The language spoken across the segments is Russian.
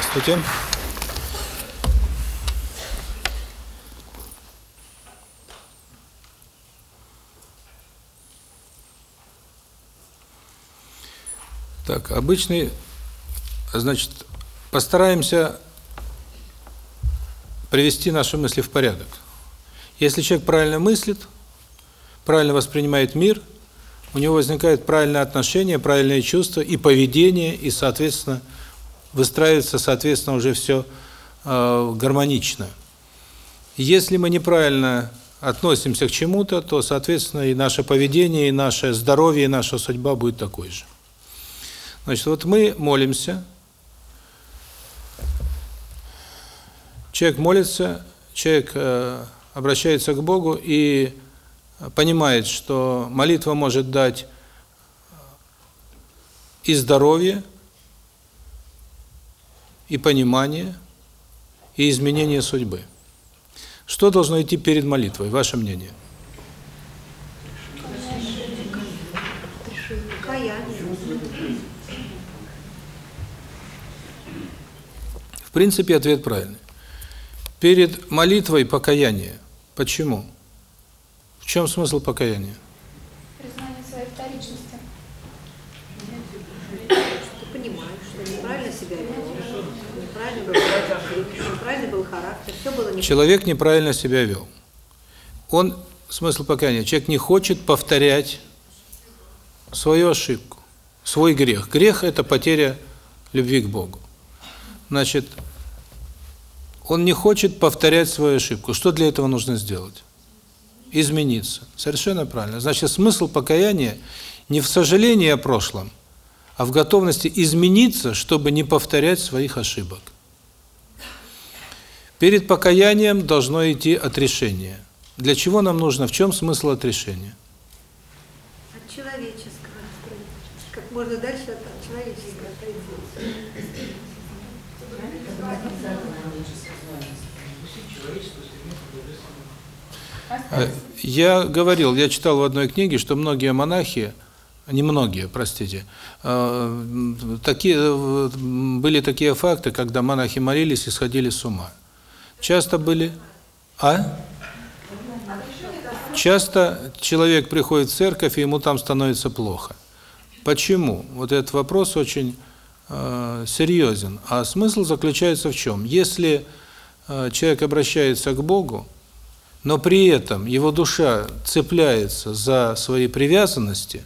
Здравствуйте. Так, обычный, значит, постараемся привести наши мысли в порядок. Если человек правильно мыслит, правильно воспринимает мир, у него возникает правильное отношение, правильные чувства и поведение, и, соответственно, выстраивается, соответственно, уже все э, гармонично. Если мы неправильно относимся к чему-то, то, соответственно, и наше поведение, и наше здоровье, и наша судьба будет такой же. Значит, вот мы молимся, человек молится, человек э, обращается к Богу и понимает, что молитва может дать и здоровье, и понимание, и изменение судьбы. Что должно идти перед молитвой, ваше мнение? В принципе, ответ правильный. Перед молитвой покаяние. Почему? В чем смысл покаяния? Признание своей вторичности. Ты понимаешь, что неправильно себя вел, неправильно был характер, неправильно был характер, все было не Человек неправильно себя вел. Он, смысл покаяния, человек не хочет повторять свою ошибку, свой грех. Грех – это потеря любви к Богу. Значит, он не хочет повторять свою ошибку. Что для этого нужно сделать? Измениться. Совершенно правильно. Значит, смысл покаяния не в сожалении о прошлом, а в готовности измениться, чтобы не повторять своих ошибок. Перед покаянием должно идти отрешение. Для чего нам нужно? В чем смысл отрешения? от человеческого. Как можно дальше от человеческого отойти. Э, Я говорил, я читал в одной книге, что многие монахи, не многие, простите, э, такие э, были такие факты, когда монахи молились и сходили с ума. Часто были, а? Часто человек приходит в церковь, и ему там становится плохо. Почему? Вот этот вопрос очень э, серьезен. А смысл заключается в чем? Если э, человек обращается к Богу, но при этом его душа цепляется за свои привязанности,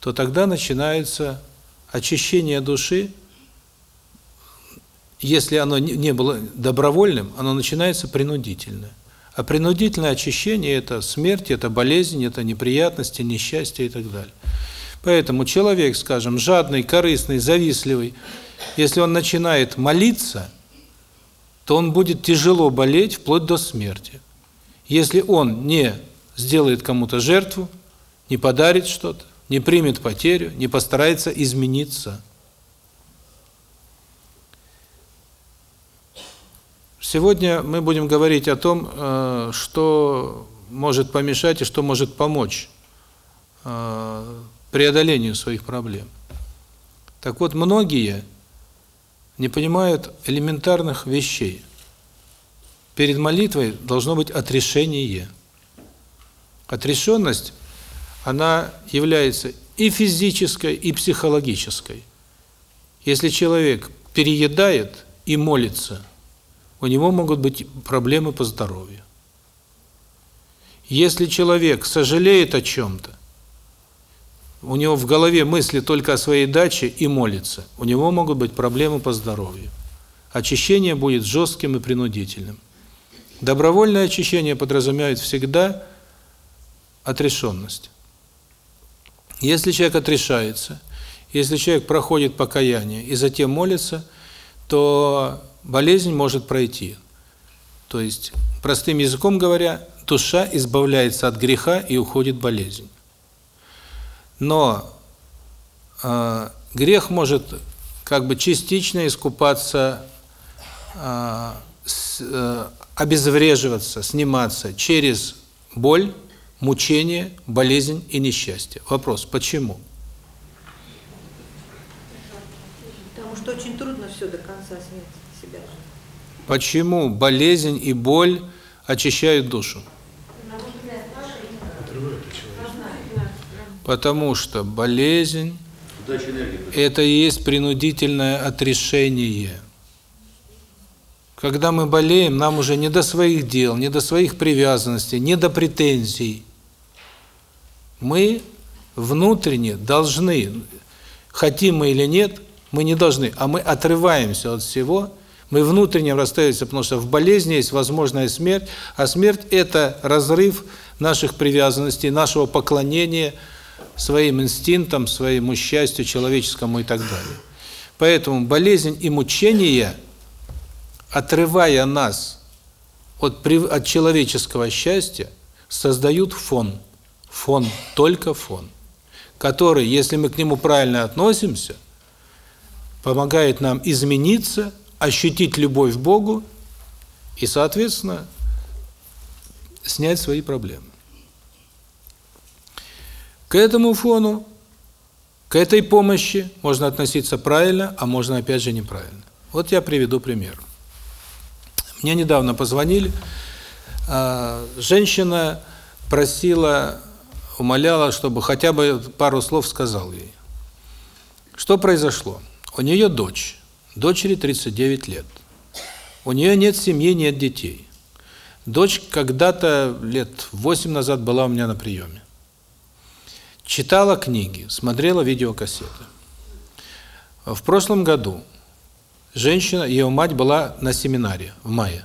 то тогда начинается очищение души. Если оно не было добровольным, оно начинается принудительное. А принудительное очищение – это смерть, это болезнь, это неприятности, несчастье и так далее. Поэтому человек, скажем, жадный, корыстный, завистливый, если он начинает молиться, то он будет тяжело болеть вплоть до смерти. Если он не сделает кому-то жертву, не подарит что-то, не примет потерю, не постарается измениться. Сегодня мы будем говорить о том, э, что может помешать и что может помочь э, преодолению своих проблем. Так вот, многие не понимают элементарных вещей. Перед молитвой должно быть отрешение. Отрешенность, она является и физической, и психологической. Если человек переедает и молится, у него могут быть проблемы по здоровью. Если человек сожалеет о чем-то, у него в голове мысли только о своей даче и молится, у него могут быть проблемы по здоровью. Очищение будет жестким и принудительным. Добровольное очищение подразумевает всегда отрешенность. Если человек отрешается, если человек проходит покаяние и затем молится, то болезнь может пройти. То есть, простым языком говоря, душа избавляется от греха и уходит болезнь. Но э, грех может как бы частично искупаться, э, с, э, обезвреживаться, сниматься через боль, мучение, болезнь и несчастье. Вопрос, почему? Потому Может, очень трудно все до конца снять себя. Почему болезнь и боль очищают душу? Потому что болезнь – это и есть принудительное отрешение. Когда мы болеем, нам уже не до своих дел, не до своих привязанностей, не до претензий. Мы внутренне должны, хотим мы или нет, мы не должны, а мы отрываемся от всего, мы внутренне расстаемся, потому что в болезни есть возможная смерть, а смерть – это разрыв наших привязанностей, нашего поклонения своим инстинктам, своему счастью человеческому и так далее. Поэтому болезнь и мучения, отрывая нас от, от человеческого счастья, создают фон. Фон, только фон, который, если мы к нему правильно относимся, помогает нам измениться, ощутить любовь к Богу и, соответственно, снять свои проблемы. К этому фону, к этой помощи можно относиться правильно, а можно опять же неправильно. Вот я приведу пример. Мне недавно позвонили, а, женщина просила, умоляла, чтобы хотя бы пару слов сказал ей. Что произошло? У нее дочь, дочери 39 лет. У нее нет семьи, нет детей. Дочь когда-то лет 8 назад была у меня на приеме. Читала книги, смотрела видеокассеты. В прошлом году женщина, ее мать была на семинаре в мае.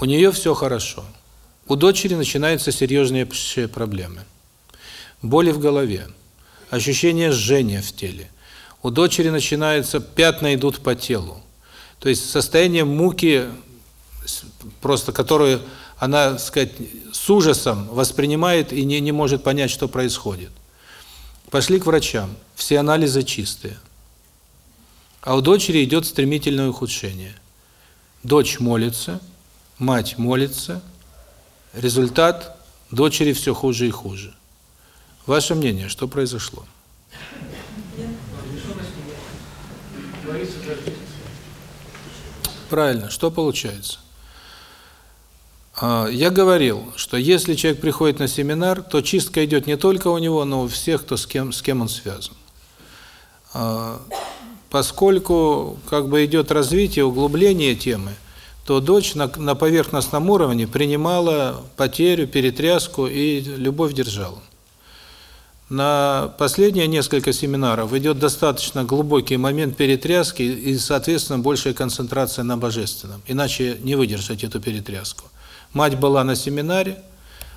У нее все хорошо. У дочери начинаются серьезные проблемы. Боли в голове, ощущение жжения в теле. У дочери начинаются пятна идут по телу. То есть состояние муки, просто которую она, сказать, с ужасом воспринимает и не, не может понять, что происходит. Пошли к врачам, все анализы чистые. А у дочери идет стремительное ухудшение. Дочь молится, мать молится, результат – дочери все хуже и хуже. Ваше мнение, что произошло? Правильно, что получается? А, я говорил, что если человек приходит на семинар, то чистка идет не только у него, но у всех, кто с кем с кем он связан. А, поскольку как бы идет развитие, углубление темы, то дочь на, на поверхностном уровне принимала потерю, перетряску и любовь держала. На последние несколько семинаров идет достаточно глубокий момент перетряски и, соответственно, большая концентрация на божественном. Иначе не выдержать эту перетряску. Мать была на семинаре,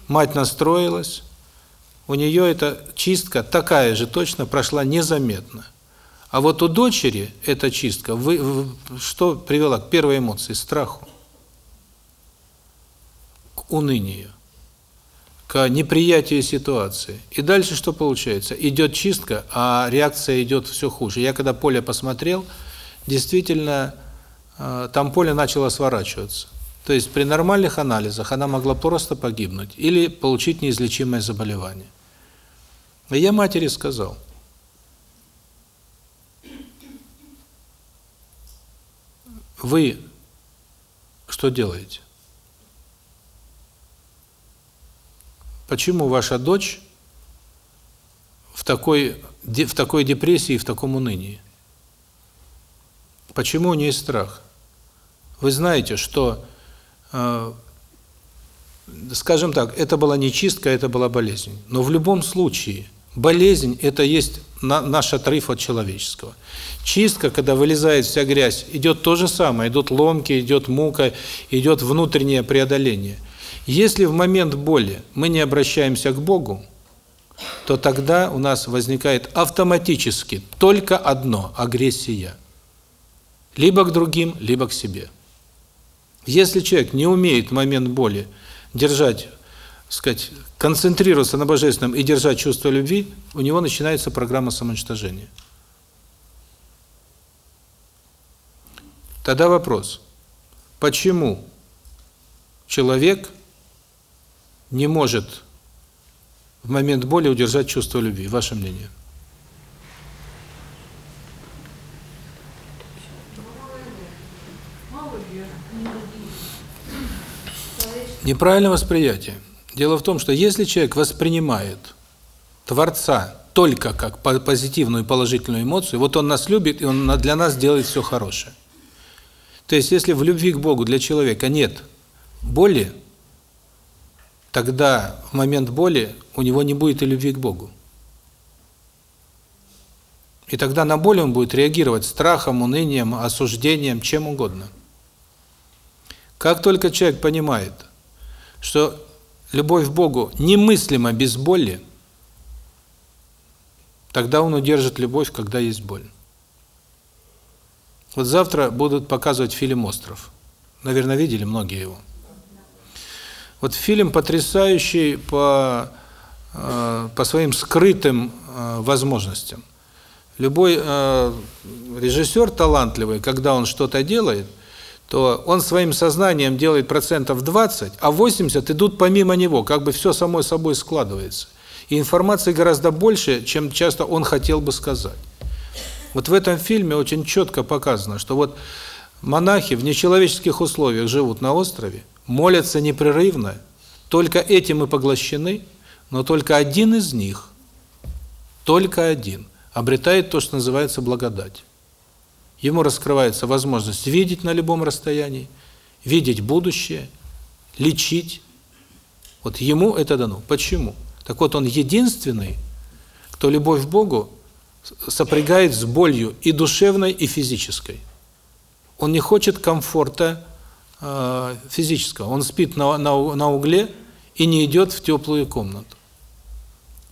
мать настроилась, у нее эта чистка такая же точно прошла незаметно. А вот у дочери эта чистка, вы, что привела к первой эмоции? Страху, к унынию к неприятию ситуации. И дальше что получается? Идет чистка, а реакция идет все хуже. Я когда поле посмотрел, действительно, э, там поле начало сворачиваться. То есть при нормальных анализах она могла просто погибнуть или получить неизлечимое заболевание. И я матери сказал, вы что делаете? Почему ваша дочь в такой в такой депрессии, в таком унынии? Почему у нее страх? Вы знаете, что, э, скажем так, это была не чистка, это была болезнь. Но в любом случае болезнь – это есть на, наш отрыв от человеческого. Чистка, когда вылезает вся грязь, идет то же самое, идут ломки, идет мука, идет внутреннее преодоление – если в момент боли мы не обращаемся к Богу, то тогда у нас возникает автоматически только одно – агрессия. Либо к другим, либо к себе. Если человек не умеет в момент боли держать, сказать, концентрироваться на Божественном и держать чувство любви, у него начинается программа самоуничтожения. Тогда вопрос. Почему человек не может в момент боли удержать чувство любви. Ваше мнение? Неправильное восприятие. Дело в том, что если человек воспринимает Творца только как позитивную и положительную эмоцию, вот он нас любит, и он для нас делает все хорошее. То есть, если в любви к Богу для человека нет боли, тогда в момент боли у него не будет и любви к Богу. И тогда на боль он будет реагировать страхом, унынием, осуждением, чем угодно. Как только человек понимает, что любовь к Богу немыслима без боли, тогда он удержит любовь, когда есть боль. Вот завтра будут показывать фильм «Остров». Наверное, видели многие его. Вот фильм потрясающий по, э, по своим скрытым э, возможностям. Любой э, режиссер талантливый, когда он что-то делает, то он своим сознанием делает процентов 20, а 80 идут помимо него, как бы все само собой складывается. И информации гораздо больше, чем часто он хотел бы сказать. Вот в этом фильме очень четко показано, что вот монахи в нечеловеческих условиях живут на острове, молятся непрерывно, только этим и поглощены, но только один из них, только один, обретает то, что называется благодать. Ему раскрывается возможность видеть на любом расстоянии, видеть будущее, лечить. Вот ему это дано. Почему? Так вот, он единственный, кто любовь к Богу сопрягает с болью и душевной, и физической. Он не хочет комфорта э, физического. Он спит на, на, на угле и не идет в теплую комнату.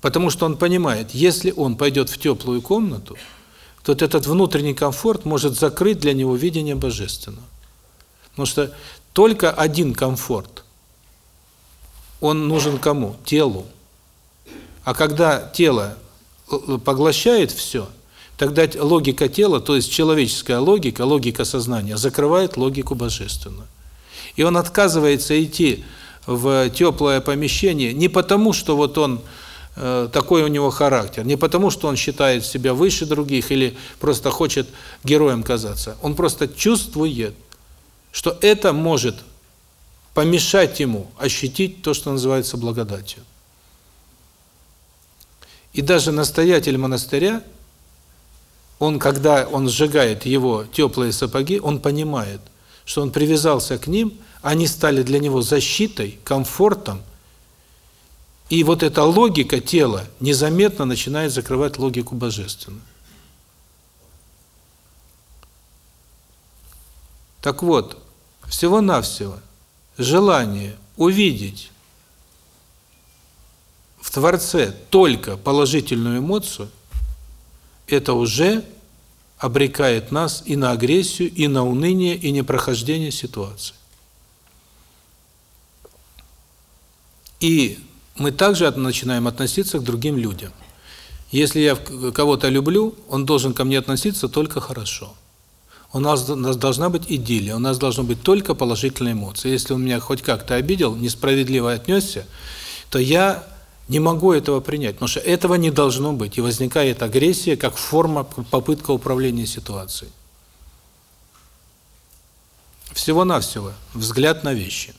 Потому что он понимает, если он пойдет в теплую комнату, то этот внутренний комфорт может закрыть для него видение божественного. Потому что только один комфорт, он нужен кому? Телу. А когда тело поглощает все, тогда логика тела, то есть человеческая логика, логика сознания, закрывает логику божественную. И он отказывается идти в теплое помещение не потому, что вот он Э, такой у него характер. Не потому, что он считает себя выше других или просто хочет героем казаться. Он просто чувствует, что это может помешать ему ощутить то, что называется благодатью. И даже настоятель монастыря, он, когда он сжигает его теплые сапоги, он понимает, что он привязался к ним, они стали для него защитой, комфортом, и вот эта логика тела незаметно начинает закрывать логику божественную. Так вот, всего-навсего желание увидеть в Творце только положительную эмоцию, это уже обрекает нас и на агрессию, и на уныние, и непрохождение ситуации. И мы также начинаем относиться к другим людям. Если я кого-то люблю, он должен ко мне относиться только хорошо. У нас, у нас должна быть идиллия, у нас должны быть только положительные эмоции. Если он меня хоть как-то обидел, несправедливо отнесся, то я не могу этого принять, потому что этого не должно быть. И возникает агрессия как форма, попытка управления ситуацией. Всего-навсего взгляд на вещи.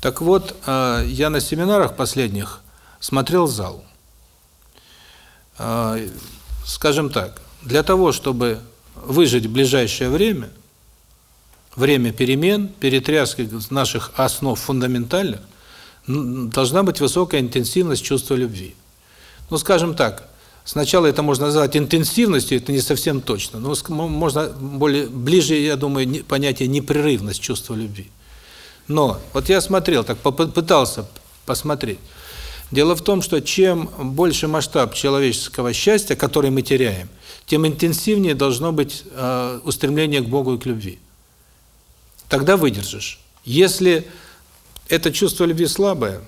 Так вот, э, я на семинарах последних смотрел зал. Э, скажем так, для того, чтобы выжить в ближайшее время, время перемен, перетряски наших основ фундаментальных, должна быть высокая интенсивность чувства любви. Ну, скажем так, сначала это можно назвать интенсивностью, это не совсем точно, но можно более ближе, я думаю, понятие непрерывность чувства любви. Но вот я смотрел, так попытался посмотреть. Дело в том, что чем больше масштаб человеческого счастья, который мы теряем, тем интенсивнее должно быть э, устремление к Богу и к любви. Тогда выдержишь. Если это чувство любви слабое,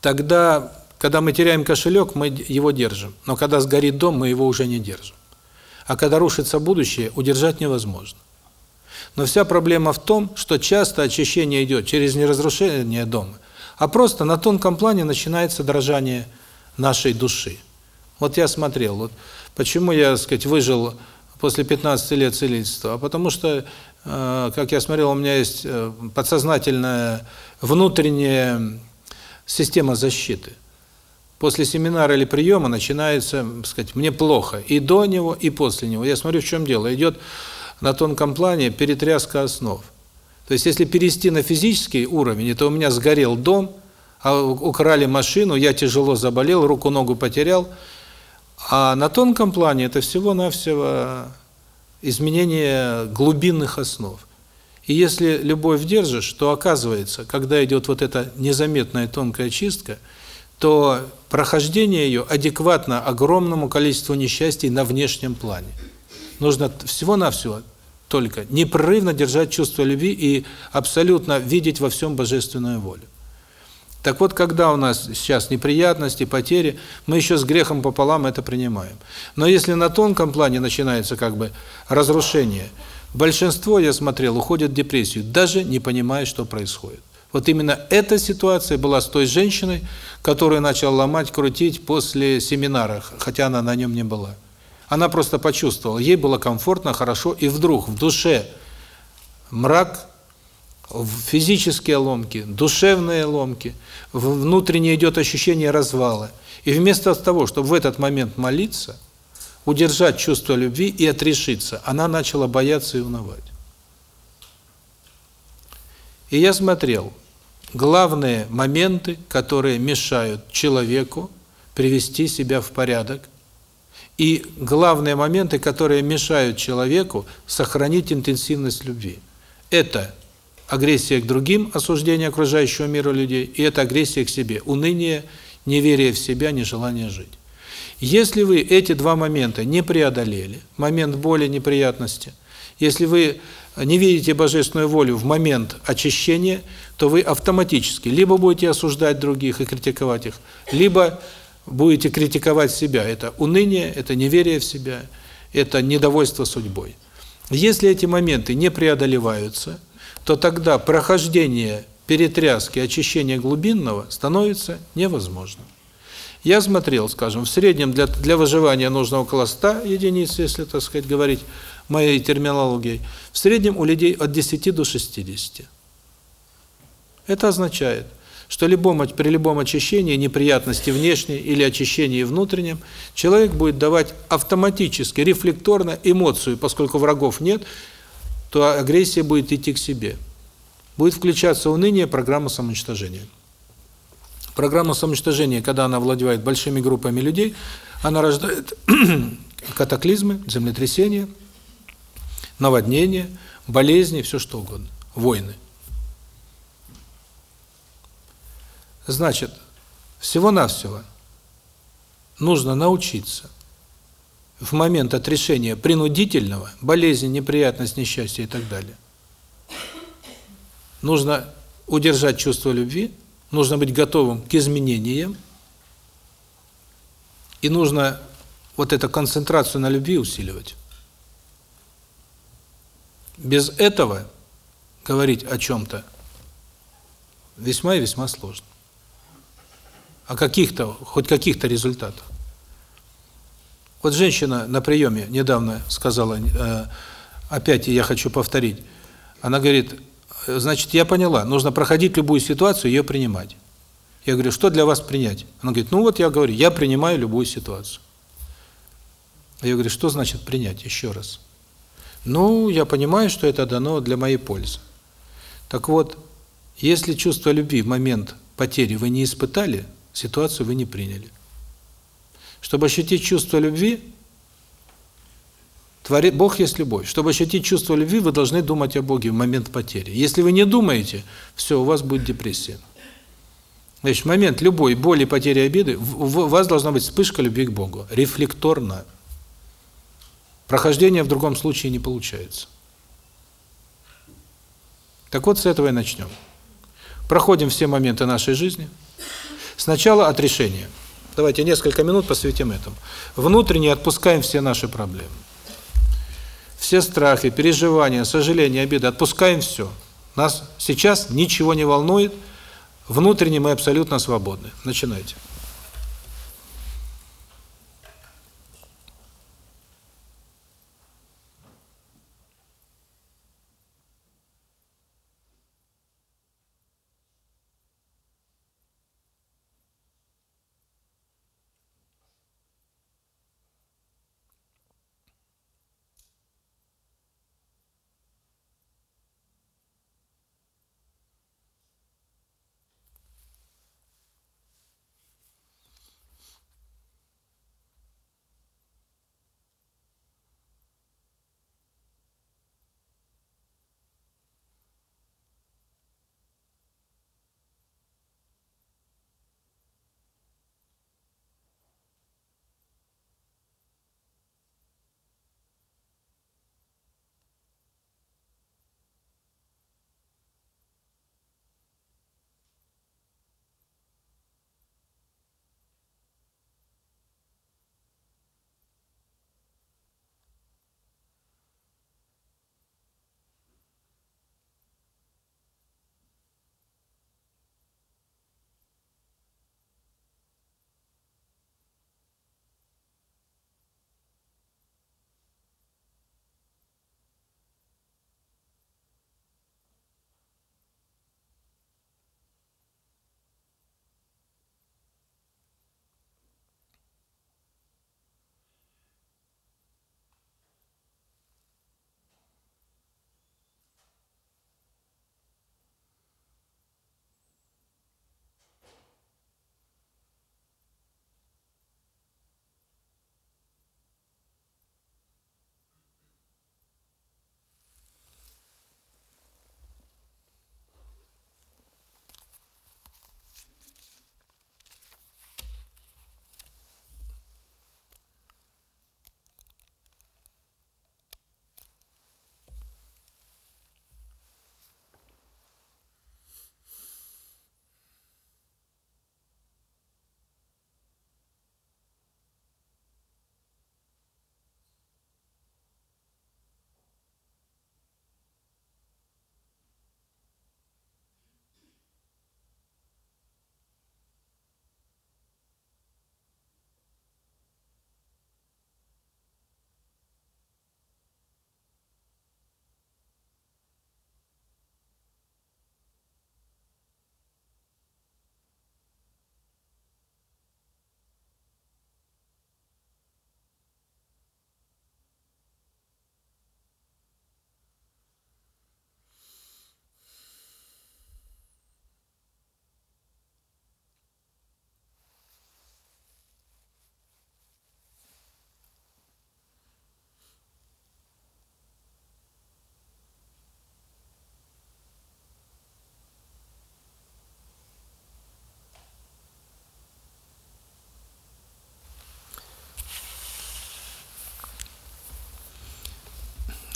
тогда, когда мы теряем кошелек, мы его держим. Но когда сгорит дом, мы его уже не держим. А когда рушится будущее, удержать невозможно. Но вся проблема в том, что часто очищение идет через не разрушение дома, а просто на тонком плане начинается дрожание нашей души. Вот я смотрел, вот почему я, так сказать, выжил после 15 лет целительства, а потому что, э, как я смотрел, у меня есть э, подсознательная внутренняя система защиты. После семинара или приема начинается, так сказать, мне плохо и до него, и после него. Я смотрю, в чем дело. Идет на тонком плане перетряска основ. То есть, если перейти на физический уровень, то у меня сгорел дом, а украли машину, я тяжело заболел, руку-ногу потерял. А на тонком плане это всего-навсего изменение глубинных основ. И если любовь держишь, то оказывается, когда идет вот эта незаметная тонкая чистка, то прохождение ее адекватно огромному количеству несчастий на внешнем плане. Нужно всего-навсего только непрерывно держать чувство любви и абсолютно видеть во всем божественную волю. Так вот, когда у нас сейчас неприятности, потери, мы еще с грехом пополам это принимаем. Но если на тонком плане начинается как бы разрушение, большинство, я смотрел, уходит в депрессию, даже не понимая, что происходит. Вот именно эта ситуация была с той женщиной, которую начал ломать, крутить после семинара, хотя она на нем не была. Она просто почувствовала, ей было комфортно, хорошо, и вдруг в душе мрак, физические ломки, душевные ломки, внутренне идет ощущение развала. И вместо того, чтобы в этот момент молиться, удержать чувство любви и отрешиться, она начала бояться и унывать. И я смотрел главные моменты, которые мешают человеку привести себя в порядок, и главные моменты, которые мешают человеку сохранить интенсивность любви. Это агрессия к другим, осуждение окружающего мира людей, и это агрессия к себе, уныние, неверие в себя, нежелание жить. Если вы эти два момента не преодолели, момент боли, неприятности, если вы не видите божественную волю в момент очищения, то вы автоматически либо будете осуждать других и критиковать их, либо будете критиковать себя. Это уныние, это неверие в себя, это недовольство судьбой. Если эти моменты не преодолеваются, то тогда прохождение перетряски, очищения глубинного становится невозможным. Я смотрел, скажем, в среднем для для выживания нужно около 100 единиц, если, так сказать, говорить моей терминологией. В среднем у людей от 10 до 60. Это означает, что любом, при любом очищении, неприятности внешней или очищении внутреннем, человек будет давать автоматически, рефлекторно эмоцию, поскольку врагов нет, то агрессия будет идти к себе. Будет включаться уныние, программа самоуничтожения. Программа самоуничтожения, когда она владеет большими группами людей, она рождает катаклизмы, землетрясения, наводнения, болезни, все что угодно, войны. Значит, всего-навсего нужно научиться в момент отрешения принудительного, болезни, неприятность, несчастье и так далее. Нужно удержать чувство любви, нужно быть готовым к изменениям, и нужно вот эту концентрацию на любви усиливать. Без этого говорить о чем-то весьма и весьма сложно о каких-то, хоть каких-то результатах. Вот женщина на приеме недавно сказала, э, опять я хочу повторить, она говорит, значит, я поняла, нужно проходить любую ситуацию, ее принимать. Я говорю, что для вас принять? Она говорит, ну вот я говорю, я принимаю любую ситуацию. Я говорю, что значит принять? Еще раз. Ну, я понимаю, что это дано для моей пользы. Так вот, если чувство любви в момент потери вы не испытали, ситуацию вы не приняли. Чтобы ощутить чувство любви, твори, Бог есть любовь. Чтобы ощутить чувство любви, вы должны думать о Боге в момент потери. Если вы не думаете, все, у вас будет депрессия. Значит, в момент любой боли, потери, обиды, у вас должна быть вспышка любви к Богу, рефлекторно. Прохождение в другом случае не получается. Так вот, с этого и начнем. Проходим все моменты нашей жизни – Сначала отрешение. Давайте несколько минут посвятим этому. Внутренне отпускаем все наши проблемы. Все страхи, переживания, сожаления, обиды, отпускаем все. Нас сейчас ничего не волнует, внутренне мы абсолютно свободны. Начинайте.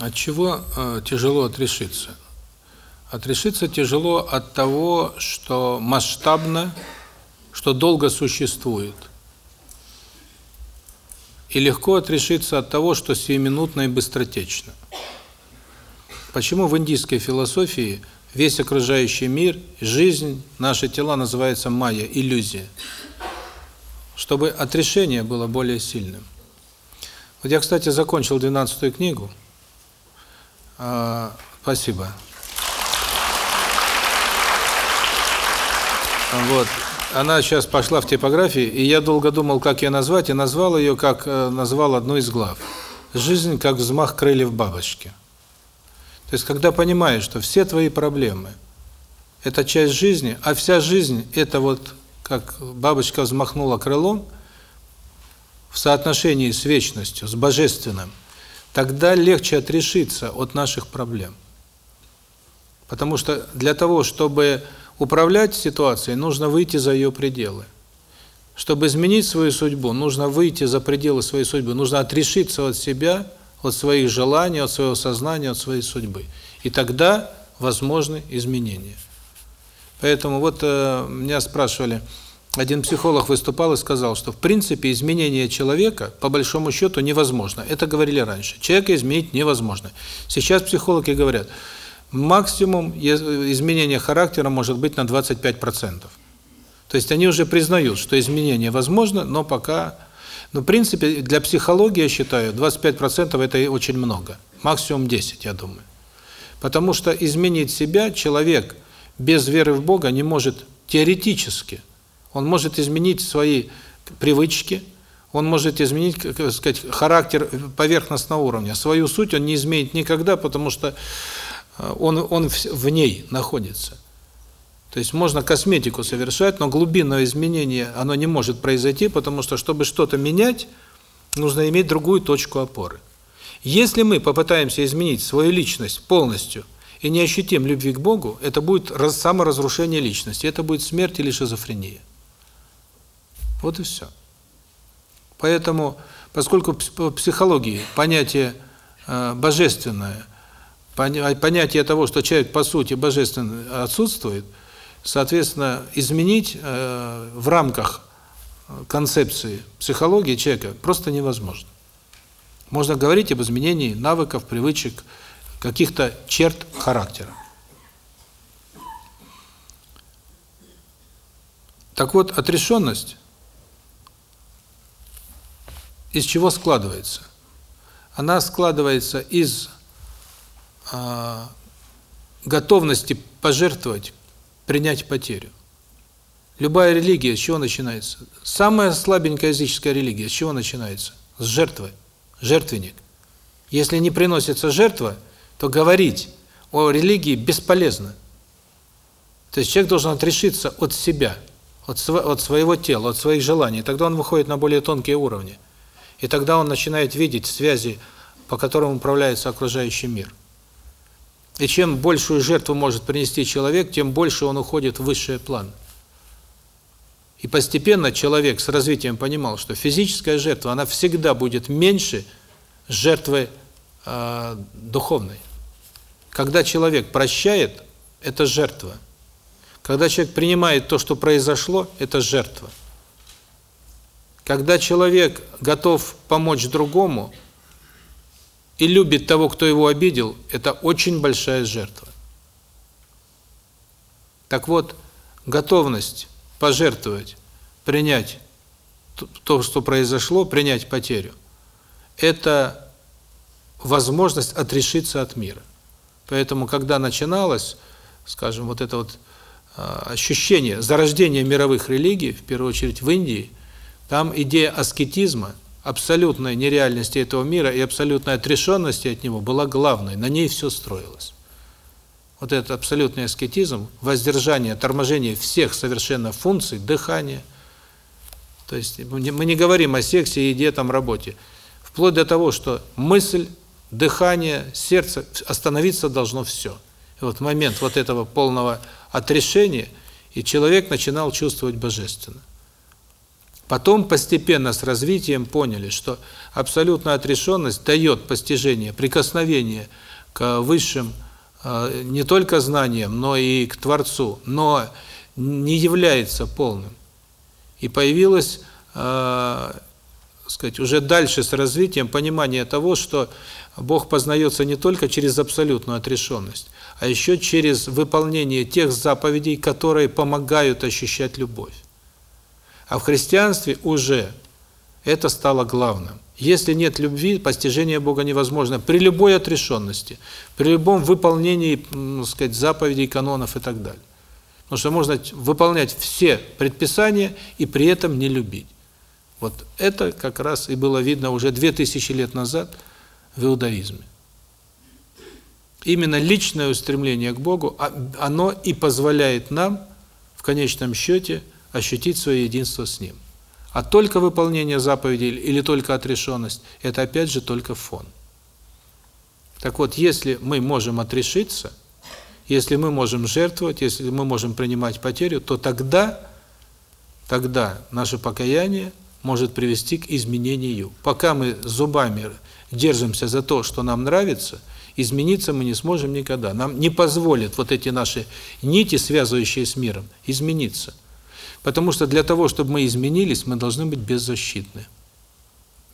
От чего э, тяжело отрешиться? Отрешиться тяжело от того, что масштабно, что долго существует. И легко отрешиться от того, что сиюминутно и быстротечно. Почему в индийской философии весь окружающий мир, жизнь, наши тела называется майя, иллюзия? Чтобы отрешение было более сильным. Вот я, кстати, закончил 12 книгу. А, спасибо. Вот. Она сейчас пошла в типографии, и я долго думал, как ее назвать, и назвал ее, как э, назвал одну из глав. «Жизнь как взмах крыльев бабочки». То есть, когда понимаешь, что все твои проблемы – это часть жизни, а вся жизнь – это вот, как бабочка взмахнула крылом, в соотношении с вечностью, с божественным, тогда легче отрешиться от наших проблем. Потому что для того, чтобы управлять ситуацией, нужно выйти за ее пределы. Чтобы изменить свою судьбу, нужно выйти за пределы своей судьбы, нужно отрешиться от себя, от своих желаний, от своего сознания, от своей судьбы. И тогда возможны изменения. Поэтому вот э, меня спрашивали, один психолог выступал и сказал, что в принципе изменение человека по большому счету невозможно. Это говорили раньше. Человека изменить невозможно. Сейчас психологи говорят, максимум изменения характера может быть на 25%. То есть они уже признают, что изменение возможно, но пока... Но в принципе для психологии, я считаю, 25% это очень много. Максимум 10, я думаю. Потому что изменить себя человек без веры в Бога не может теоретически. Он может изменить свои привычки, он может изменить, как сказать, характер поверхностного уровня. Свою суть он не изменит никогда, потому что он, он в ней находится. То есть можно косметику совершать, но глубинное изменение, оно не может произойти, потому что, чтобы что-то менять, нужно иметь другую точку опоры. Если мы попытаемся изменить свою личность полностью и не ощутим любви к Богу, это будет саморазрушение личности, это будет смерть или шизофрения. Вот и все. Поэтому, поскольку в психологии понятие э, божественное – понятие того, что человек по сути божественный отсутствует, соответственно, изменить э, в рамках концепции психологии человека просто невозможно. Можно говорить об изменении навыков, привычек, каких-то черт характера. Так вот, отрешенность из чего складывается? Она складывается из а, готовности пожертвовать, принять потерю. Любая религия с чего начинается? Самая слабенькая языческая религия с чего начинается? С жертвы. Жертвенник. Если не приносится жертва, то говорить о религии бесполезно. То есть человек должен отрешиться от себя, от, св от своего тела, от своих желаний. Тогда он выходит на более тонкие уровни. И тогда он начинает видеть связи, по которым управляется окружающий мир. И чем большую жертву может принести человек, тем больше он уходит в высший план. И постепенно человек с развитием понимал, что физическая жертва, она всегда будет меньше жертвы э, духовной. Когда человек прощает, это жертва. Когда человек принимает то, что произошло, это жертва. Когда человек готов помочь другому, и любит того, кто его обидел, это очень большая жертва. Так вот, готовность пожертвовать, принять то, что произошло, принять потерю, это возможность отрешиться от мира. Поэтому, когда начиналось, скажем, вот это вот а, ощущение зарождения мировых религий, в первую очередь в Индии, там идея аскетизма – абсолютной нереальности этого мира и абсолютной отрешенности от него была главной, на ней все строилось. Вот этот абсолютный аскетизм, воздержание, торможение всех совершенно функций, дыхания. То есть мы не говорим о сексе, еде, там, работе. Вплоть до того, что мысль, дыхание, сердце, остановиться должно все. И вот момент вот этого полного отрешения, и человек начинал чувствовать божественно. Потом постепенно с развитием поняли, что абсолютная отрешенность дает постижение, прикосновение к высшим э, не только знаниям, но и к Творцу, но не является полным. И появилось, э, сказать, уже дальше с развитием понимание того, что Бог познается не только через абсолютную отрешенность, а еще через выполнение тех заповедей, которые помогают ощущать любовь. А в христианстве уже это стало главным. Если нет любви, постижение Бога невозможно при любой отрешенности, при любом выполнении, ну, сказать, заповедей, канонов и так далее. Потому что можно выполнять все предписания и при этом не любить. Вот это как раз и было видно уже 2000 лет назад в иудаизме. Именно личное устремление к Богу, а, оно и позволяет нам в конечном счете ощутить свое единство с Ним. А только выполнение заповедей или только отрешенность – это опять же только фон. Так вот, если мы можем отрешиться, если мы можем жертвовать, если мы можем принимать потерю, то тогда, тогда наше покаяние может привести к изменению. Пока мы зубами держимся за то, что нам нравится, измениться мы не сможем никогда. Нам не позволят вот эти наши нити, связывающие с миром, измениться. Потому что для того, чтобы мы изменились, мы должны быть беззащитны.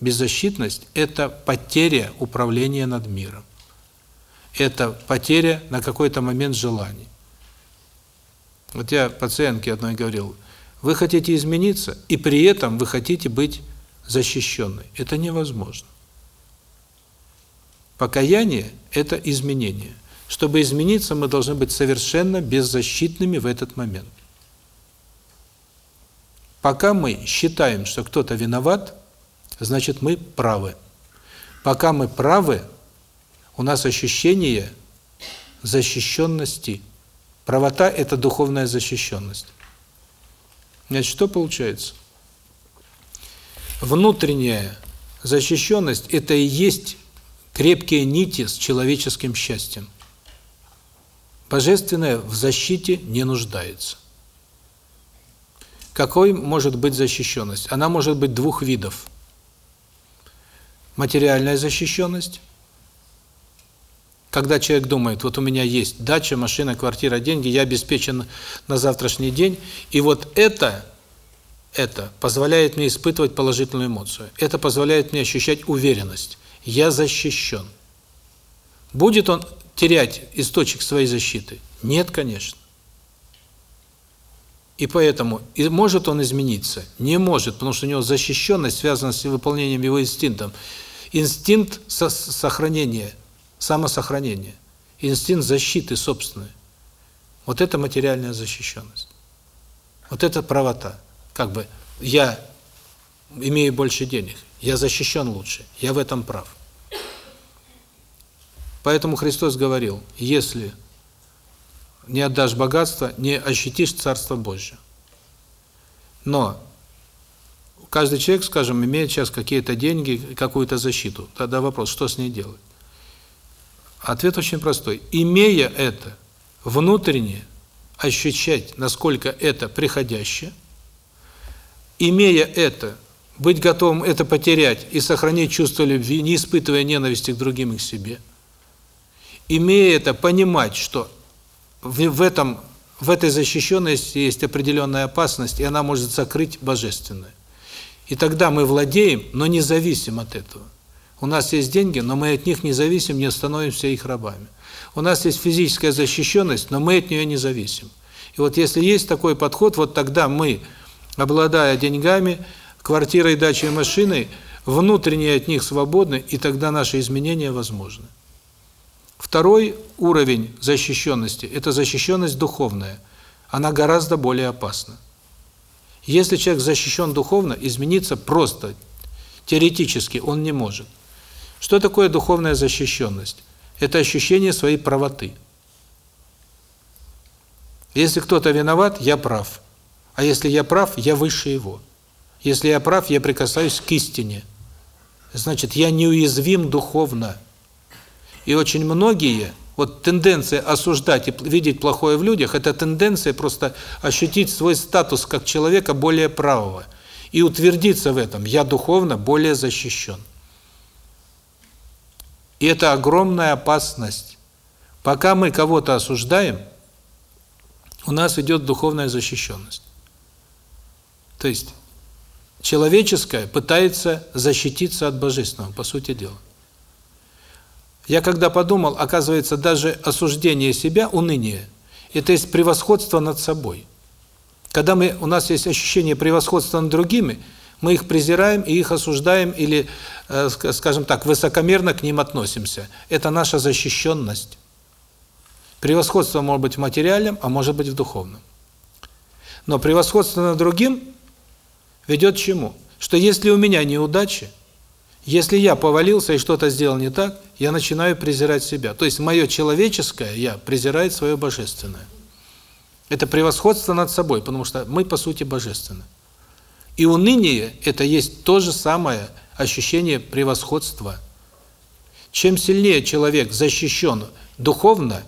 Беззащитность – это потеря управления над миром. Это потеря на какой-то момент желаний. Вот я пациентке одной говорил, вы хотите измениться, и при этом вы хотите быть защищенной. Это невозможно. Покаяние – это изменение. Чтобы измениться, мы должны быть совершенно беззащитными в этот момент. Пока мы считаем, что кто-то виноват, значит мы правы. Пока мы правы, у нас ощущение защищенности. Правота – это духовная защищенность. Значит, что получается? Внутренняя защищенность – это и есть крепкие нити с человеческим счастьем. Божественное в защите не нуждается. Какой может быть защищенность? Она может быть двух видов. Материальная защищенность. Когда человек думает, вот у меня есть дача, машина, квартира, деньги, я обеспечен на завтрашний день, и вот это, это позволяет мне испытывать положительную эмоцию. Это позволяет мне ощущать уверенность. Я защищен. Будет он терять источник своей защиты? Нет, конечно. И поэтому и может он измениться? Не может, потому что у него защищенность связана с выполнением его инстинктом. Инстинкт со сохранения, самосохранения, инстинкт защиты собственной. Вот это материальная защищенность. Вот это правота. Как бы я имею больше денег, я защищен лучше, я в этом прав. Поэтому Христос говорил, если не отдашь богатство, не ощутишь Царство Божье. Но каждый человек, скажем, имеет сейчас какие-то деньги, какую-то защиту. Тогда вопрос, что с ней делать? Ответ очень простой. Имея это, внутренне ощущать, насколько это приходящее, имея это, быть готовым это потерять и сохранить чувство любви, не испытывая ненависти к другим и к себе, имея это, понимать, что в, в этом в этой защищенности есть определенная опасность, и она может закрыть божественное. И тогда мы владеем, но не зависим от этого. У нас есть деньги, но мы от них не зависим, не становимся их рабами. У нас есть физическая защищенность, но мы от нее не зависим. И вот если есть такой подход, вот тогда мы, обладая деньгами, квартирой, дачей, машиной, внутренне от них свободны, и тогда наши изменения возможны. Второй уровень защищенности – это защищенность духовная. Она гораздо более опасна. Если человек защищен духовно, измениться просто, теоретически он не может. Что такое духовная защищенность? Это ощущение своей правоты. Если кто-то виноват, я прав. А если я прав, я выше его. Если я прав, я прикасаюсь к истине. Значит, я неуязвим духовно. И очень многие, вот тенденция осуждать и видеть плохое в людях, это тенденция просто ощутить свой статус как человека более правого. и утвердиться в этом, я духовно более защищен. И это огромная опасность. Пока мы кого-то осуждаем, у нас идет духовная защищенность. То есть человеческое пытается защититься от божественного, по сути дела. Я когда подумал, оказывается, даже осуждение себя, уныние, это есть превосходство над собой. Когда мы у нас есть ощущение превосходства над другими, мы их презираем и их осуждаем или, э, скажем так, высокомерно к ним относимся. Это наша защищенность. Превосходство может быть в материальном, а может быть в духовном. Но превосходство над другим ведет к чему? Что если у меня неудачи, если я повалился и что-то сделал не так, я начинаю презирать себя. То есть мое человеческое я презирает свое божественное. Это превосходство над собой, потому что мы по сути божественны. И уныние это есть то же самое ощущение превосходства. Чем сильнее человек защищен духовно,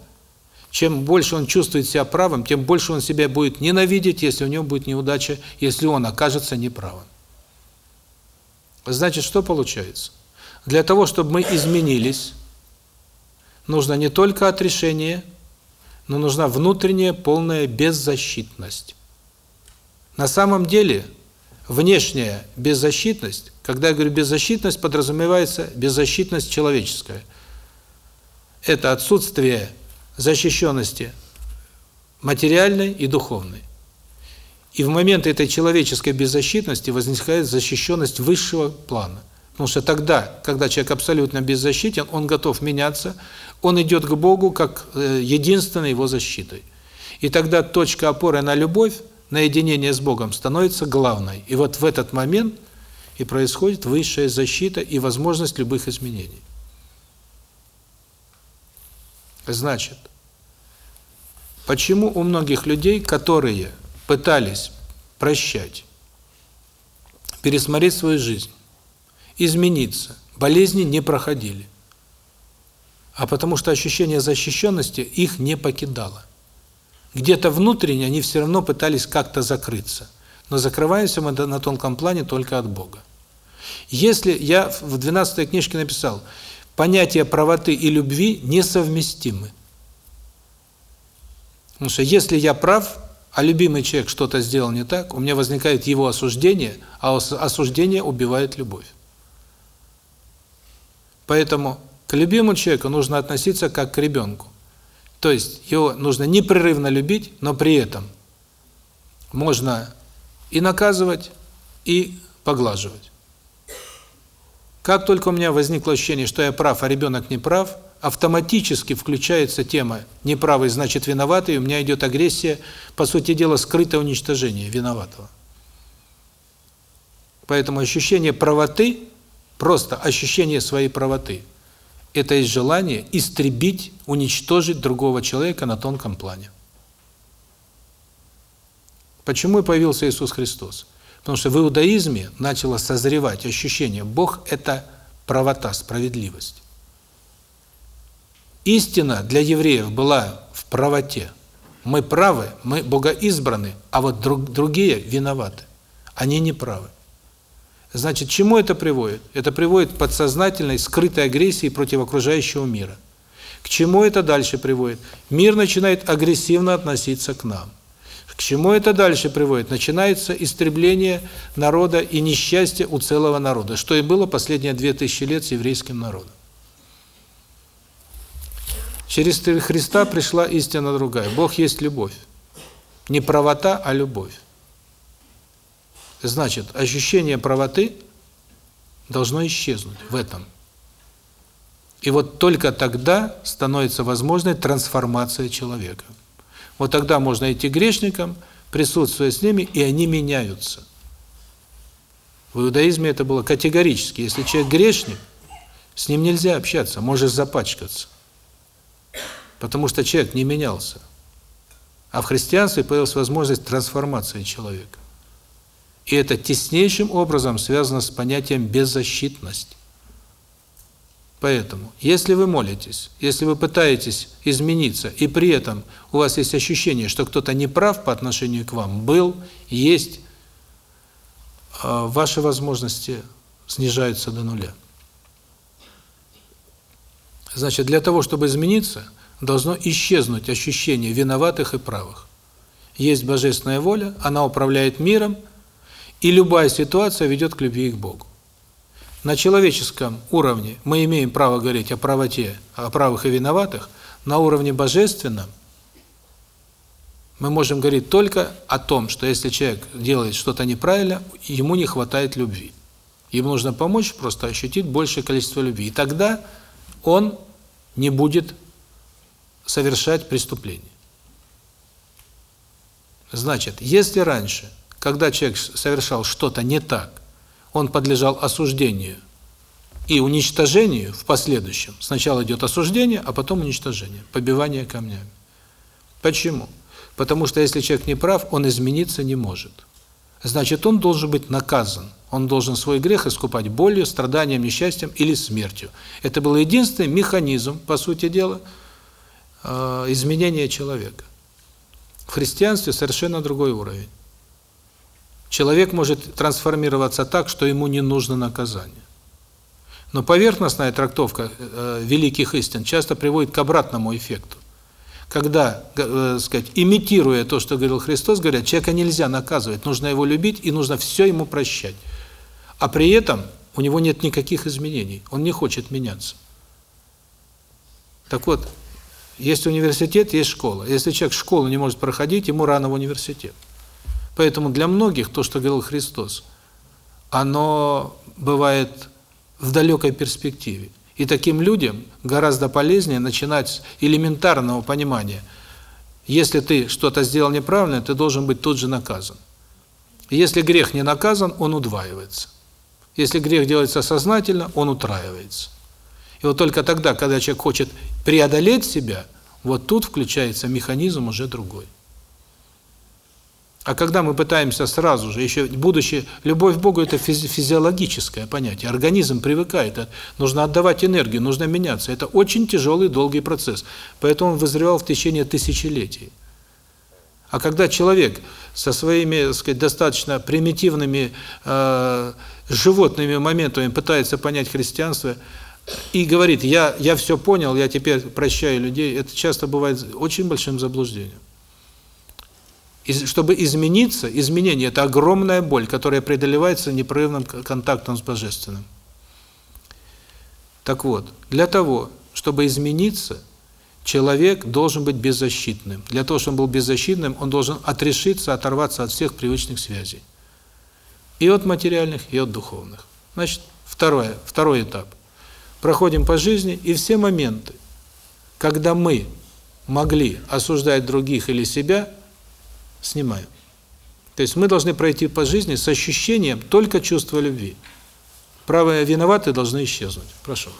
чем больше он чувствует себя правым, тем больше он себя будет ненавидеть, если у него будет неудача, если он окажется неправым. Значит, что получается? Для того, чтобы мы изменились, нужно не только отрешение, но нужна внутренняя полная беззащитность. На самом деле, внешняя беззащитность, когда я говорю беззащитность, подразумевается беззащитность человеческая. Это отсутствие защищенности материальной и духовной. И в момент этой человеческой беззащитности возникает защищенность высшего плана. Потому что тогда, когда человек абсолютно беззащитен, он готов меняться, он идет к Богу как э, единственной его защитой. И тогда точка опоры на любовь, на единение с Богом становится главной. И вот в этот момент и происходит высшая защита и возможность любых изменений. Значит, почему у многих людей, которые пытались прощать, пересмотреть свою жизнь, измениться, болезни не проходили. А потому что ощущение защищенности их не покидало. Где-то внутренне они все равно пытались как-то закрыться. Но закрываемся мы на тонком плане только от Бога. Если я в 12 книжке написал, понятия правоты и любви несовместимы. Потому что если я прав, а любимый человек что-то сделал не так, у меня возникает его осуждение, а осуждение убивает любовь. Поэтому к любимому человеку нужно относиться как к ребенку. То есть его нужно непрерывно любить, но при этом можно и наказывать, и поглаживать. Как только у меня возникло ощущение, что я прав, а ребенок не прав, автоматически включается тема «неправый, значит виноватый», у меня идет агрессия, по сути дела, скрытое уничтожение виноватого. Поэтому ощущение правоты, просто ощущение своей правоты, это есть желание истребить, уничтожить другого человека на тонком плане. Почему и появился Иисус Христос? Потому что в иудаизме начало созревать ощущение Бог – это правота, справедливость. Истина для евреев была в правоте. Мы правы, мы богоизбраны, а вот друг, другие виноваты. Они не правы. Значит, чему это приводит? Это приводит к подсознательной, скрытой агрессии против окружающего мира. К чему это дальше приводит? Мир начинает агрессивно относиться к нам. К чему это дальше приводит? Начинается истребление народа и несчастье у целого народа, что и было последние две тысячи лет с еврейским народом. Через Христа пришла истина другая. Бог есть любовь. Не правота, а любовь. Значит, ощущение правоты должно исчезнуть в этом. И вот только тогда становится возможной трансформация человека. Вот тогда можно идти грешникам, присутствуя с ними, и они меняются. В иудаизме это было категорически. Если человек грешник, с ним нельзя общаться, можешь запачкаться потому что человек не менялся. А в христианстве появилась возможность трансформации человека. И это теснейшим образом связано с понятием беззащитность. Поэтому, если вы молитесь, если вы пытаетесь измениться, и при этом у вас есть ощущение, что кто-то не прав по отношению к вам, был, есть, э, ваши возможности снижаются до нуля. Значит, для того, чтобы измениться, должно исчезнуть ощущение виноватых и правых. Есть божественная воля, она управляет миром, и любая ситуация ведет к любви к Богу. На человеческом уровне мы имеем право говорить о правоте, о правых и виноватых, на уровне божественном мы можем говорить только о том, что если человек делает что-то неправильно, ему не хватает любви. Ему нужно помочь просто ощутить большее количество любви. И тогда он не будет совершать преступление. Значит, если раньше, когда человек совершал что-то не так, он подлежал осуждению и уничтожению в последующем. Сначала идет осуждение, а потом уничтожение, побивание камнями. Почему? Потому что если человек не прав, он измениться не может. Значит, он должен быть наказан. Он должен свой грех искупать болью, страданием, несчастьем или смертью. Это был единственный механизм, по сути дела, э, изменения человека. В христианстве совершенно другой уровень. Человек может трансформироваться так, что ему не нужно наказание. Но поверхностная трактовка э, великих истин часто приводит к обратному эффекту. Когда, э, сказать, имитируя то, что говорил Христос, говорят, человека нельзя наказывать, нужно его любить и нужно все ему прощать. А при этом у него нет никаких изменений, он не хочет меняться. Так вот, есть университет, есть школа. Если человек школу не может проходить, ему рано в университет. Поэтому для многих то, что говорил Христос, оно бывает в далекой перспективе. И таким людям гораздо полезнее начинать с элементарного понимания. Если ты что-то сделал неправильно, ты должен быть тут же наказан. Если грех не наказан, он удваивается. Если грех делается сознательно, он утраивается. И вот только тогда, когда человек хочет преодолеть себя, вот тут включается механизм уже другой. А когда мы пытаемся сразу же, еще будучи, любовь к Богу – это физи физиологическое понятие, организм привыкает, нужно отдавать энергию, нужно меняться. Это очень тяжелый, долгий процесс, поэтому он вызревал в течение тысячелетий. А когда человек со своими, так сказать, достаточно примитивными э, животными моментами пытается понять христианство и говорит, я, я все понял, я теперь прощаю людей, это часто бывает очень большим заблуждением. И чтобы измениться, изменение – это огромная боль, которая преодолевается непрерывным контактом с Божественным. Так вот, для того, чтобы измениться, человек должен быть беззащитным. Для того, чтобы он был беззащитным, он должен отрешиться, оторваться от всех привычных связей. И от материальных, и от духовных. Значит, второе, второй этап. Проходим по жизни, и все моменты, когда мы могли осуждать других или себя – снимаем. То есть мы должны пройти по жизни с ощущением только чувства любви. Правые виноватые должны исчезнуть. Прошу.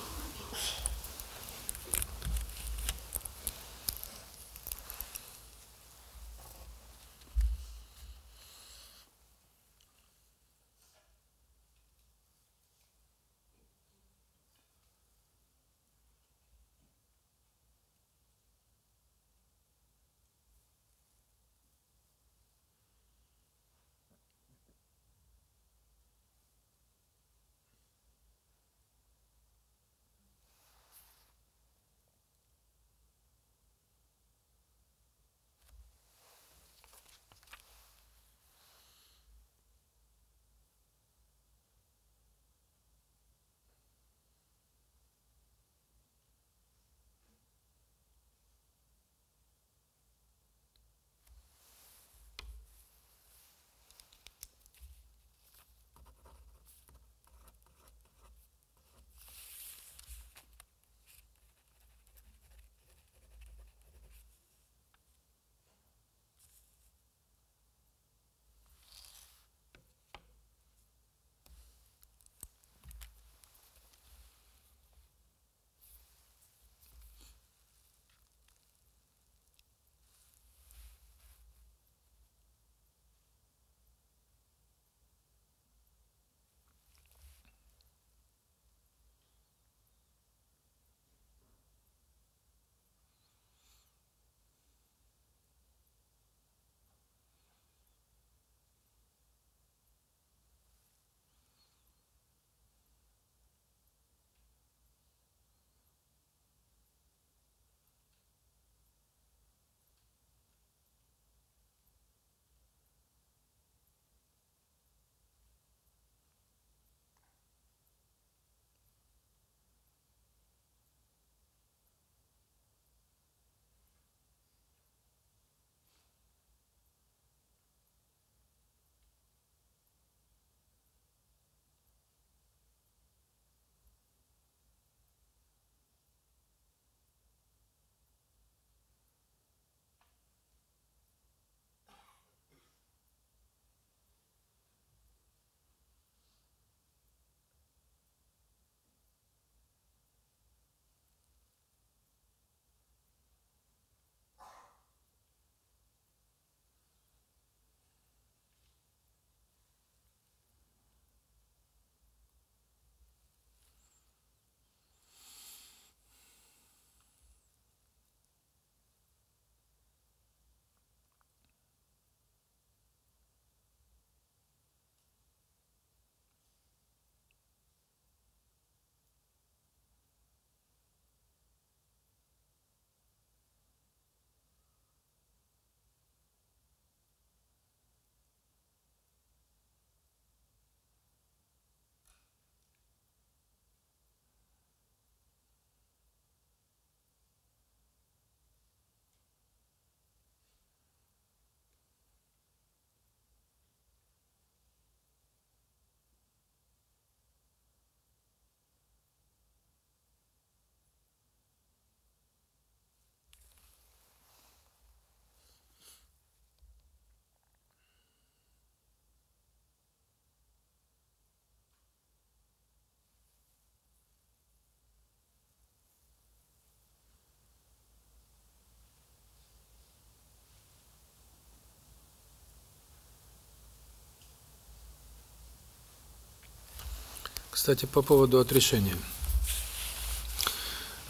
Кстати, по поводу отрешения.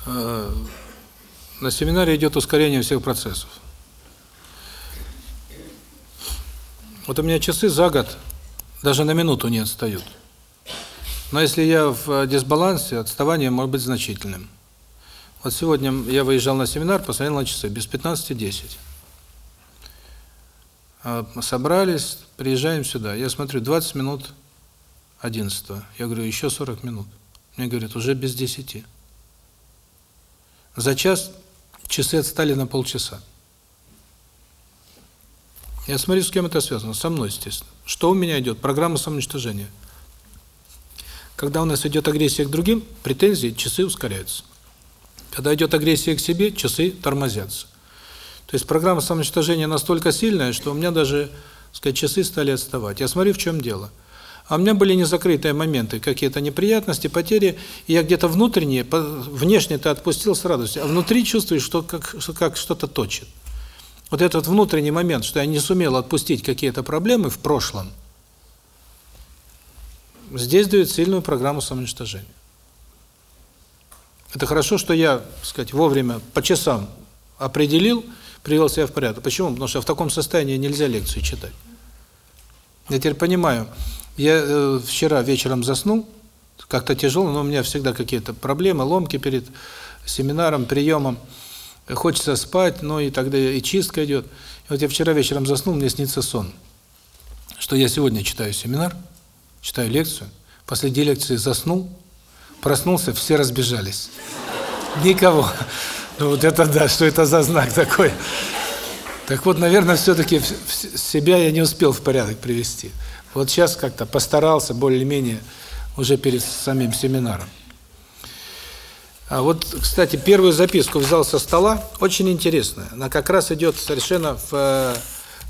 Э, На семинаре идет ускорение всех процессов. Вот у меня часы за год даже на минуту не отстают. Но если я в дисбалансе, отставание может быть значительным. Вот сегодня я выезжал на семинар, посмотрел на часы, без 15-10. А, Собрались, приезжаем сюда. Я смотрю, 20 минут 11 Я говорю, еще 40 минут. Мне говорят, уже без 10. За час часы отстали на полчаса. Я смотрю, с кем это связано. Со мной, естественно. Что у меня идет? Программа самоуничтожения. Когда у нас идет агрессия к другим, претензии, часы ускоряются. Когда идет агрессия к себе, часы тормозятся. То есть программа самоуничтожения настолько сильная, что у меня даже, сказать, часы стали отставать. Я смотрю, в чем дело. А у меня были незакрытые моменты, какие-то неприятности, потери, и я где-то внутренне, по- внешне ты отпустил с радостью, а внутри чувствуешь, что как что как что-то точит. Вот этот внутренний момент, что я не сумел отпустить какие-то проблемы в прошлом, здесь дает сильную программу самоуничтожения. Это хорошо, что я, так сказать, вовремя по часам определил, привел себя в порядок. Почему? Потому что в таком состоянии нельзя лекцию читать. Я теперь понимаю. Я э, вчера вечером заснул, как-то тяжело, но у меня всегда какие-то проблемы, ломки перед семинаром, приемом. Хочется спать, но и тогда и чистка идет. И вот я вчера вечером заснул, мне снится сон, что я сегодня читаю семинар, читаю лекцию, посреди лекции заснул, проснулся, все разбежались. Никого. Ну вот это да, что это за знак такой? Так вот, наверное, все-таки себя я не успел в порядок привести. Вот сейчас как-то постарался более-менее уже перед самим семинаром. А вот, кстати, первую записку взял со стола, очень интересная. Она как раз идет совершенно в, э,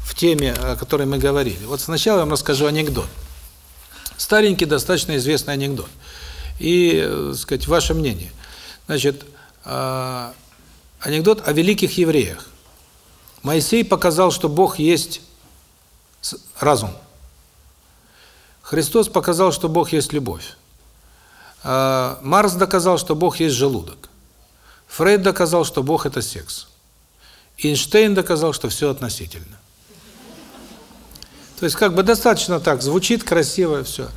в теме, о которой мы говорили. Вот сначала я вам расскажу анекдот. Старенький, достаточно известный анекдот. И, э, сказать, ваше мнение. Значит, э, анекдот о великих евреях. Моисей показал, что Бог есть разум. Христос показал, что Бог есть любовь. А, Марс доказал, что Бог есть желудок. Фрейд доказал, что Бог – это секс. Эйнштейн доказал, что все относительно. То есть как бы достаточно так, звучит красиво, все.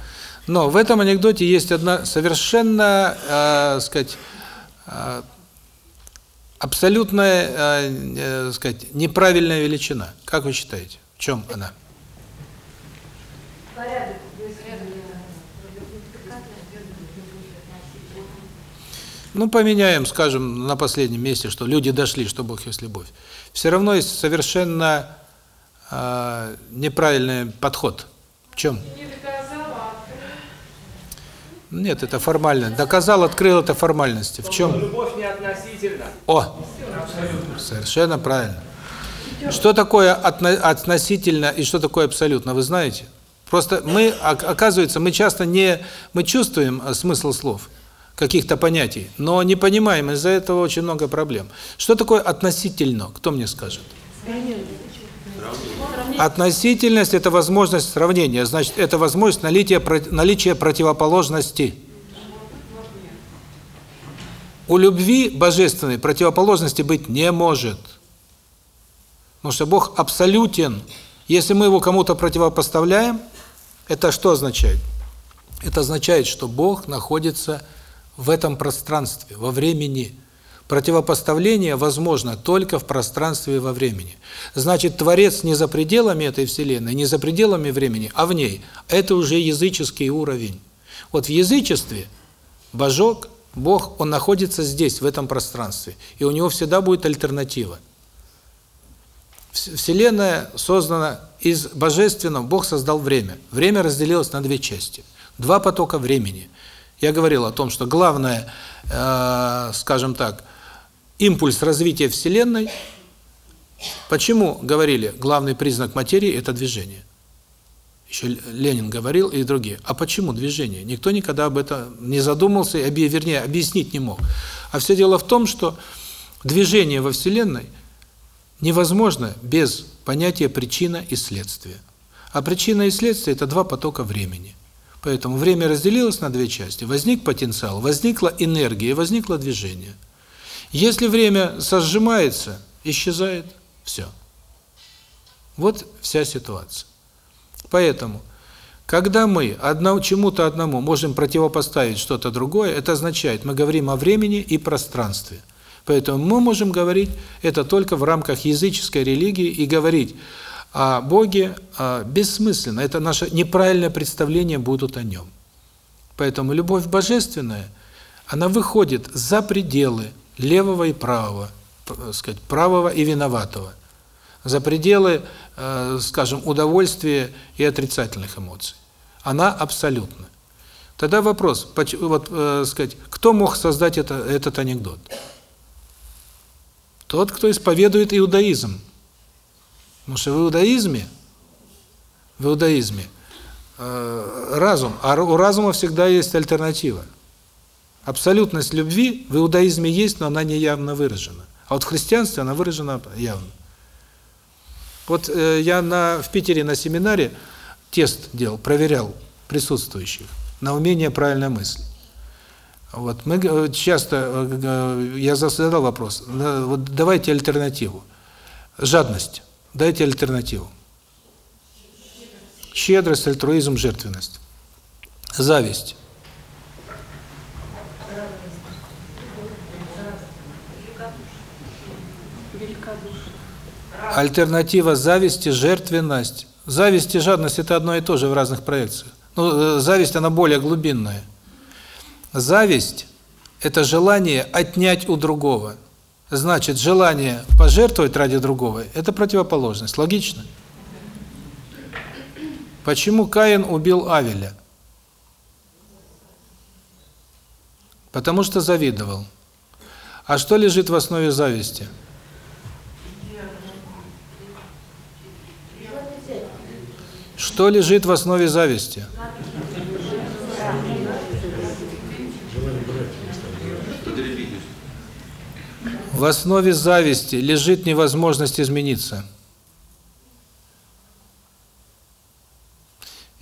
Но в этом анекдоте есть одна совершенно, э, сказать, э, абсолютная, э, сказать, неправильная величина. Как вы считаете, в чем она? Ну, поменяем, скажем, на последнем месте, что люди дошли, что Бог есть любовь. Все равно есть совершенно э, неправильный подход. В чем? Нет, это формально. Доказал, открыл это формальности. В чем? Любовь не относительно. О, совершенно правильно. Что такое отно- относительно и что такое абсолютно, вы знаете? Просто мы, ок- оказывается, мы часто не, мы чувствуем э, смысл слов, каких-то понятий, но не понимаем, из-за этого очень много проблем. Что такое относительно? Кто мне скажет? Относительность – это возможность сравнения, значит, это возможность наличия, наличия противоположности. У любви божественной противоположности быть не может. Потому что Бог абсолютен. Если мы его кому-то противопоставляем, это что означает? Это означает, что Бог находится в этом пространстве, во времени. Противопоставление возможно только в пространстве и во времени. Значит, Творец не за пределами этой Вселенной, не за пределами времени, а в ней. Это уже языческий уровень. Вот в язычестве Божок, Бог, он находится здесь, в этом пространстве. И у него всегда будет альтернатива. Вс- Вселенная создана из божественного, Бог создал время. Время разделилось на две части. Два потока времени. Я говорил о том, что главное, э, скажем так, импульс развития Вселенной. Почему говорили, главный признак материи – это движение? Еще Ленин говорил и другие. А почему движение? Никто никогда об этом не задумался, вернее, объяснить не мог. А все дело в том, что движение во Вселенной невозможно без понятия причина и следствие. А причина и следствие – это два потока времени. Поэтому время разделилось на две части. Возник потенциал, возникла энергия, возникло движение. Если время сожимается, исчезает все. Вот вся ситуация. Поэтому, когда мы одному чему-то одному можем противопоставить что-то другое, это означает, мы говорим о времени и пространстве. Поэтому мы можем говорить это только в рамках языческой религии и говорить о Боге а, бессмысленно. Это наше неправильное представление будут о Нем. Поэтому любовь божественная, она выходит за пределы левого и правого, сказать, правого и виноватого, за пределы, э, скажем, удовольствия и отрицательных эмоций. Она абсолютна. Тогда вопрос, вот, э, сказать, кто мог создать это, этот анекдот? Тот, кто исповедует иудаизм. Потому что в иудаизме, в иудаизме э, разум, а у разума всегда есть альтернатива. Абсолютность любви в иудаизме есть, но она не явно выражена. А вот в христианстве она выражена явно. Вот э, я на в Питере на семинаре тест делал, проверял присутствующих на умение правильно мыслить. Вот мы э, часто э, я задал вопрос: вот давайте альтернативу. Жадность. Дайте альтернативу. Щедрость, альтруизм, жертвенность. Зависть. Альтернатива зависти – жертвенность. Зависть и жадность – это одно и то же в разных проекциях. Ну, э, зависть, она более глубинная. Зависть – это желание отнять у другого. Значит, желание пожертвовать ради другого – это противоположность. Логично? Почему Каин убил Авеля? Потому что завидовал. А что лежит в основе зависти? – Что лежит в основе зависти? В основе зависти лежит невозможность измениться.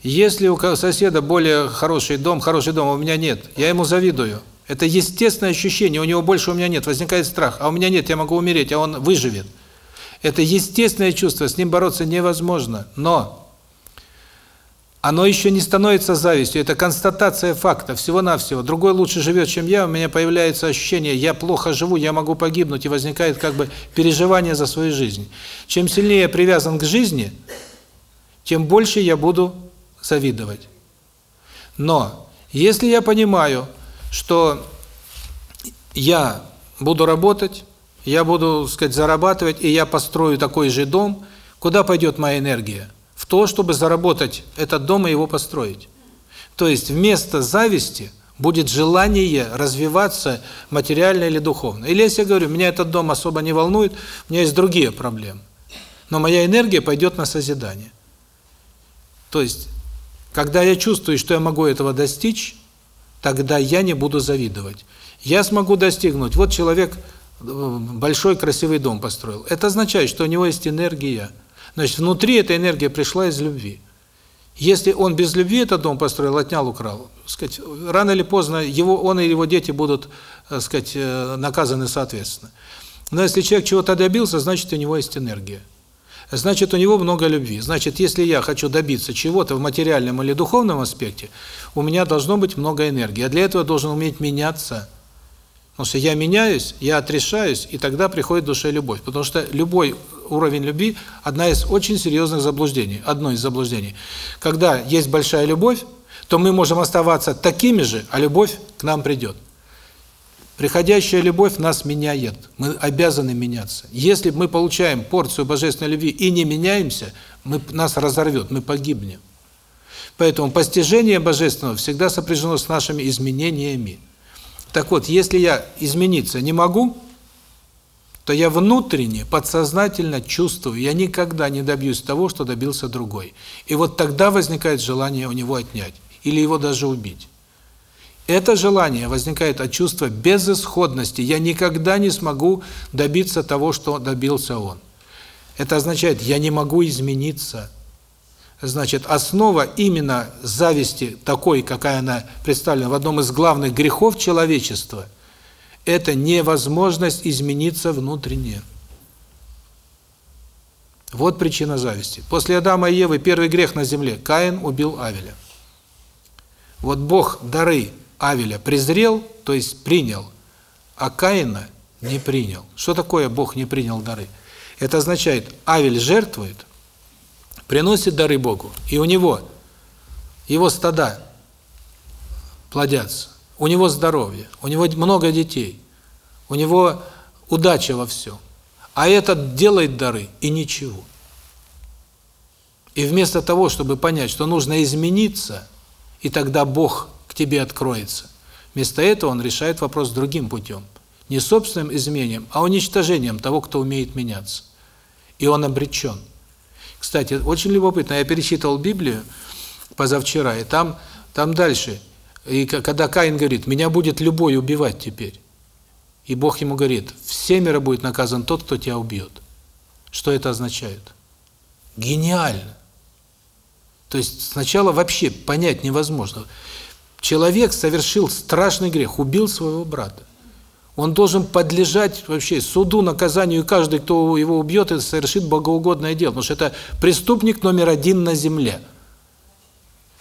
Если у соседа более хороший дом, хороший дом, а у меня нет, я ему завидую. Это естественное ощущение, у него больше у меня нет, возникает страх, а у меня нет, я могу умереть, а он выживет. Это естественное чувство, с ним бороться невозможно. Но оно еще не становится завистью, это констатация факта, всего-навсего. Другой лучше живет, чем я, у меня появляется ощущение, я плохо живу, я могу погибнуть, и возникает как бы переживание за свою жизнь. Чем сильнее я привязан к жизни, тем больше я буду завидовать. Но если я понимаю, что я буду работать, я буду, сказать, зарабатывать, и я построю такой же дом, куда пойдет моя энергия? В то, чтобы заработать этот дом и его построить. То есть вместо зависти будет желание развиваться материально или духовно. Или если я говорю, меня этот дом особо не волнует, у меня есть другие проблемы. Но моя энергия пойдет на созидание. То есть, когда я чувствую, что я могу этого достичь, тогда я не буду завидовать. Я смогу достигнуть. Вот человек э, большой красивый дом построил. Это означает, что у него есть энергия. Значит, внутри эта энергия пришла из любви. Если он без любви этот дом построил, отнял, украл, сказать, рано или поздно его он и его дети будут, так сказать, э, наказаны соответственно. Но если человек чего-то добился, значит, у него есть энергия. Значит, у него много любви. Значит, если я хочу добиться чего-то в материальном или духовном аспекте, у меня должно быть много энергии. А для этого должен уметь меняться. Потому что я меняюсь, я отрешаюсь, и тогда приходит в душе любовь. Потому что любой уровень любви – одна из очень серьезных заблуждений, одно из заблуждений. Когда есть большая любовь, то мы можем оставаться такими же, а любовь к нам придет. Приходящая любовь нас меняет, мы обязаны меняться. Если мы получаем порцию божественной любви и не меняемся, мы, нас разорвет, мы погибнем. Поэтому постижение божественного всегда сопряжено с нашими изменениями. Так вот, если я измениться не могу, то я внутренне, подсознательно чувствую, я никогда не добьюсь того, что добился другой. И вот тогда возникает желание у него отнять или его даже убить. Это желание возникает от чувства безысходности. Я никогда не смогу добиться того, что добился он. Это означает, я не могу измениться. Значит, основа именно зависти, такой, какая она представлена в одном из главных грехов человечества, это невозможность измениться внутренне. Вот причина зависти. После Адама и Евы первый грех на земле. Каин убил Авеля. Вот Бог дары Авеля презрел, то есть принял, а Каина не принял. Что такое Бог не принял дары? Это означает, Авель жертвует, приносит дары Богу, и у него, его стада плодятся, у него здоровье, у него много детей, у него удача во всем. А этот делает дары и ничего. И вместо того, чтобы понять, что нужно измениться, и тогда Бог к тебе откроется, вместо этого он решает вопрос другим путем. Не собственным изменением, а уничтожением того, кто умеет меняться. И он обречен. Кстати, очень любопытно, я перечитывал Библию позавчера, и там, там дальше, и когда Каин говорит, меня будет любой убивать теперь, и Бог ему говорит, всемиро будет наказан тот, кто тебя убьет. Что это означает? Гениально. То есть сначала вообще понять невозможно. Человек совершил страшный грех, убил своего брата. Он должен подлежать вообще суду, наказанию, и каждый, кто его убьет, это совершит богоугодное дело, потому что это преступник номер один на земле.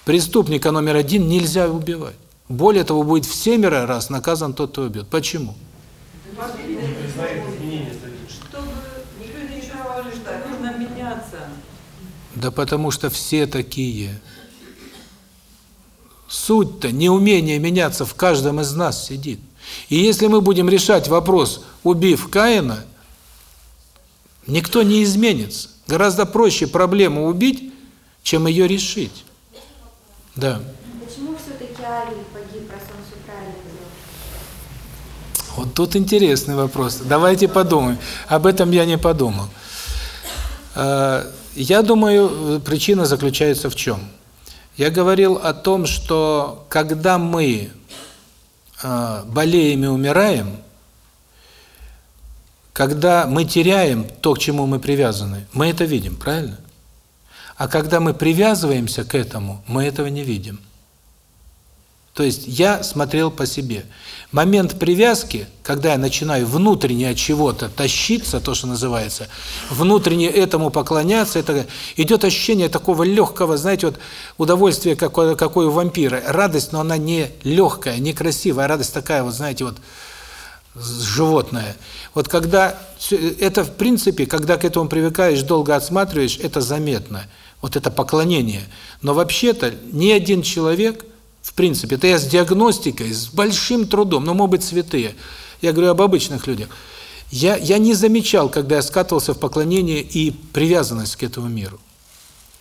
Преступника номер один нельзя убивать. Более того, будет в семеро раз наказан тот, кто убьет. Почему? Да потому что все такие. Суть-то неумение меняться в каждом из нас сидит. И если мы будем решать вопрос, убив Каина, никто не изменится. Гораздо проще проблему убить, чем ее решить. Да. Почему все-таки Авель погиб, раз он все правильно делал? Вот тут интересный вопрос. Давайте подумаем. Об этом я не подумал. Э, Я думаю, причина заключается в чем? Я говорил о том, что когда мы болеем и умираем, когда мы теряем то, к чему мы привязаны, мы это видим, правильно? А когда мы привязываемся к этому, мы этого не видим. То есть я смотрел по себе. Момент привязки, когда я начинаю внутренне от чего-то тащиться, то, что называется, внутренне этому поклоняться, это идет ощущение такого легкого, знаете, вот удовольствие, какое, какое у вампира. Радость, но она не легкая, не красивая, а радость такая, вот знаете, вот животное. Вот когда это в принципе, когда к этому привыкаешь, долго отсматриваешь, это заметно. Вот это поклонение. Но вообще-то ни один человек в принципе, это я с диагностикой, с большим трудом, но, может быть, святые. Я говорю об обычных людях. Я, я не замечал, когда я скатывался в поклонение и привязанность к этому миру.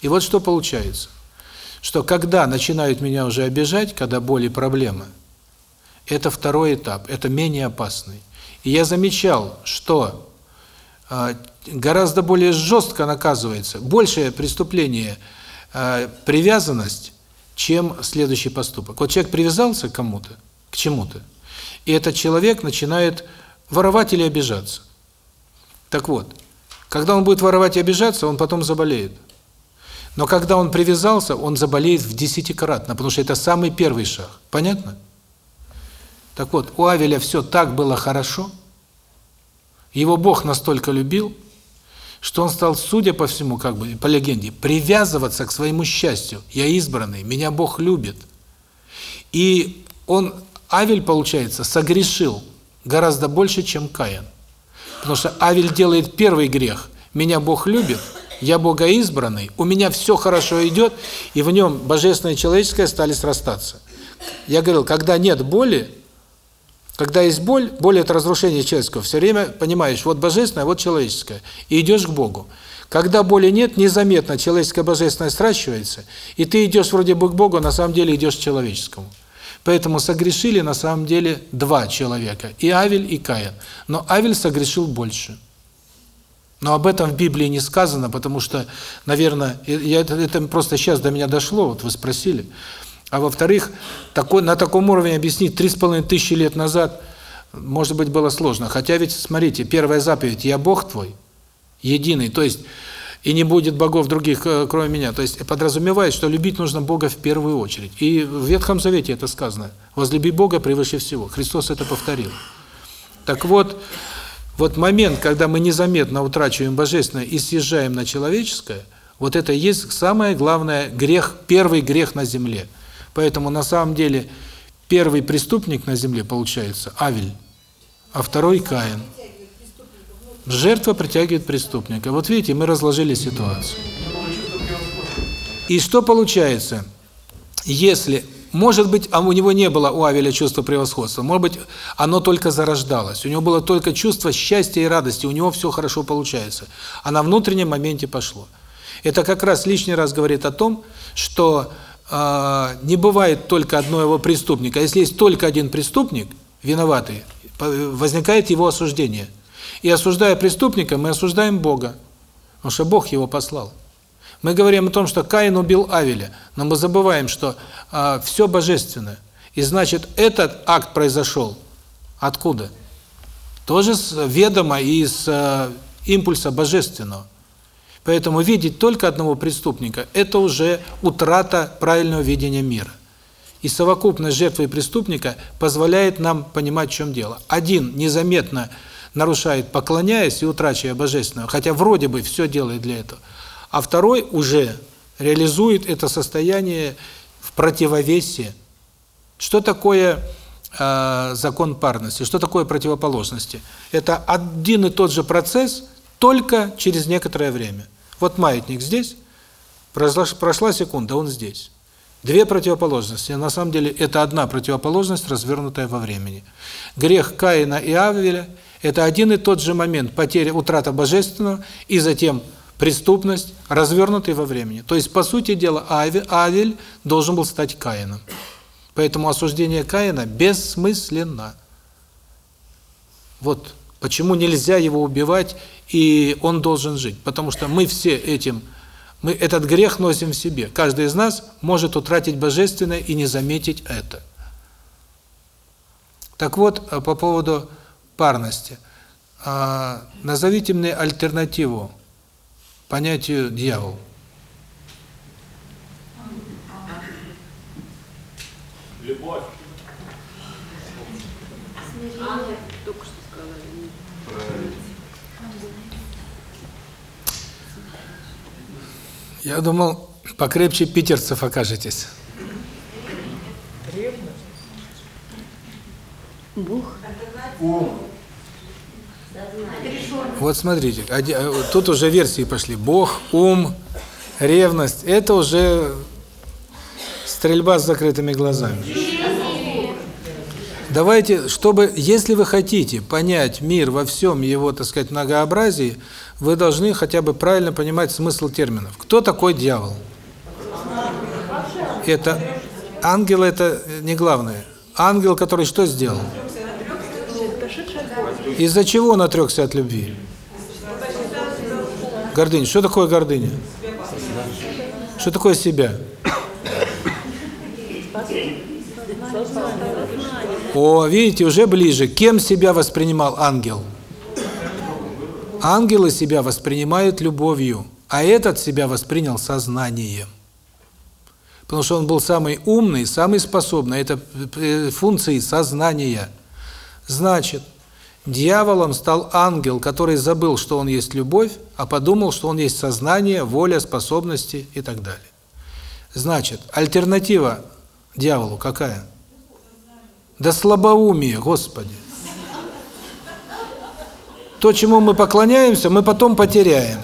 И вот что получается. Что когда начинают меня уже обижать, когда боли и проблемы, это второй этап, это менее опасный. И я замечал, что э, гораздо более жестко наказывается, большее преступление э, привязанность, чем следующий поступок. Вот человек привязался к кому-то, к чему-то, и этот человек начинает воровать или обижаться. Так вот, когда он будет воровать и обижаться, он потом заболеет. Но когда он привязался, он заболеет в десятикратно, потому что это самый первый шаг. Понятно? Так вот, у Авеля все так было хорошо, его Бог настолько любил, что он стал, судя по всему, как бы по легенде, привязываться к своему счастью. Я избранный, меня Бог любит. И он, Авель, получается, согрешил гораздо больше, чем Каин. Потому что Авель делает первый грех. Меня Бог любит, я Бога избранный, у меня все хорошо идет, и в нем божественное и человеческое стали срастаться. Я говорил, когда нет боли, когда есть боль, боль – это разрушение человеческого. Все время понимаешь, вот божественное, вот человеческое. И идешь к Богу. Когда боли нет, незаметно человеческое божественное сращивается, и ты идешь вроде бы к Богу, а на самом деле идешь к человеческому. Поэтому согрешили на самом деле два человека, и Авель, и Каин. Но Авель согрешил больше. Но об этом в Библии не сказано, потому что, наверное, я, это, это просто сейчас до меня дошло, вот вы спросили – а во-вторых, такой, на таком уровне объяснить три с половиной тысячи лет назад, может быть, было сложно. Хотя ведь, смотрите, первая заповедь «Я Бог твой», единый. То есть, и не будет богов других, э, кроме меня. То есть подразумевает, что любить нужно Бога в первую очередь. И в Ветхом Завете это сказано. Возлюби Бога превыше всего. Христос это повторил. Так вот, вот момент, когда мы незаметно утрачиваем божественное и съезжаем на человеческое, вот это и есть самое главное грех, первый грех на земле. Поэтому на самом деле первый преступник на земле получается Авель, а второй Каин. Жертва притягивает преступника. Вот видите, мы разложили ситуацию. И что получается? Если, может быть, а у него не было у Авеля чувства превосходства, может быть, оно только зарождалось. У него было только чувство счастья и радости, у него все хорошо получается. А на внутреннем моменте пошло. Это как раз лишний раз говорит о том, что не бывает только одного преступника. Если есть только один преступник, виноватый, возникает его осуждение – и осуждая преступника, мы осуждаем Бога, потому что Бог его послал. Мы говорим о том, что Каин убил Авеля, но мы забываем, что э, все божественное. И значит, этот акт произошел откуда? Тоже с ведома и с э, импульса божественного. Поэтому видеть только одного преступника – это уже утрата правильного видения мира. И совокупность жертвы и преступника позволяет нам понимать, в чем дело. Один незаметно нарушает, поклоняясь и утрачивая божественного, хотя вроде бы все делает для этого. А второй уже реализует это состояние в противовесе. Что такое э, закон парности? Что такое противоположности? Это один и тот же процесс, только через некоторое время. Вот маятник здесь, прошла, прошла секунда, он здесь. Две противоположности. На самом деле это одна противоположность, развернутая во времени. Грех Каина и Авеля – это один и тот же момент потеря, утрата божественного и затем преступность, развернутый во времени. То есть, по сути дела, Авель, Авель должен был стать Каином. Поэтому осуждение Каина бессмысленно. Вот почему нельзя его убивать, и он должен жить. Потому что мы все этим, мы этот грех носим в себе. Каждый из нас может утратить божественное и не заметить это. Так вот, по поводу парности. А, назовите мне альтернативу понятию дьявол. Любовь. Смирение. Только что сказали. Я думал, покрепче питерцев окажетесь. Бог. Вот смотрите, тут уже версии пошли. Бог, ум, ревность. Это уже стрельба с закрытыми глазами. Давайте, чтобы, если вы хотите понять мир во всем его, так сказать, многообразии, вы должны хотя бы правильно понимать смысл терминов. Кто такой дьявол? Это ангел, это не главное. Ангел, который что сделал? Из-за чего он отрекся от любви? Гордыня. Что такое гордыня? Что такое себя? О, видите, уже ближе. Кем себя воспринимал ангел? Ангелы себя воспринимают любовью, а этот себя воспринял сознанием. Потому что он был самый умный, самый способный. Это функции сознания. Значит, дьяволом стал ангел, который забыл, что он есть любовь, а подумал, что он есть сознание, воля, способности и так далее. Значит, альтернатива дьяволу какая? Да слабоумие, Господи. То, чему мы поклоняемся, мы потом потеряем.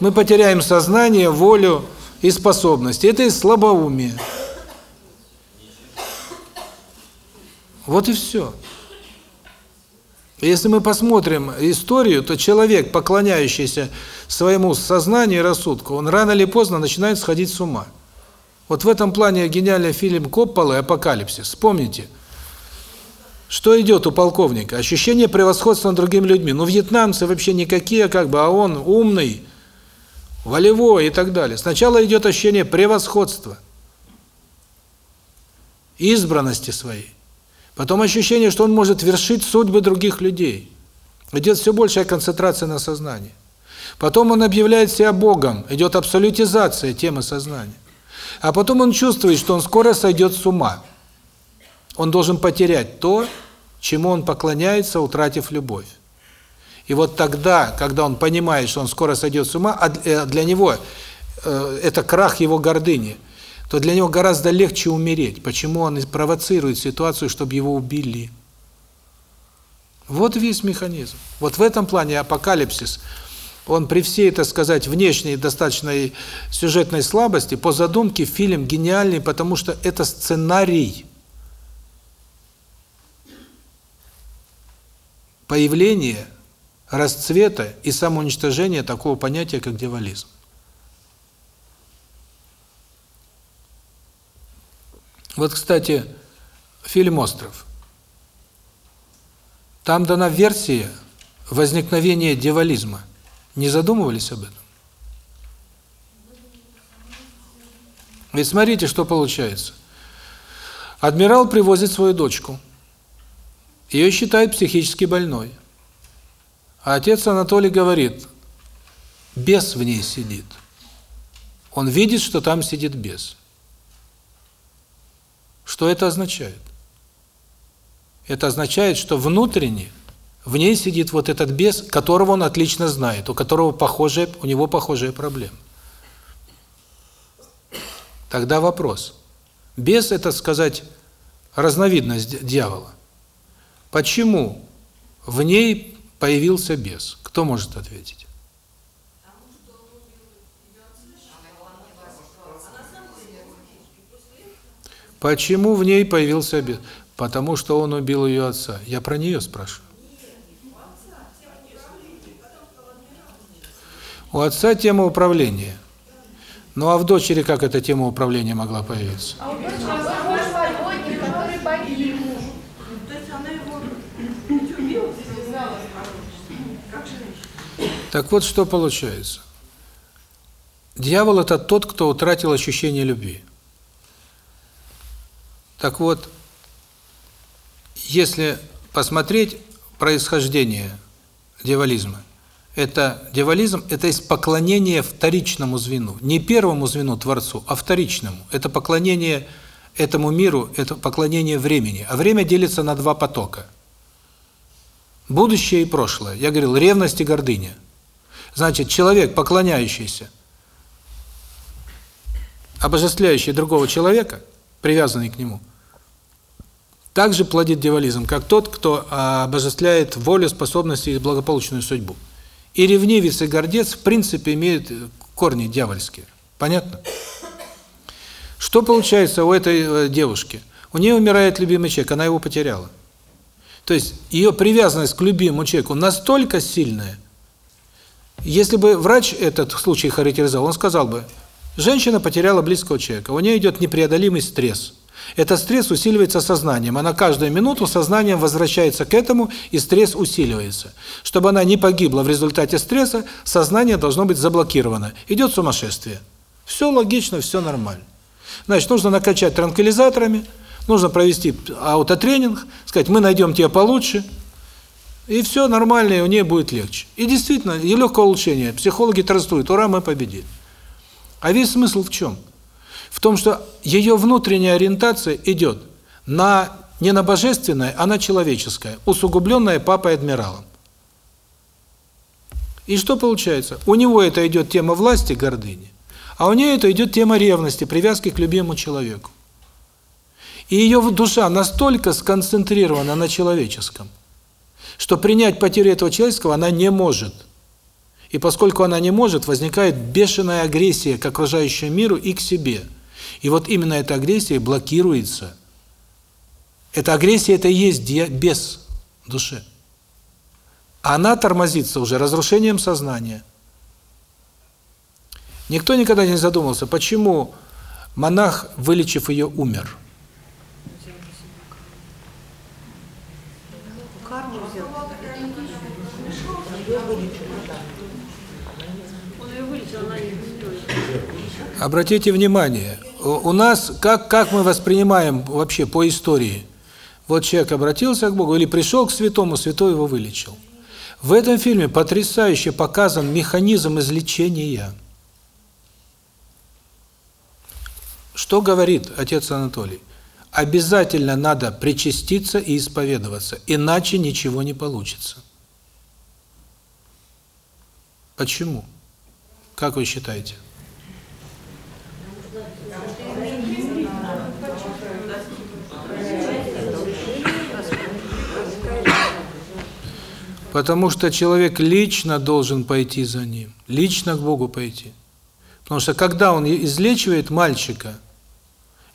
Мы потеряем сознание, волю, и способности. Это и слабоумие. Вот и все. Если мы посмотрим историю, то человек, поклоняющийся своему сознанию и рассудку, он рано или поздно начинает сходить с ума. Вот в этом плане гениальный фильм Копполы «Апокалипсис». Вспомните, что идет у полковника? Ощущение превосходства над другими людьми. Ну, вьетнамцы вообще никакие, как бы, а он умный, волевой и так далее. Сначала идет ощущение превосходства, избранности своей. Потом ощущение, что он может вершить судьбы других людей. Идет все большая концентрация на сознании. Потом он объявляет себя Богом, идет абсолютизация темы сознания. А потом он чувствует, что он скоро сойдет с ума. Он должен потерять то, чему он поклоняется, утратив любовь. И вот тогда, когда он понимает, что он скоро сойдет с ума, а для него э, это крах его гордыни, то для него гораздо легче умереть. Почему он провоцирует ситуацию, чтобы его убили? Вот весь механизм. Вот в этом плане апокалипсис, он при всей, так сказать, внешней достаточной сюжетной слабости, по задумке фильм гениальный, потому что это сценарий появления, расцвета и самоуничтожения такого понятия, как дьяволизм. Вот, кстати, фильм «Остров». Там дана версия возникновения дьяволизма. Не задумывались об этом? Ведь смотрите, что получается. Адмирал привозит свою дочку. Ее считают психически больной. А отец Анатолий говорит, бес в ней сидит. Он видит, что там сидит бес. Что это означает? Это означает, что внутренне в ней сидит вот этот бес, которого он отлично знает, у которого похожие, у него похожие проблемы. Тогда вопрос. Бес – это, сказать, разновидность дьявола. Почему в ней появился бес? Кто может ответить? Почему в ней появился бес? Потому что он убил ее отца. Я про нее спрашиваю. У отца тема управления. Ну а в дочери как эта тема управления могла появиться? А у дочери свой свободник, который погиб. То есть она его чуть убила, связалась, как женщина. Так вот, что получается. Дьявол – это тот, кто утратил ощущение любви. Так вот, если посмотреть происхождение дьяволизма, это дьяволизм – это есть поклонение вторичному звену. Не первому звену Творцу, а вторичному. Это поклонение этому миру, это поклонение времени. А время делится на два потока. Будущее и прошлое. Я говорил, ревность и гордыня. Значит, человек, поклоняющийся, обожествляющий другого человека, привязанный к нему, также плодит дьяволизм, как тот, кто обожествляет волю, способности и благополучную судьбу. И ревнивец, и гордец, в принципе, имеют корни дьявольские. Понятно? Что получается у этой девушки? У нее умирает любимый человек, она его потеряла. То есть ее привязанность к любимому человеку настолько сильная, если бы врач этот случай характеризовал, он сказал бы, женщина потеряла близкого человека, у нее идет непреодолимый стресс. Этот стресс усиливается сознанием. Она каждую минуту сознанием возвращается к этому, и стресс усиливается. Чтобы она не погибла в результате стресса, сознание должно быть заблокировано. Идет сумасшествие. Все логично, все нормально. Значит, нужно накачать транквилизаторами, нужно провести аутотренинг, сказать, мы найдем тебя получше, и все нормально, и у нее будет легче. И действительно, и легкое улучшение. Психологи торжествуют, ура, мы победили. А весь смысл в чем? В том, что ее внутренняя ориентация идет на не на божественное, а на человеческое, усугубленное папой-адмиралом. И что получается? У него это идет тема власти, гордыни, а у нее это идет тема ревности, привязки к любимому человеку. И ее душа настолько сконцентрирована на человеческом, что принять потерю этого человеческого она не может. И поскольку она не может, возникает бешеная агрессия к окружающему миру и к себе – и вот именно эта агрессия блокируется. Эта агрессия – это и есть без души. Она тормозится уже разрушением сознания. Никто никогда не задумался, почему монах, вылечив ее, умер. Карму взял. Он ее вылечил, она не стоит. Обратите внимание, у нас, как, как мы воспринимаем вообще по истории? Вот человек обратился к Богу или пришел к святому, святой его вылечил. В этом фильме потрясающе показан механизм излечения. Что говорит отец Анатолий? Обязательно надо причаститься и исповедоваться, иначе ничего не получится. Почему? Как вы считаете? Потому что человек лично должен пойти за ним, лично к Богу пойти. Потому что когда он излечивает мальчика,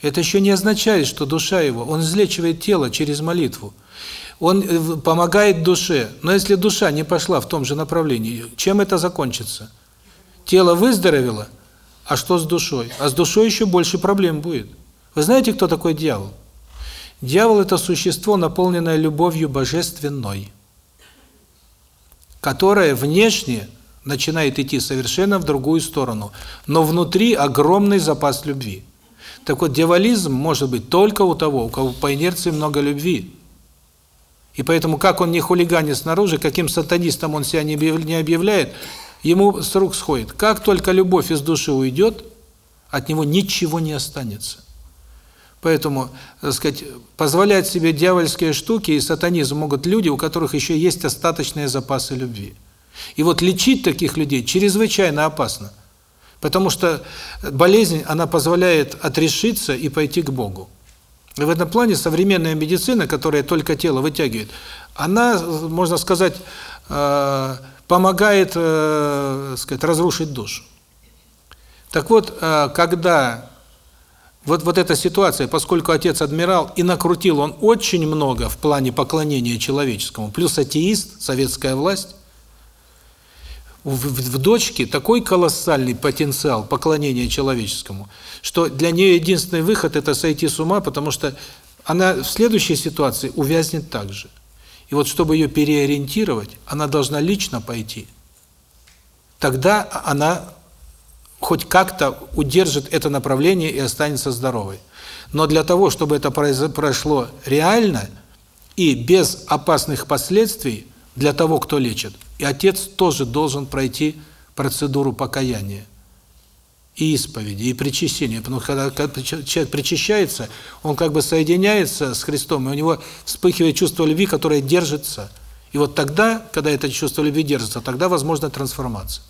это еще не означает, что душа его, он излечивает тело через молитву. Он э, помогает душе. Но если душа не пошла в том же направлении, чем это закончится? Тело выздоровело, а что с душой? А с душой еще больше проблем будет. Вы знаете, кто такой дьявол? Дьявол – это существо, наполненное любовью божественной, которое внешне начинает идти совершенно в другую сторону, но внутри огромный запас любви. Так вот, дьяволизм может быть только у того, у кого по инерции много любви. И поэтому, как он не хулиганит снаружи, каким сатанистом он себя не объявляет, ему с рук сходит. Как только любовь из души уйдет, от него ничего не останется. Поэтому, так сказать, позволять себе дьявольские штуки и сатанизм могут люди, у которых еще есть остаточные запасы любви. И вот лечить таких людей чрезвычайно опасно. Потому что болезнь, она позволяет отрешиться и пойти к Богу. И в этом плане современная медицина, которая только тело вытягивает, она, можно сказать, э, помогает, э, сказать, разрушить душу. Так вот, э, когда вот, вот эта ситуация, поскольку отец адмирал, и накрутил он очень много в плане поклонения человеческому, плюс атеист, советская власть, в, в, в дочке такой колоссальный потенциал поклонения человеческому, что для нее единственный выход – это сойти с ума, потому что она в следующей ситуации увязнет так же. И вот чтобы ее переориентировать, она должна лично пойти. Тогда она хоть как-то удержит это направление и останется здоровой. Но для того, чтобы это прошло реально и без опасных последствий для того, кто лечит, и отец тоже должен пройти процедуру покаяния и исповеди, и причащения. Потому что когда человек причащается, он как бы соединяется с Христом, и у него вспыхивает чувство любви, которое держится. И вот тогда, когда это чувство любви держится, тогда возможна трансформация.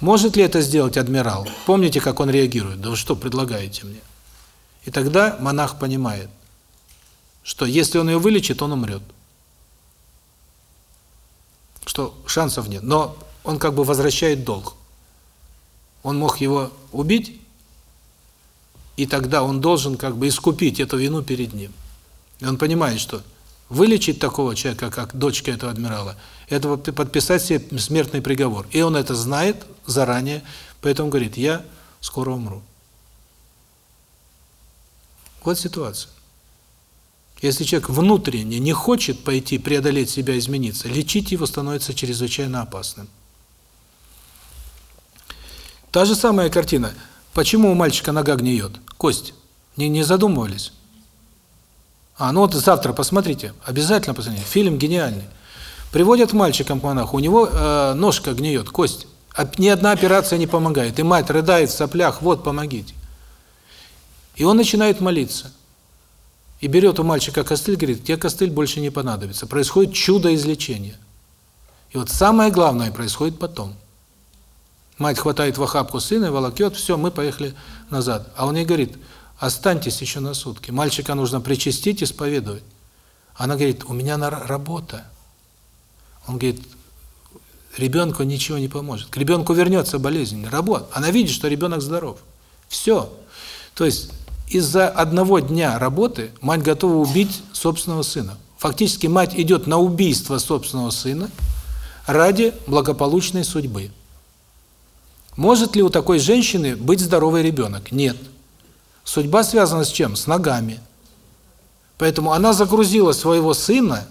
Может ли это сделать адмирал? Помните, как он реагирует? Да вы что предлагаете мне? И тогда монах понимает, что если он ее вылечит, он умрет. Что шансов нет. Но он как бы возвращает долг. Он мог его убить, и тогда он должен как бы искупить эту вину перед ним. И он понимает, что вылечить такого человека, как дочка этого адмирала, это подписать себе смертный приговор. И он это знает заранее, поэтому говорит, я скоро умру. Вот ситуация. Если человек внутренне не хочет пойти преодолеть себя, измениться, лечить его становится чрезвычайно опасным. Та же самая картина. Почему у мальчика нога гниет? Кость. Не, не задумывались? А, ну вот завтра посмотрите, обязательно посмотрите. Фильм гениальный. Приводят мальчика к монаху, у него э, ножка гниет, кость. Ни одна операция не помогает. И мать рыдает в соплях, вот, помогите. И он начинает молиться. И берет у мальчика костыль, говорит, тебе костыль больше не понадобится. Происходит чудо излечения. И вот самое главное происходит потом. Мать хватает в охапку сына, волокет, все, мы поехали назад. А он ей говорит, останьтесь еще на сутки. Мальчика нужно причастить, исповедовать. Она говорит, у меня на работа. Он говорит, ребенку ничего не поможет. К ребенку вернется болезнь, работа. Она видит, что ребенок здоров. Все. То есть из-за одного дня работы мать готова убить собственного сына. Фактически мать идет на убийство собственного сына ради благополучной судьбы. Может ли у такой женщины быть здоровый ребенок? Нет. Судьба связана с чем? С ногами. Поэтому она загрузила своего сына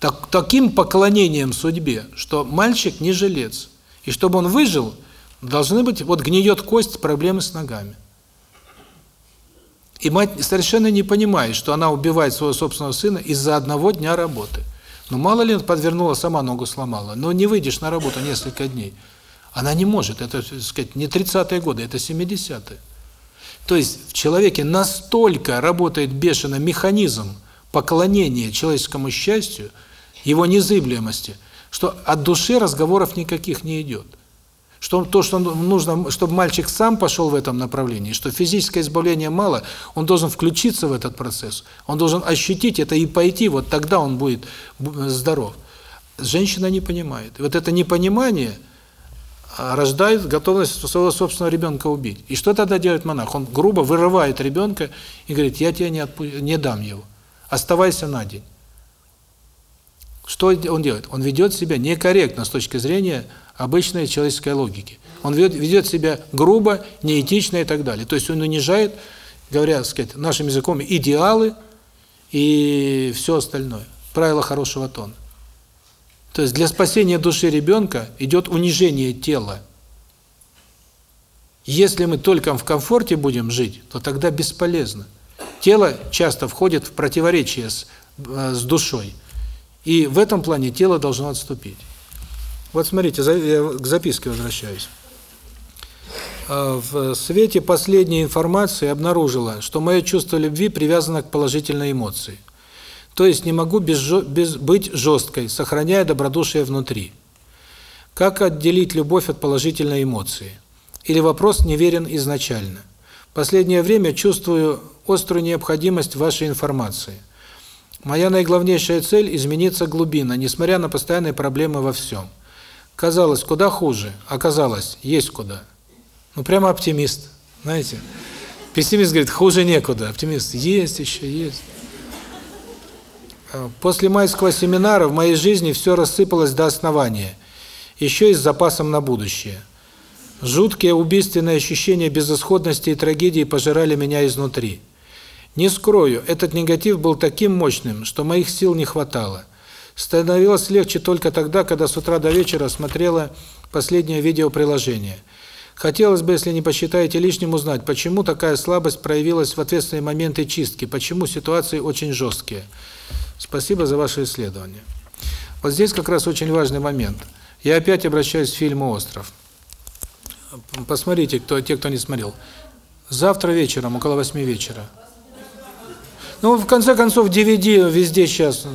так, таким поклонением судьбе, что мальчик не жилец. И чтобы он выжил, должны быть, вот гниет кость, проблемы с ногами. И мать совершенно не понимает, что она убивает своего собственного сына из-за одного дня работы. Ну, мало ли подвернула, сама ногу сломала. Но не выйдешь на работу несколько дней. Она не может. Это, так сказать, не 30-е годы, это 70-е. То есть в человеке настолько работает бешено механизм поклонения человеческому счастью, его незыблемости, что от души разговоров никаких не идет. Что то, что нужно, чтобы мальчик сам пошел в этом направлении, что физическое избавление мало, он должен включиться в этот процесс, он должен ощутить это и пойти, вот тогда он будет здоров. Женщина не понимает. Вот это непонимание а, рождает готовность своего собственного ребенка убить. И что тогда делает монах? Он грубо вырывает ребенка и говорит, я тебя не, отпу... не дам его, оставайся на день. Что он делает? Он ведет себя некорректно с точки зрения обычной человеческой логики. Он ведет, себя грубо, неэтично и так далее. То есть он унижает, говоря, сказать, нашим языком, идеалы и все остальное. Правило хорошего тона. То есть для спасения души ребенка идет унижение тела. Если мы только в комфорте будем жить, то тогда бесполезно. Тело часто входит в противоречие с, э, с душой. И в этом плане тело должно отступить. Вот смотрите, я к записке возвращаюсь. А, в свете последней информации обнаружила, что мое чувство любви привязано к положительной эмоции. То есть не могу без, без быть жесткой, сохраняя добродушие внутри. Как отделить любовь от положительной эмоции? Или вопрос неверен изначально? Последнее время чувствую острую необходимость вашей информации – Моя наиглавнейшая цель – измениться глубинно, несмотря на постоянные проблемы во всем. Казалось, куда хуже, оказалось, есть куда. Ну, прямо оптимист, знаете. Пессимист говорит, хуже некуда, оптимист, есть еще, есть. А, после майского семинара в моей жизни все рассыпалось до основания, еще и с запасом на будущее. Жуткие убийственные ощущения безысходности и трагедии пожирали меня изнутри. Не скрою, этот негатив был таким мощным, что моих сил не хватало. Становилось легче только тогда, когда с утра до вечера смотрела последнее видеоприложение. Хотелось бы, если не посчитаете лишним, узнать, почему такая слабость проявилась в ответственные моменты чистки, почему ситуации очень жесткие. Спасибо за ваше исследование. Вот здесь как раз очень важный момент. Я опять обращаюсь к фильму «Остров». Посмотрите, кто те, кто не смотрел. Завтра вечером, около восьми вечера, ну, в конце концов, DVD везде сейчас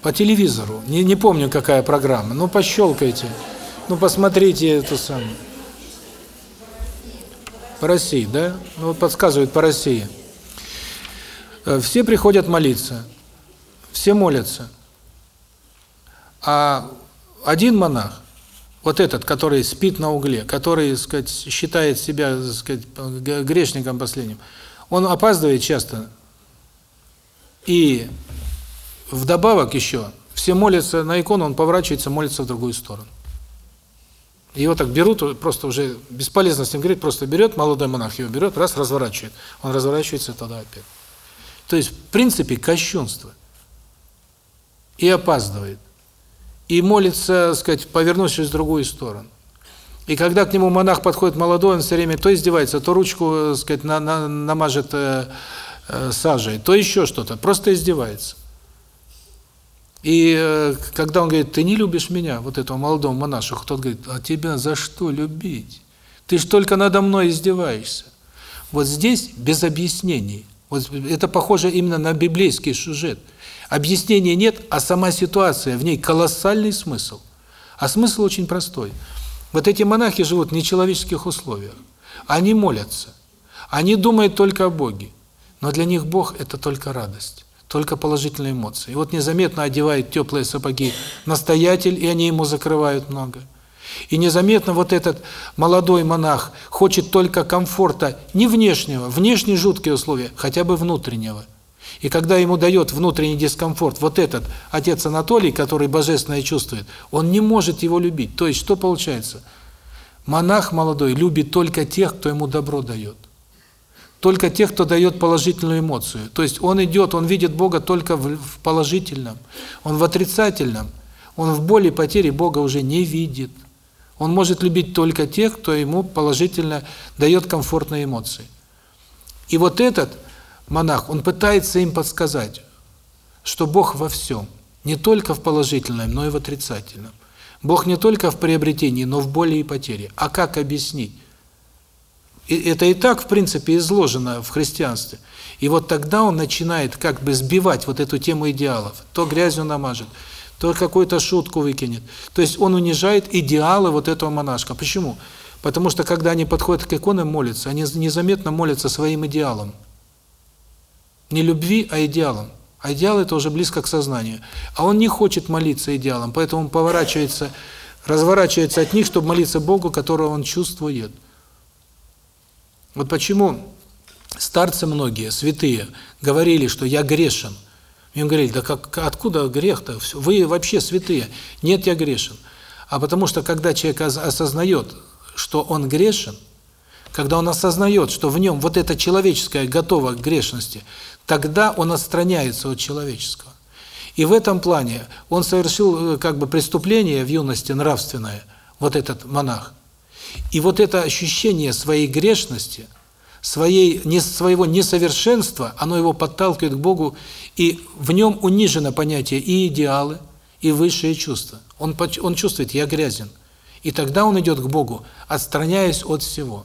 по телевизору. Не, не помню, какая программа. Ну, пощелкайте. Ну, посмотрите это самое. По России, да? Ну, вот подсказывают по России. Э, все приходят молиться. Все молятся. А один монах, вот этот, который спит на угле, который, сказать, считает себя, сказать, грешником последним, он опаздывает часто. И вдобавок еще, все молятся на икону, он поворачивается, молится в другую сторону. Его так берут, просто уже бесполезно с ним говорить, просто берет, молодой монах его берет, раз, разворачивает. Он разворачивается туда опять. То есть, в принципе, кощунство. И опаздывает. И молится, сказать, повернувшись в другую сторону. И когда к нему монах подходит молодой, он все время то издевается, то ручку, так сказать, на, на, намажет э, э, сажей, то еще что-то, просто издевается. И э, когда он говорит, ты не любишь меня, вот этого молодого монашиху, тот говорит, а тебя за что любить? Ты ж только надо мной издеваешься. Вот здесь без объяснений. Вот это похоже именно на библейский сюжет. Объяснения нет, а сама ситуация, в ней колоссальный смысл. А смысл очень простой – вот эти монахи живут в нечеловеческих условиях. Они молятся. Они думают только о Боге. Но для них Бог – это только радость, только положительные эмоции. И вот незаметно одевает теплые сапоги настоятель, и они ему закрывают много. И незаметно вот этот молодой монах хочет только комфорта не внешнего, внешние жуткие условия, хотя бы внутреннего. И когда ему дает внутренний дискомфорт вот этот отец Анатолий, который божественное чувствует, он не может его любить. То есть что получается? Монах молодой любит только тех, кто ему добро дает. Только тех, кто дает положительную эмоцию. То есть он идет, он видит Бога только в положительном. Он в отрицательном. Он в боли, потере Бога уже не видит. Он может любить только тех, кто ему положительно дает комфортные эмоции. И вот этот монах, он пытается им подсказать, что Бог во всем, не только в положительном, но и в отрицательном. Бог не только в приобретении, но в боли и потере. А как объяснить? И это и так, в принципе, изложено в христианстве. И вот тогда он начинает как бы сбивать вот эту тему идеалов. То грязью намажет, то какую-то шутку выкинет. То есть он унижает идеалы вот этого монашка. Почему? Потому что когда они подходят к иконам молятся, они незаметно молятся своим идеалом. Не любви, а идеалом. А идеал это уже близко к сознанию. А он не хочет молиться идеалом, поэтому он поворачивается, разворачивается от них, чтобы молиться Богу, которого он чувствует. Вот почему старцы многие, святые, говорили, что я грешен. Им говорили, да как, откуда грех-то? Вы вообще святые. Нет, я грешен. А потому что, когда человек осознает, что он грешен, когда он осознает, что в нем вот это человеческое готово к грешности, тогда он отстраняется от человеческого. И в этом плане он совершил э, как бы преступление в юности нравственное, вот этот монах. И вот это ощущение своей грешности, своей не своего несовершенства, оно его подталкивает к Богу, и в нем унижено понятие и идеалы, и высшие чувства. Он он чувствует: я грязен. И тогда он идет к Богу, отстраняясь от всего.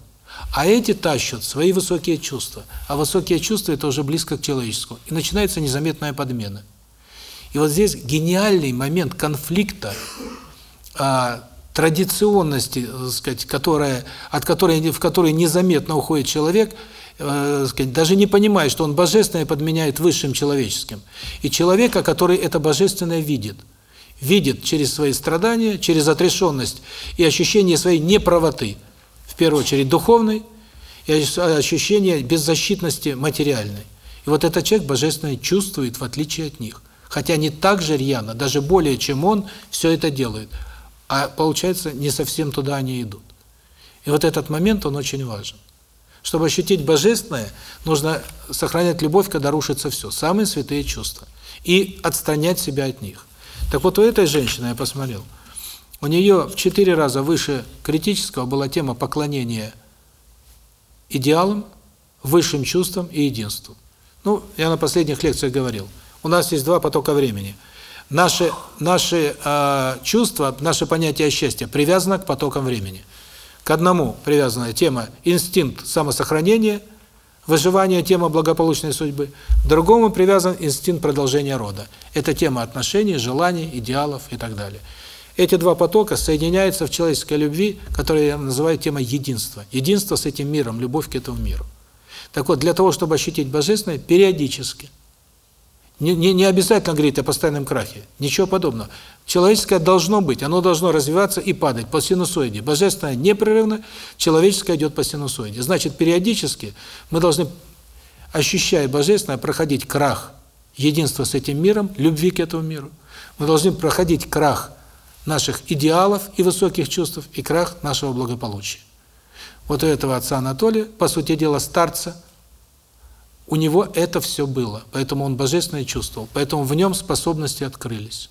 А эти тащат свои высокие чувства. А высокие чувства – это уже близко к человеческому. И начинается незаметная подмена. И вот здесь гениальный момент конфликта, а, традиционности, так сказать, которая, от которой, в которой незаметно уходит человек, э, сказать, даже не понимая, что он божественное подменяет высшим человеческим. И человека, который это божественное видит – видит через свои страдания, через отрешенность и ощущение своей неправоты, первую очередь духовной, и ощущение беззащитности материальной. И вот этот человек божественное чувствует, в отличие от них. Хотя не так же рьяно, даже более, чем он, все это делает. А получается, не совсем туда они идут. И вот этот момент, он очень важен. Чтобы ощутить божественное, нужно сохранять любовь, когда рушится все, самые святые чувства, и отстранять себя от них. Так вот у этой женщины, я посмотрел, у нее в четыре раза выше критического была тема поклонения идеалам, высшим чувствам и единству. Ну, я на последних лекциях говорил, у нас есть два потока времени. Наши, наши э, чувства, наше понятие счастья привязано к потокам времени. К одному привязана тема инстинкт самосохранения – выживание – тема благополучной судьбы, к другому привязан инстинкт продолжения рода. Это тема отношений, желаний, идеалов и так далее. Эти два потока соединяются в человеческой любви, которую я называю темой единства. Единство с этим миром, любовь к этому миру. Так вот, для того, чтобы ощутить Божественное, периодически – не, не, не обязательно говорить о постоянном крахе. Ничего подобного. Человеческое должно быть, оно должно развиваться и падать по синусоиде. Божественное непрерывно, человеческое идет по синусоиде. Значит, периодически мы должны, ощущая Божественное, проходить крах единства с этим миром, любви к этому миру. Мы должны проходить крах наших идеалов и высоких чувств, и крах нашего благополучия. Вот у этого отца Анатолия, по сути дела, старца – у него это все было, поэтому он божественное чувствовал, поэтому в нем способности открылись.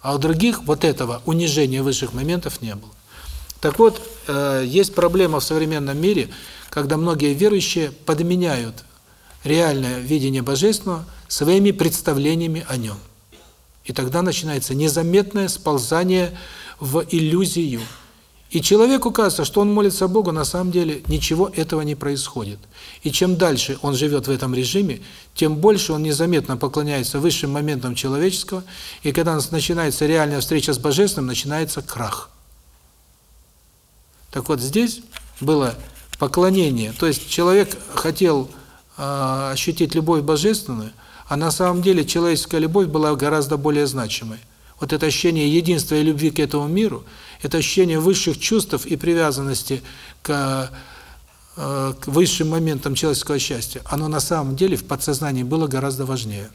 А у других вот этого унижения высших моментов не было. Так вот, э, есть проблема в современном мире, когда многие верующие подменяют реальное видение Божественного своими представлениями о нем. И тогда начинается незаметное сползание в иллюзию. И человеку кажется, что он молится Богу, на самом деле ничего этого не происходит. И чем дальше он живет в этом режиме, тем больше он незаметно поклоняется высшим моментам человеческого, и когда начинается реальная встреча с Божественным, начинается крах. Так вот здесь было поклонение, то есть человек хотел э, ощутить любовь божественную, а на самом деле человеческая любовь была гораздо более значимой. Вот это ощущение единства и любви к этому миру – это ощущение высших чувств и привязанности к, э, к высшим моментам человеческого счастья, оно на самом деле в подсознании было гораздо важнее.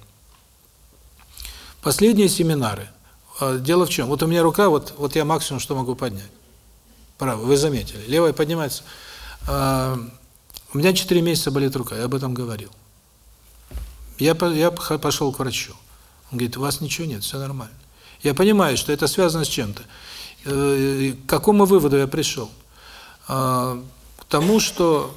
Последние семинары. Э, дело в чем? Вот у меня рука, вот, вот я максимум что могу поднять. Правая, вы заметили. Левая поднимается. Э, у меня 4 месяца болит рука, я об этом говорил. Я, я пошел к врачу. Он говорит, у вас ничего нет, все нормально. Я понимаю, что это связано с чем-то. Э, к какому выводу я пришел? А, к тому, что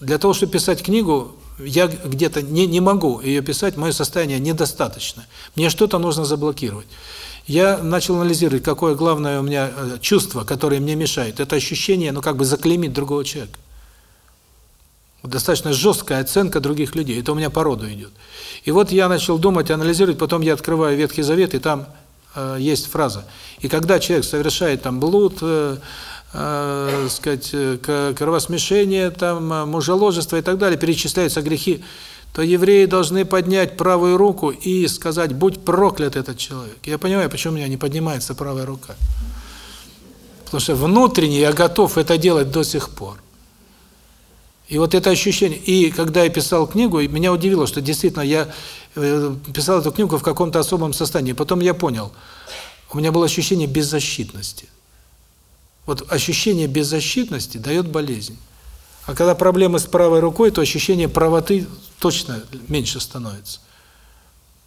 для того, чтобы писать книгу, я где-то не, не могу ее писать, мое состояние недостаточно. Мне что-то нужно заблокировать. Я начал анализировать, какое главное у меня э, чувство, которое мне мешает. Это ощущение, ну, как бы заклеймить другого человека. Достаточно жесткая оценка других людей. Это у меня по роду идет. И вот я начал думать, анализировать, потом я открываю Ветхий Завет, и там э, есть фраза. И когда человек совершает там блуд, э, э, сказать, э, кровосмешение, там, э, мужеложество и так далее, перечисляются грехи, то евреи должны поднять правую руку и сказать, будь проклят этот человек. Я понимаю, почему у меня не поднимается правая рука. Потому что внутренне я готов это делать до сих пор. И вот это ощущение. И когда я писал книгу, меня удивило, что действительно я э, писал эту книгу в каком-то особом состоянии. Потом я понял, у меня было ощущение беззащитности. Вот ощущение беззащитности дает болезнь. А когда проблемы с правой рукой, то ощущение правоты точно меньше становится.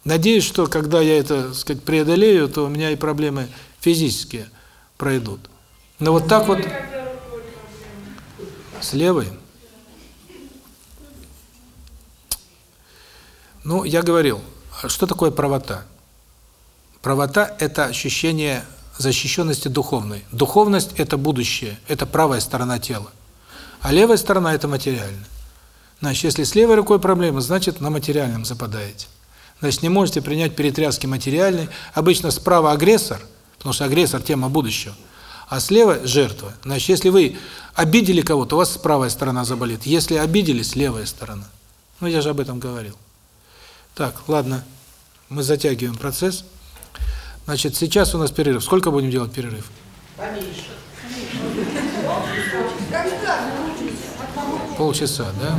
Надеюсь, что когда я это, так сказать, преодолею, то у меня и проблемы физические пройдут. Но вот так вот с левой Ну, я говорил, что такое правота? Правота – это ощущение защищенности духовной. Духовность – это будущее, это правая сторона тела. А левая сторона – это материальная. Значит, если с левой рукой проблема, значит, на материальном западаете. Значит, не можете принять перетряски материальной. Обычно справа агрессор, потому что агрессор – тема будущего, а слева – жертва. Значит, если вы обидели кого-то, у вас правая сторона заболит. Если обиделись – левая сторона. Ну, я же об этом говорил. Так, ладно, мы затягиваем процесс. Значит, сейчас у нас перерыв. Сколько будем делать перерыв? Поменьше. Полчаса, да?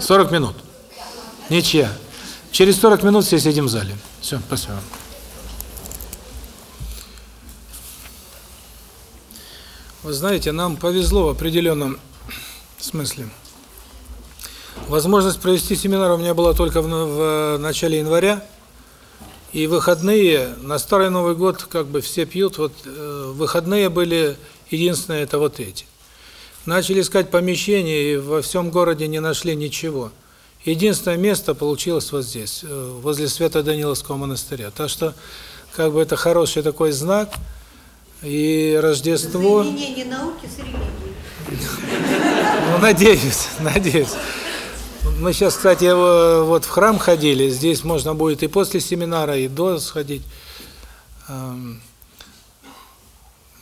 40 минут. Ничья. Через 40 минут все сидим в зале. Все, спасибо. Вы знаете, нам повезло в определенном смысле. Возможность провести семинар у меня была только в, в начале января. И выходные, на Старый Новый год как бы все пьют, вот э, выходные были, единственное, это вот эти. Начали искать помещение, и во всем городе не нашли ничего. Единственное место получилось вот здесь, э, возле Свято-Даниловского монастыря. Так что, как бы это хороший такой знак, и Рождество... Соединение науки с религией. Ну, надеюсь, надеюсь. Мы сейчас, кстати, вот в храм ходили, здесь можно будет и после семинара, и до сходить. Эм,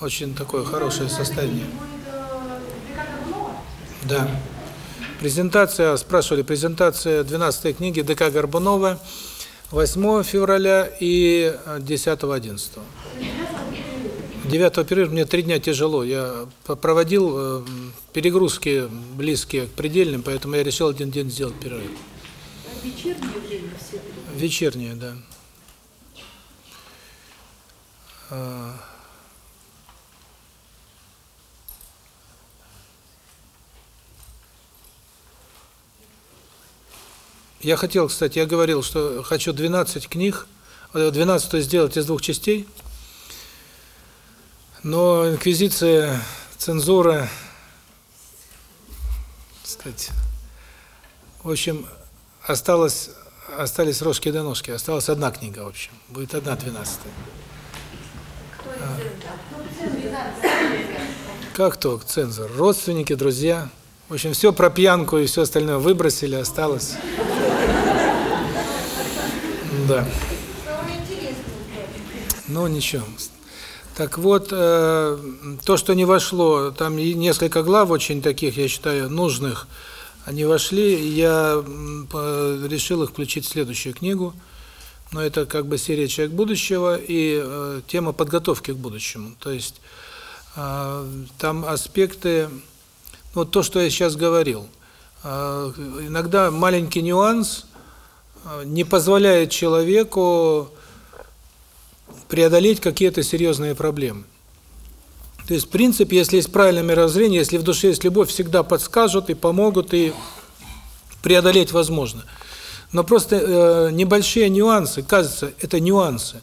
очень такое хорошее состояние. Да. Презентация, спрашивали, презентация 12 книги ДК Горбунова 8 февраля и 10-11. 9 перерыв мне три дня тяжело. Я проводил э, перегрузки близкие к предельным, поэтому я решил один день сделать перерыв. Вечернее время все Вечернее, да. А. Я хотел, кстати, я говорил, что хочу 12 книг, 12 сделать из двух частей. Но инквизиция, цензура, сказать, в общем, осталось остались рожки до ножки, осталась одна книга, в общем. Будет одна двенадцатая. Как то, цензор? Родственники, друзья. В общем, все про пьянку и все остальное выбросили, осталось. Да. Ну, ничего. Так вот, э, то, что не вошло, там несколько глав очень таких, я считаю, нужных, они вошли, я решил их включить в следующую книгу, но это как бы серия «Человек будущего» и э, тема подготовки к будущему. То есть э, там аспекты, вот то, что я сейчас говорил, иногда маленький нюанс не позволяет человеку преодолеть какие-то серьезные проблемы. То есть, в принципе, если есть правильное мировоззрение, если в душе есть любовь, всегда подскажут и помогут, и преодолеть возможно. Но просто э, небольшие нюансы, кажется, это нюансы,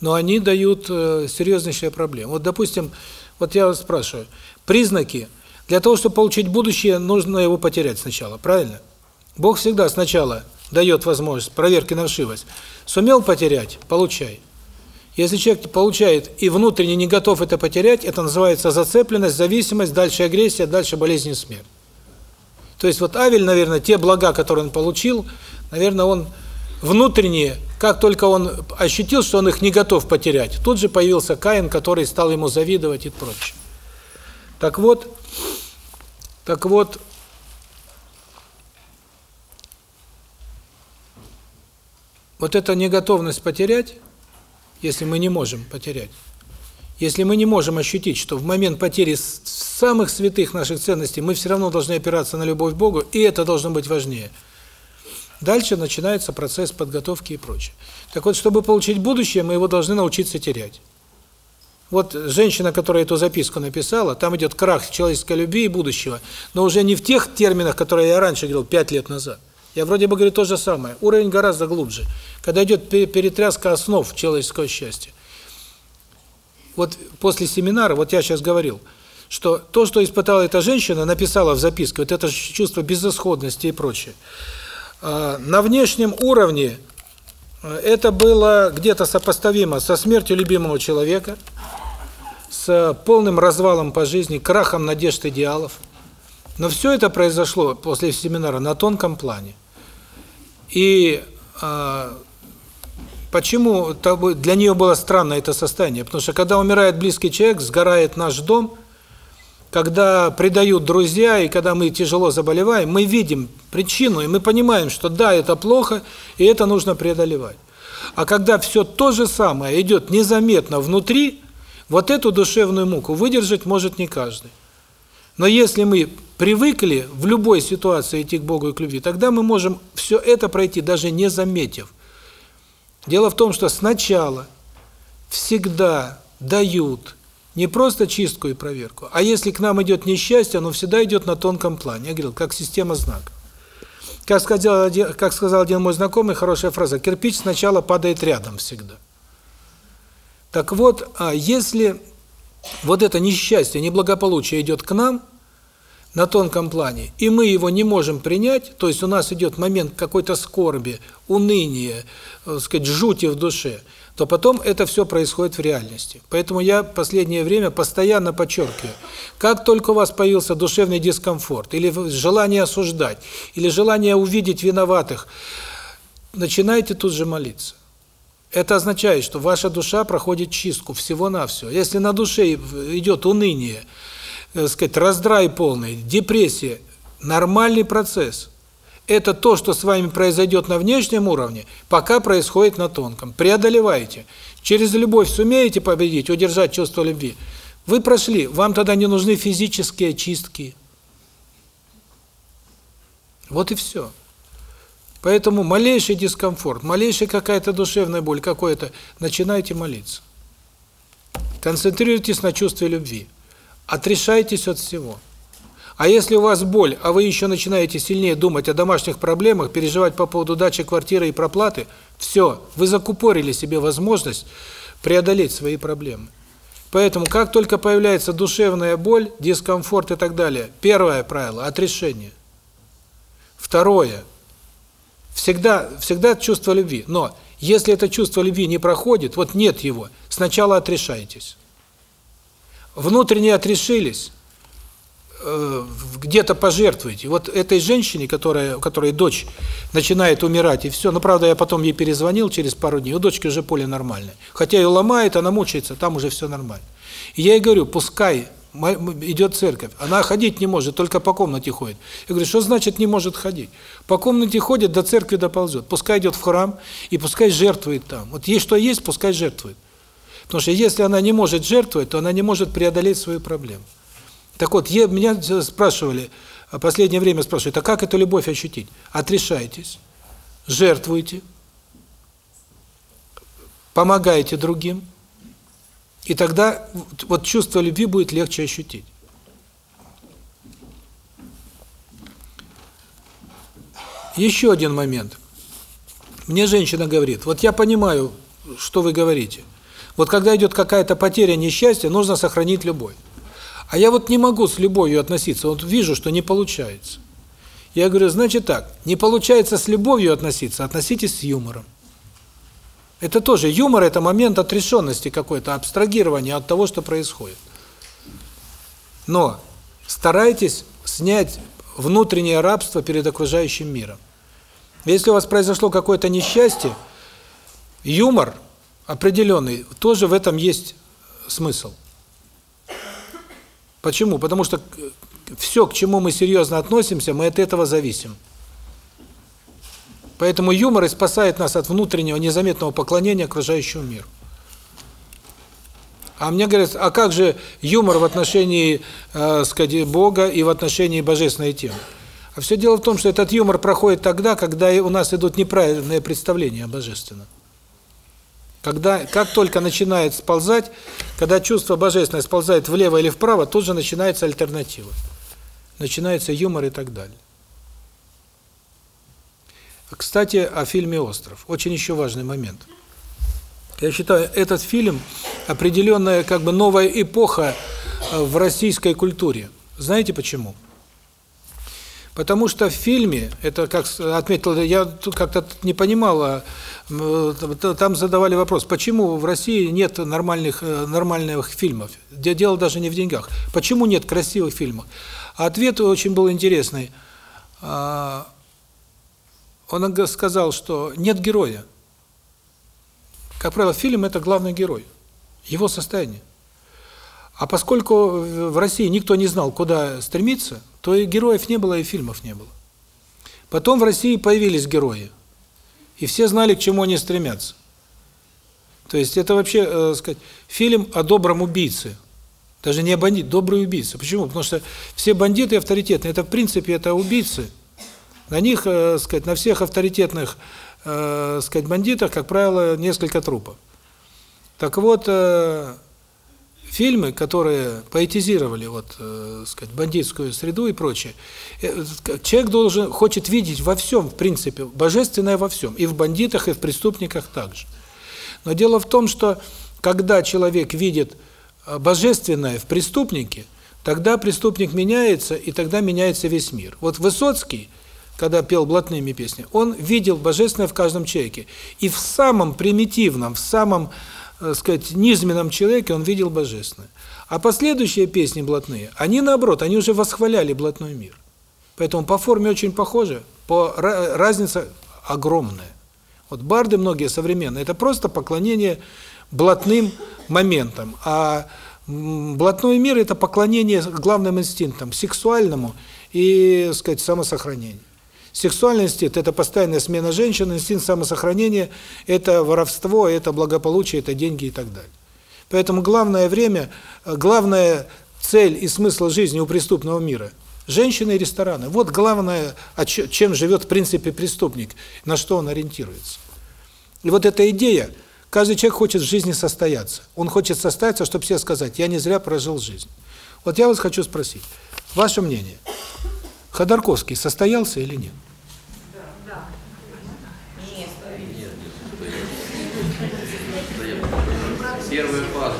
но они дают э, серьезнейшие проблемы. Вот, допустим, вот я вас спрашиваю, признаки, Для того, чтобы получить будущее, нужно его потерять сначала, правильно? Бог всегда сначала дает возможность проверки на вшивость. Сумел потерять – получай. Если человек получает и внутренне не готов это потерять, это называется зацепленность, зависимость, дальше агрессия, дальше болезнь и смерть. То есть вот Авель, наверное, те блага, которые он получил, наверное, он внутренне, как только он ощутил, что он их не готов потерять, тут же появился Каин, который стал ему завидовать и прочее. Так вот, так вот, вот эта неготовность потерять, если мы не можем потерять, если мы не можем ощутить, что в момент потери самых святых наших ценностей мы все равно должны опираться на любовь к Богу, и это должно быть важнее. Дальше начинается процесс подготовки и прочее. Так вот, чтобы получить будущее, мы его должны научиться терять. Вот женщина, которая эту записку написала, там идет крах человеческой любви и будущего, но уже не в тех терминах, которые я раньше говорил, пять лет назад. Я вроде бы говорю то же самое. Уровень гораздо глубже. Когда идет перетряска основ человеческого счастья. Вот после семинара, вот я сейчас говорил, что то, что испытала эта женщина, написала в записке, вот это чувство безысходности и прочее, а, на внешнем уровне э, это было где-то сопоставимо со смертью любимого человека, с полным развалом по жизни, крахом надежд идеалов. Но все это произошло после семинара на тонком плане. И э, почему для нее было странно это состояние? Потому что когда умирает близкий человек, сгорает наш дом, когда предают друзья, и когда мы тяжело заболеваем, мы видим причину, и мы понимаем, что да, это плохо, и это нужно преодолевать. А когда все то же самое идет незаметно внутри, вот эту душевную муку выдержать может не каждый. Но если мы привыкли в любой ситуации идти к Богу и к любви, тогда мы можем все это пройти, даже не заметив. Дело в том, что сначала всегда дают не просто чистку и проверку, а если к нам идет несчастье, оно всегда идет на тонком плане. Я говорил, как система знаков. Как сказал, как сказал один мой знакомый, хорошая фраза, кирпич сначала падает рядом всегда. Так вот, а если вот это несчастье, неблагополучие идет к нам на тонком плане, и мы его не можем принять, то есть у нас идет момент какой-то скорби, уныния, так сказать, жути в душе, то потом это все происходит в реальности. Поэтому я последнее время постоянно подчеркиваю, как только у вас появился душевный дискомфорт, или желание осуждать, или желание увидеть виноватых, начинайте тут же молиться. Это означает, что ваша душа проходит чистку всего-навсего. Если на душе идет уныние, так сказать, раздрай полный, депрессия, нормальный процесс. Это то, что с вами произойдет на внешнем уровне, пока происходит на тонком. Преодолевайте. Через любовь сумеете победить, удержать чувство любви. Вы прошли, вам тогда не нужны физические очистки. Вот и все. Поэтому малейший дискомфорт, малейшая какая-то душевная боль, какое-то, начинайте молиться. Концентрируйтесь на чувстве любви. Отрешайтесь от всего. А если у вас боль, а вы еще начинаете сильнее думать о домашних проблемах, переживать по поводу дачи квартиры и проплаты, все, вы закупорили себе возможность преодолеть свои проблемы. Поэтому, как только появляется душевная боль, дискомфорт и так далее, первое правило – отрешение. Второе – всегда, всегда чувство любви. Но если это чувство любви не проходит, вот нет его, сначала отрешайтесь. Внутренне отрешились, Э, где-то пожертвуете. Вот этой женщине, которая, у которой дочь начинает умирать, и все, ну, правда, я потом ей перезвонил через пару дней, у дочки уже поле нормальное. Хотя ее ломает, она мучается, там уже все нормально. И я ей говорю, пускай идет церковь, она ходить не может, только по комнате ходит. Я говорю, что значит не может ходить? По комнате ходит, до церкви доползет. Пускай идет в храм, и пускай жертвует там. Вот есть что есть, пускай жертвует. Потому что если она не может жертвовать, то она не может преодолеть свою проблему. Так вот, я, меня спрашивали, в последнее время спрашивают, а как эту любовь ощутить? Отрешайтесь, жертвуйте, помогайте другим, и тогда вот чувство любви будет легче ощутить. Еще один момент. Мне женщина говорит, вот я понимаю, что вы говорите. Вот когда идет какая-то потеря, несчастье, нужно сохранить любовь. А я вот не могу с любовью относиться, вот вижу, что не получается. Я говорю, значит так, не получается с любовью относиться, относитесь с юмором. Это тоже, юмор – это момент отрешенности какой-то, абстрагирования от того, что происходит. Но старайтесь снять внутреннее рабство перед окружающим миром. Если у вас произошло какое-то несчастье, юмор определенный, тоже в этом есть смысл. Почему? Потому что все, к чему мы серьезно относимся, мы от этого зависим. Поэтому юмор и спасает нас от внутреннего незаметного поклонения окружающему миру. А мне говорят, а как же юмор в отношении, э, сказать, Бога и в отношении божественной темы? А все дело в том, что этот юмор проходит тогда, когда у нас идут неправильные представления о божественном. Когда, как только начинает сползать, когда чувство божественное сползает влево или вправо, тут же начинается альтернатива. Начинается юмор и так далее. Кстати, о фильме «Остров». Очень еще важный момент. Я считаю, этот фильм – определенная как бы новая эпоха э, в российской культуре. Знаете почему? Потому что в фильме, это как отметил, я как-то не понимала, там задавали вопрос, почему в России нет нормальных э, нормальных фильмов? Дело даже не в деньгах. Почему нет красивых фильмов? А ответ очень был интересный. Он сказал, что нет героя. Как правило, фильм – это главный герой, его состояние. А поскольку в России никто не знал, куда стремиться, то и героев не было, и фильмов не было. Потом в России появились герои, и все знали, к чему они стремятся. То есть это вообще, э, сказать, фильм о добром убийце. Даже не бандит, добрый убийца. Почему? Потому что все бандиты авторитетные, это в принципе это убийцы, на них, э, сказать, на всех авторитетных, э, сказать, бандитах, как правило, несколько трупов. Так вот, э, фильмы, которые поэтизировали вот, э, сказать, бандитскую среду и прочее, э, человек должен хочет видеть во всем, в принципе, божественное во всем, и в бандитах, и в преступниках также. Но дело в том, что когда человек видит э, божественное в преступнике, тогда преступник меняется, и тогда меняется весь мир. Вот Высоцкий когда пел блатными песни, он видел божественное в каждом человеке. И в самом примитивном, в самом, так э, сказать, низменном человеке он видел божественное. А последующие песни блатные, они наоборот, они уже восхваляли блатной мир. Поэтому по форме очень похожи, по разница огромная. Вот барды многие современные это просто поклонение блатным моментам, а блатной мир это поклонение главным инстинктам, сексуальному и, так сказать, самосохранению. Сексуальный инстинкт – это постоянная смена женщин, инстинкт самосохранения – это воровство, это благополучие, это деньги и так далее. Поэтому главное время, главная цель и смысл жизни у преступного мира – женщины и рестораны. Вот главное, чем живет в принципе преступник, на что он ориентируется. И вот эта идея, каждый человек хочет в жизни состояться. Он хочет состояться, чтобы все сказать, я не зря прожил жизнь. Вот я вас хочу спросить, ваше мнение, Ходорковский состоялся или нет? Первая фаза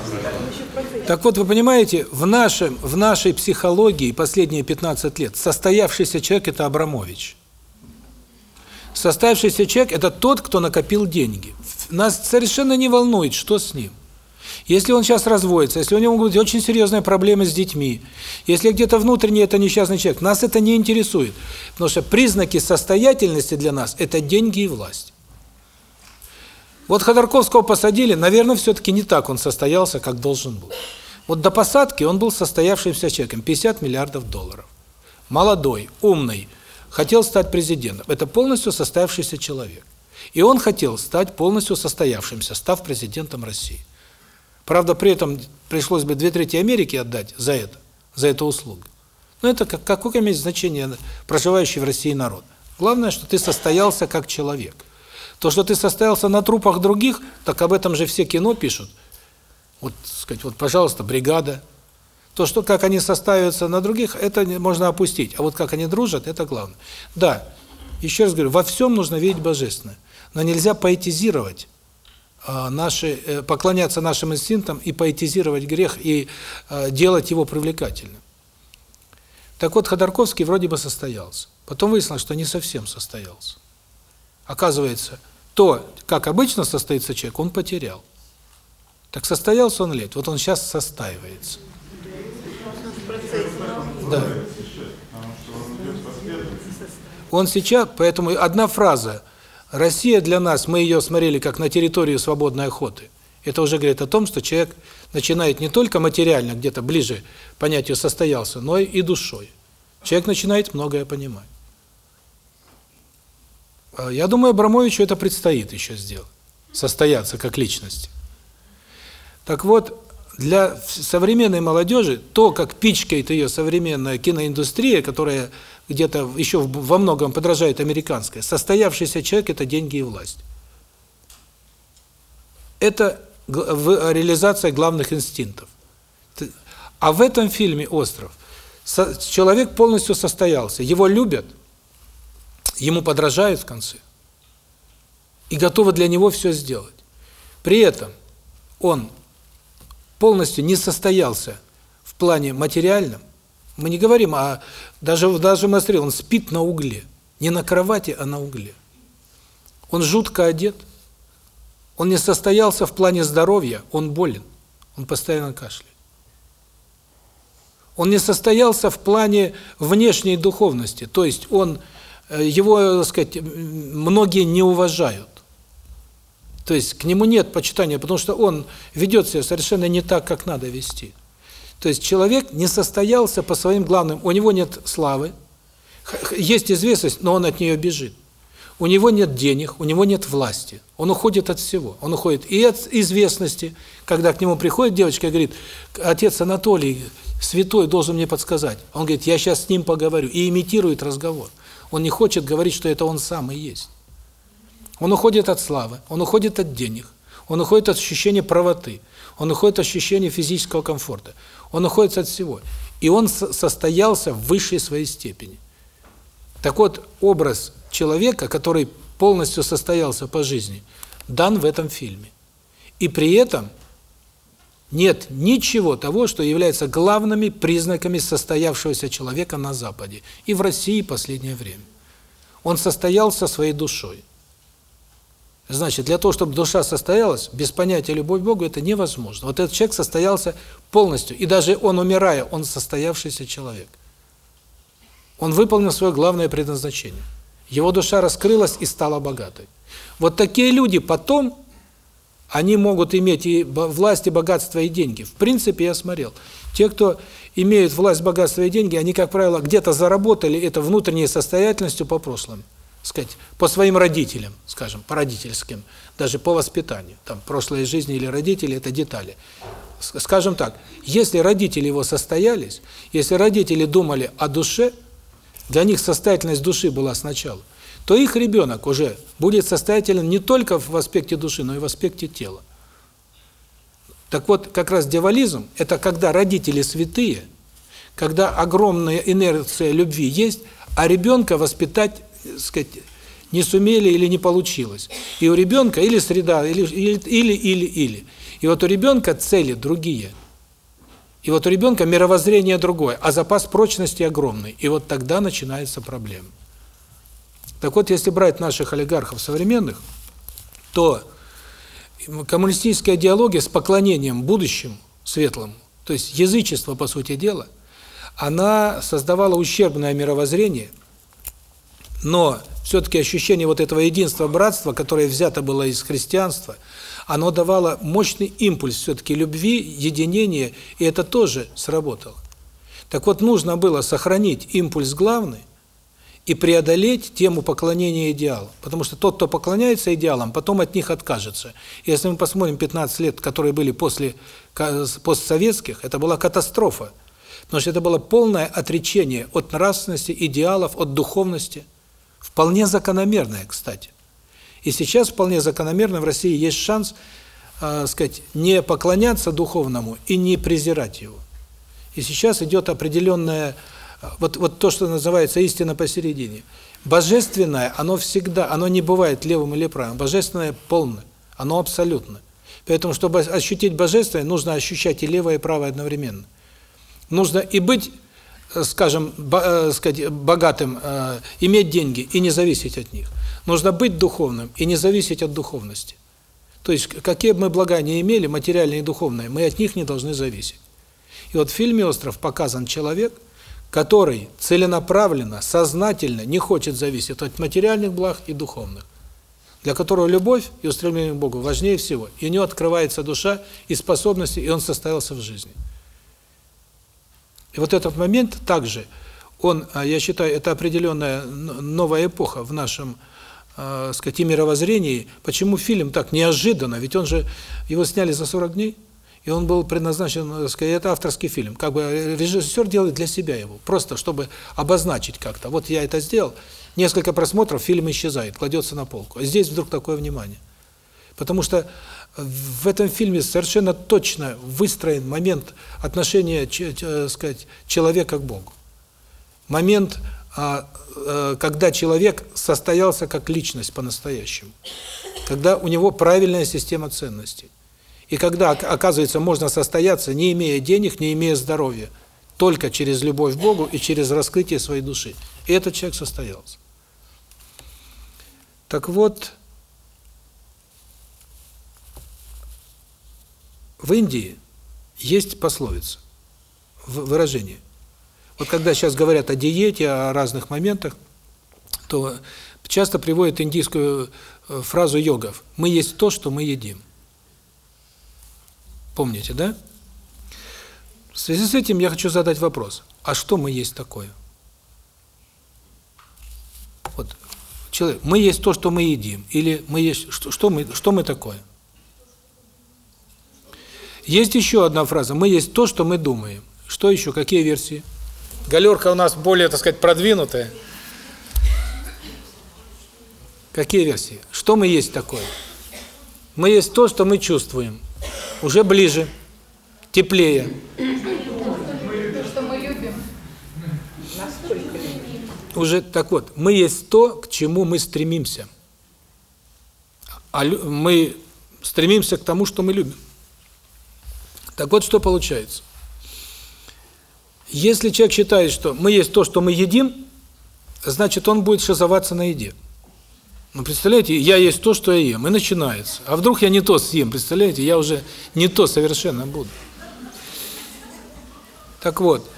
Так вот, вы понимаете, в нашем в нашей психологии последние 15 лет состоявшийся человек это Абрамович. Состоявшийся человек это тот, кто накопил деньги. Нас совершенно не волнует, что с ним. Если он сейчас разводится, если у него могут очень серьезные проблемы с детьми, если где-то внутренне это несчастный человек, нас это не интересует. Потому что признаки состоятельности для нас – это деньги и власть. Вот Ходорковского посадили, наверное, все-таки не так он состоялся, как должен был. Вот до посадки он был состоявшимся человеком, 50 миллиардов долларов. Молодой, умный, хотел стать президентом. Это полностью состоявшийся человек. И он хотел стать полностью состоявшимся, став президентом России. Правда, при этом пришлось бы две трети Америки отдать за это, за эту услугу. Но это как, какое имеет значение проживающий в России народ? Главное, что ты состоялся как человек. То, что ты состоялся на трупах других, так об этом же все кино пишут. Вот, сказать, вот, пожалуйста, бригада. То, что как они составятся на других, это можно опустить. А вот как они дружат, это главное. Да, еще раз говорю, во всем нужно видеть божественное. Но нельзя поэтизировать э, наши э, поклоняться нашим инстинктам и поэтизировать грех и э, делать его привлекательным. Так вот, Ходорковский вроде бы состоялся. Потом выяснилось, что не совсем состоялся. Оказывается, то, как обычно состоится человек, он потерял. Так состоялся он лет. Вот он сейчас состаивается. Да. Он сейчас, поэтому одна фраза «Россия для нас, мы ее смотрели как на территорию свободной охоты». Это уже говорит о том, что человек начинает не только материально, где-то ближе к понятию «состоялся», но и душой. Человек начинает многое понимать. А Я думаю, Абрамовичу это предстоит еще сделать. Состояться как личности. Так вот, для современной молодежи то, как пичкает ее современная киноиндустрия, которая где-то еще во многом подражает американской, состоявшийся человек – это деньги и власть. Это реализация главных инстинктов. А в этом фильме «Остров» человек полностью состоялся. Его любят, ему подражают в конце и готовы для него все сделать. При этом он полностью не состоялся в плане материальном, мы не говорим о... Даже, даже мы смотрели, он спит на угле. Не на кровати, а на угле. Он жутко одет. Он не состоялся в плане здоровья, он болен. Он постоянно кашляет. Он не состоялся в плане внешней духовности. То есть он, его, так сказать, многие не уважают. То есть к нему нет почитания, потому что он ведет себя совершенно не так, как надо вести. То есть человек не состоялся по своим главным, у него нет славы, есть известность, но он от нее бежит. У него нет денег, у него нет власти. Он уходит от всего. Он уходит и от известности, когда к нему приходит девочка и говорит, отец Анатолий, святой, должен мне подсказать. Он говорит, я сейчас с ним поговорю, и имитирует разговор. Он не хочет говорить, что это он сам и есть. Он уходит от славы, он уходит от денег, он уходит от ощущения правоты, он уходит от ощущения физического комфорта. Он уходит от всего. И он состоялся в высшей своей степени. Так вот, образ человека, который полностью состоялся по жизни, дан в этом фильме. И при этом нет ничего того, что является главными признаками состоявшегося человека на Западе и в России последнее время. Он состоялся своей душой. Значит, для того, чтобы душа состоялась, без понятия любовь к Богу это невозможно. Вот этот человек состоялся полностью, и даже он умирая, он состоявшийся человек. Он выполнил свое главное предназначение. Его душа раскрылась и стала богатой. Вот такие люди потом, они могут иметь и власть, и богатство, и деньги. В принципе, я смотрел. Те, кто имеют власть, богатство и деньги, они, как правило, где-то заработали это внутренней состоятельностью по прошлому сказать, по своим родителям, скажем, по родительским, даже по воспитанию. Там прошлой жизни или родители это детали. Скажем так, если родители его состоялись, если родители думали о душе, для них состоятельность души была сначала, то их ребенок уже будет состоятельным не только в аспекте души, но и в аспекте тела. Так вот, как раз дьяволизм – это когда родители святые, когда огромная инерция любви есть, а ребенка воспитать сказать, не сумели или не получилось. И у ребенка или среда, или или или или. И вот у ребенка цели другие. И вот у ребенка мировоззрение другое, а запас прочности огромный. И вот тогда начинается проблема. Так вот, если брать наших олигархов современных, то коммунистическая идеология с поклонением будущему, светлому, то есть язычество, по сути дела, она создавала ущербное мировоззрение – но все-таки ощущение вот этого единства, братства, которое взято было из христианства, оно давало мощный импульс все-таки любви, единения, и это тоже сработало. Так вот, нужно было сохранить импульс главный и преодолеть тему поклонения идеалам. Потому что тот, кто поклоняется идеалам, потом от них откажется. Если мы посмотрим 15 лет, которые были после постсоветских, это была катастрофа. Потому что это было полное отречение от нравственности, идеалов, от духовности – Вполне закономерное, кстати. И сейчас вполне закономерно в России есть шанс, э, сказать, не поклоняться духовному и не презирать его. И сейчас идет определенное, вот, вот то, что называется истина посередине. Божественное, оно всегда, оно не бывает левым или правым. Божественное полное. Оно абсолютно. Поэтому, чтобы ощутить божественное, нужно ощущать и левое, и правое одновременно. Нужно и быть, э, скажем, э, сказать, богатым, э, иметь деньги и не зависеть от них. Нужно быть духовным и не зависеть от духовности. То есть, какие бы мы блага не имели, материальные и духовные, мы от них не должны зависеть. И вот в фильме «Остров» показан человек, который целенаправленно, сознательно не хочет зависеть от материальных благ и духовных, для которого любовь и устремление к Богу важнее всего. И у него открывается душа и способности, и он состоялся в жизни. И вот этот момент также, он, а, я считаю, это определенная новая эпоха в нашем э, сказать, мировоззрении. Почему фильм так неожиданно? Ведь он же, его сняли за 40 дней. И он был предназначен, сказать, это авторский фильм. Как бы режиссер делает для себя его, просто чтобы обозначить как-то. Вот я это сделал, несколько просмотров, фильм исчезает, кладется на полку. А здесь вдруг такое внимание. Потому что в этом фильме совершенно точно выстроен момент отношения, так сказать, человека к Богу. Момент, а, э, когда человек состоялся как личность по-настоящему. Когда у него правильная система ценностей. И когда, оказывается, можно состояться, не имея денег, не имея здоровья, только через любовь к Богу и через раскрытие своей души. И этот человек состоялся. Так вот, в Индии есть пословица, выражение. Вот когда сейчас говорят о диете, о разных моментах, то часто приводят индийскую э, фразу йогов «мы есть то, что мы едим». Помните, да? В связи с этим я хочу задать вопрос. А что мы есть такое? Вот человек, мы есть то, что мы едим, или мы есть что, что мы что мы такое? Есть еще одна фраза. Мы есть то, что мы думаем. Что еще? Какие версии? Галерка у нас более, так сказать, продвинутая. Какие версии? Что мы есть такое? Мы есть то, что мы чувствуем уже ближе, теплее. Уже так вот, мы есть то, к чему мы стремимся. А мы стремимся к тому, что мы любим. Так вот, что получается? Если человек считает, что мы есть то, что мы едим, значит, он будет шизоваться на еде. Ну, представляете, я есть то, что я ем, и начинается. А вдруг я не то съем, представляете, я уже не то совершенно буду. Так вот,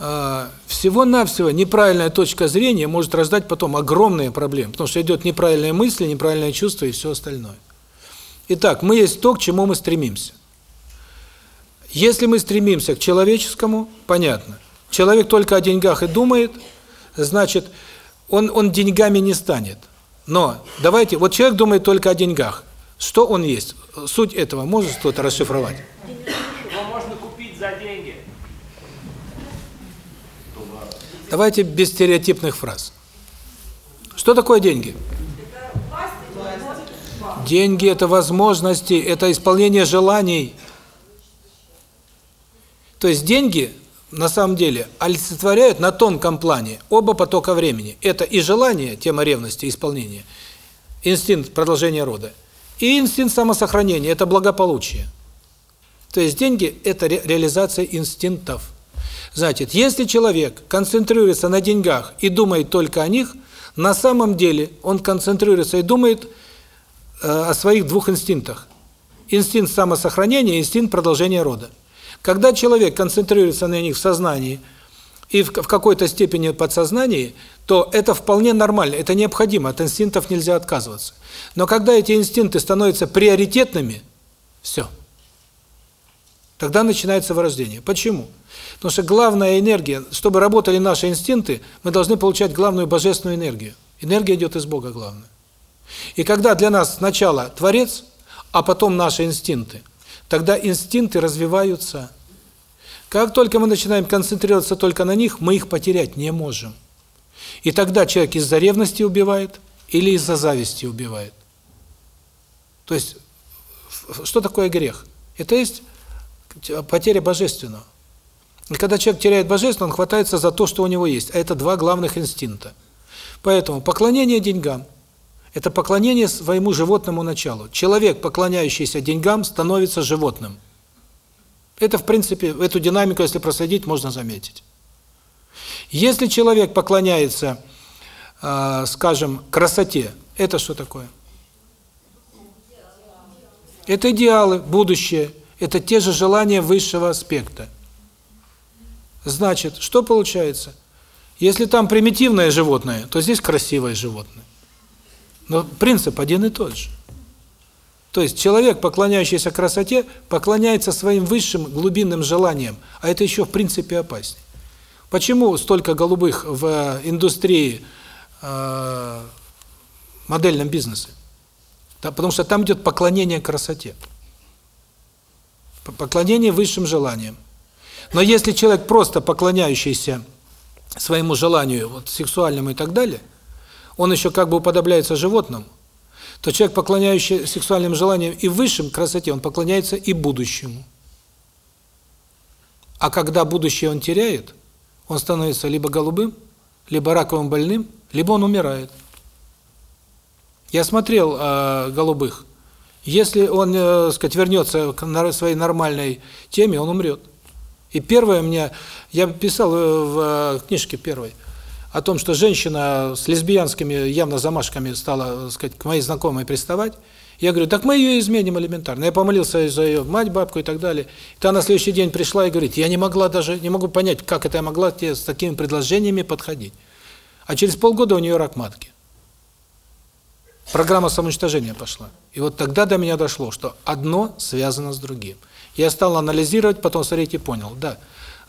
а, всего-навсего неправильная точка зрения может рождать потом огромные проблемы, потому что идет неправильные мысли, неправильное чувство и все остальное. Итак, мы есть то, к чему мы стремимся. Если мы стремимся к человеческому, понятно. Человек только о деньгах и думает, значит, он он деньгами не станет. Но давайте, вот человек думает только о деньгах. Что он есть? Суть этого может кто-то расшифровать? Его можно купить за деньги. Давайте без стереотипных фраз. Что такое деньги? Деньги – это возможности, это исполнение желаний. То есть деньги на самом деле олицетворяют на тонком плане оба потока времени. Это и желание, тема ревности, исполнения, инстинкт продолжения рода, и инстинкт самосохранения, это благополучие. То есть деньги – это ре реализация инстинктов. Значит, если человек концентрируется на деньгах и думает только о них, на самом деле он концентрируется и думает э, о своих двух инстинктах. Инстинкт самосохранения, инстинкт продолжения рода. Когда человек концентрируется на них в сознании и в, какой-то степени подсознании, то это вполне нормально, это необходимо, от инстинктов нельзя отказываться. Но когда эти инстинкты становятся приоритетными, все. Тогда начинается вырождение. Почему? Потому что главная энергия, чтобы работали наши инстинкты, мы должны получать главную божественную энергию. Энергия идет из Бога главная. И когда для нас сначала Творец, а потом наши инстинкты, тогда инстинкты развиваются. Как только мы начинаем концентрироваться только на них, мы их потерять не можем. И тогда человек из-за ревности убивает или из-за зависти убивает. То есть, что такое грех? Это есть потеря божественного. И когда человек теряет божественное, он хватается за то, что у него есть. А это два главных инстинкта. Поэтому поклонение деньгам – Это поклонение своему животному началу. Человек, поклоняющийся деньгам, становится животным. Это, в принципе, эту динамику, если проследить, можно заметить. Если человек поклоняется, э, скажем, красоте, это что такое? Это идеалы, будущее, это те же желания высшего аспекта. Значит, что получается? Если там примитивное животное, то здесь красивое животное. Но принцип один и тот же. То есть человек, поклоняющийся красоте, поклоняется своим высшим глубинным желаниям, а это еще в принципе опаснее. Почему столько голубых в индустрии э, модельном бизнесе? Да, потому что там идет поклонение красоте. Поклонение высшим желаниям. Но если человек просто поклоняющийся своему желанию, вот сексуальному и так далее, он еще как бы уподобляется животному, то человек, поклоняющий сексуальным желаниям и высшим красоте, он поклоняется и будущему. А когда будущее он теряет, он становится либо голубым, либо раковым больным, либо он умирает. Я смотрел э, голубых. Если он, э, сказать, вернется к своей нормальной теме, он умрет. И первое мне, я писал э, в э, книжке первой о том, что женщина с лесбиянскими явно замашками стала, так сказать, к моей знакомой приставать. Я говорю, так мы ее изменим элементарно. Я помолился за ее мать, бабку и так далее. И та на следующий день пришла и говорит, я не могла даже, не могу понять, как это я могла тебе с такими предложениями подходить. А через полгода у нее рак матки. Программа самоуничтожения пошла. И вот тогда до меня дошло, что одно связано с другим. Я стал анализировать, потом смотреть и понял, да,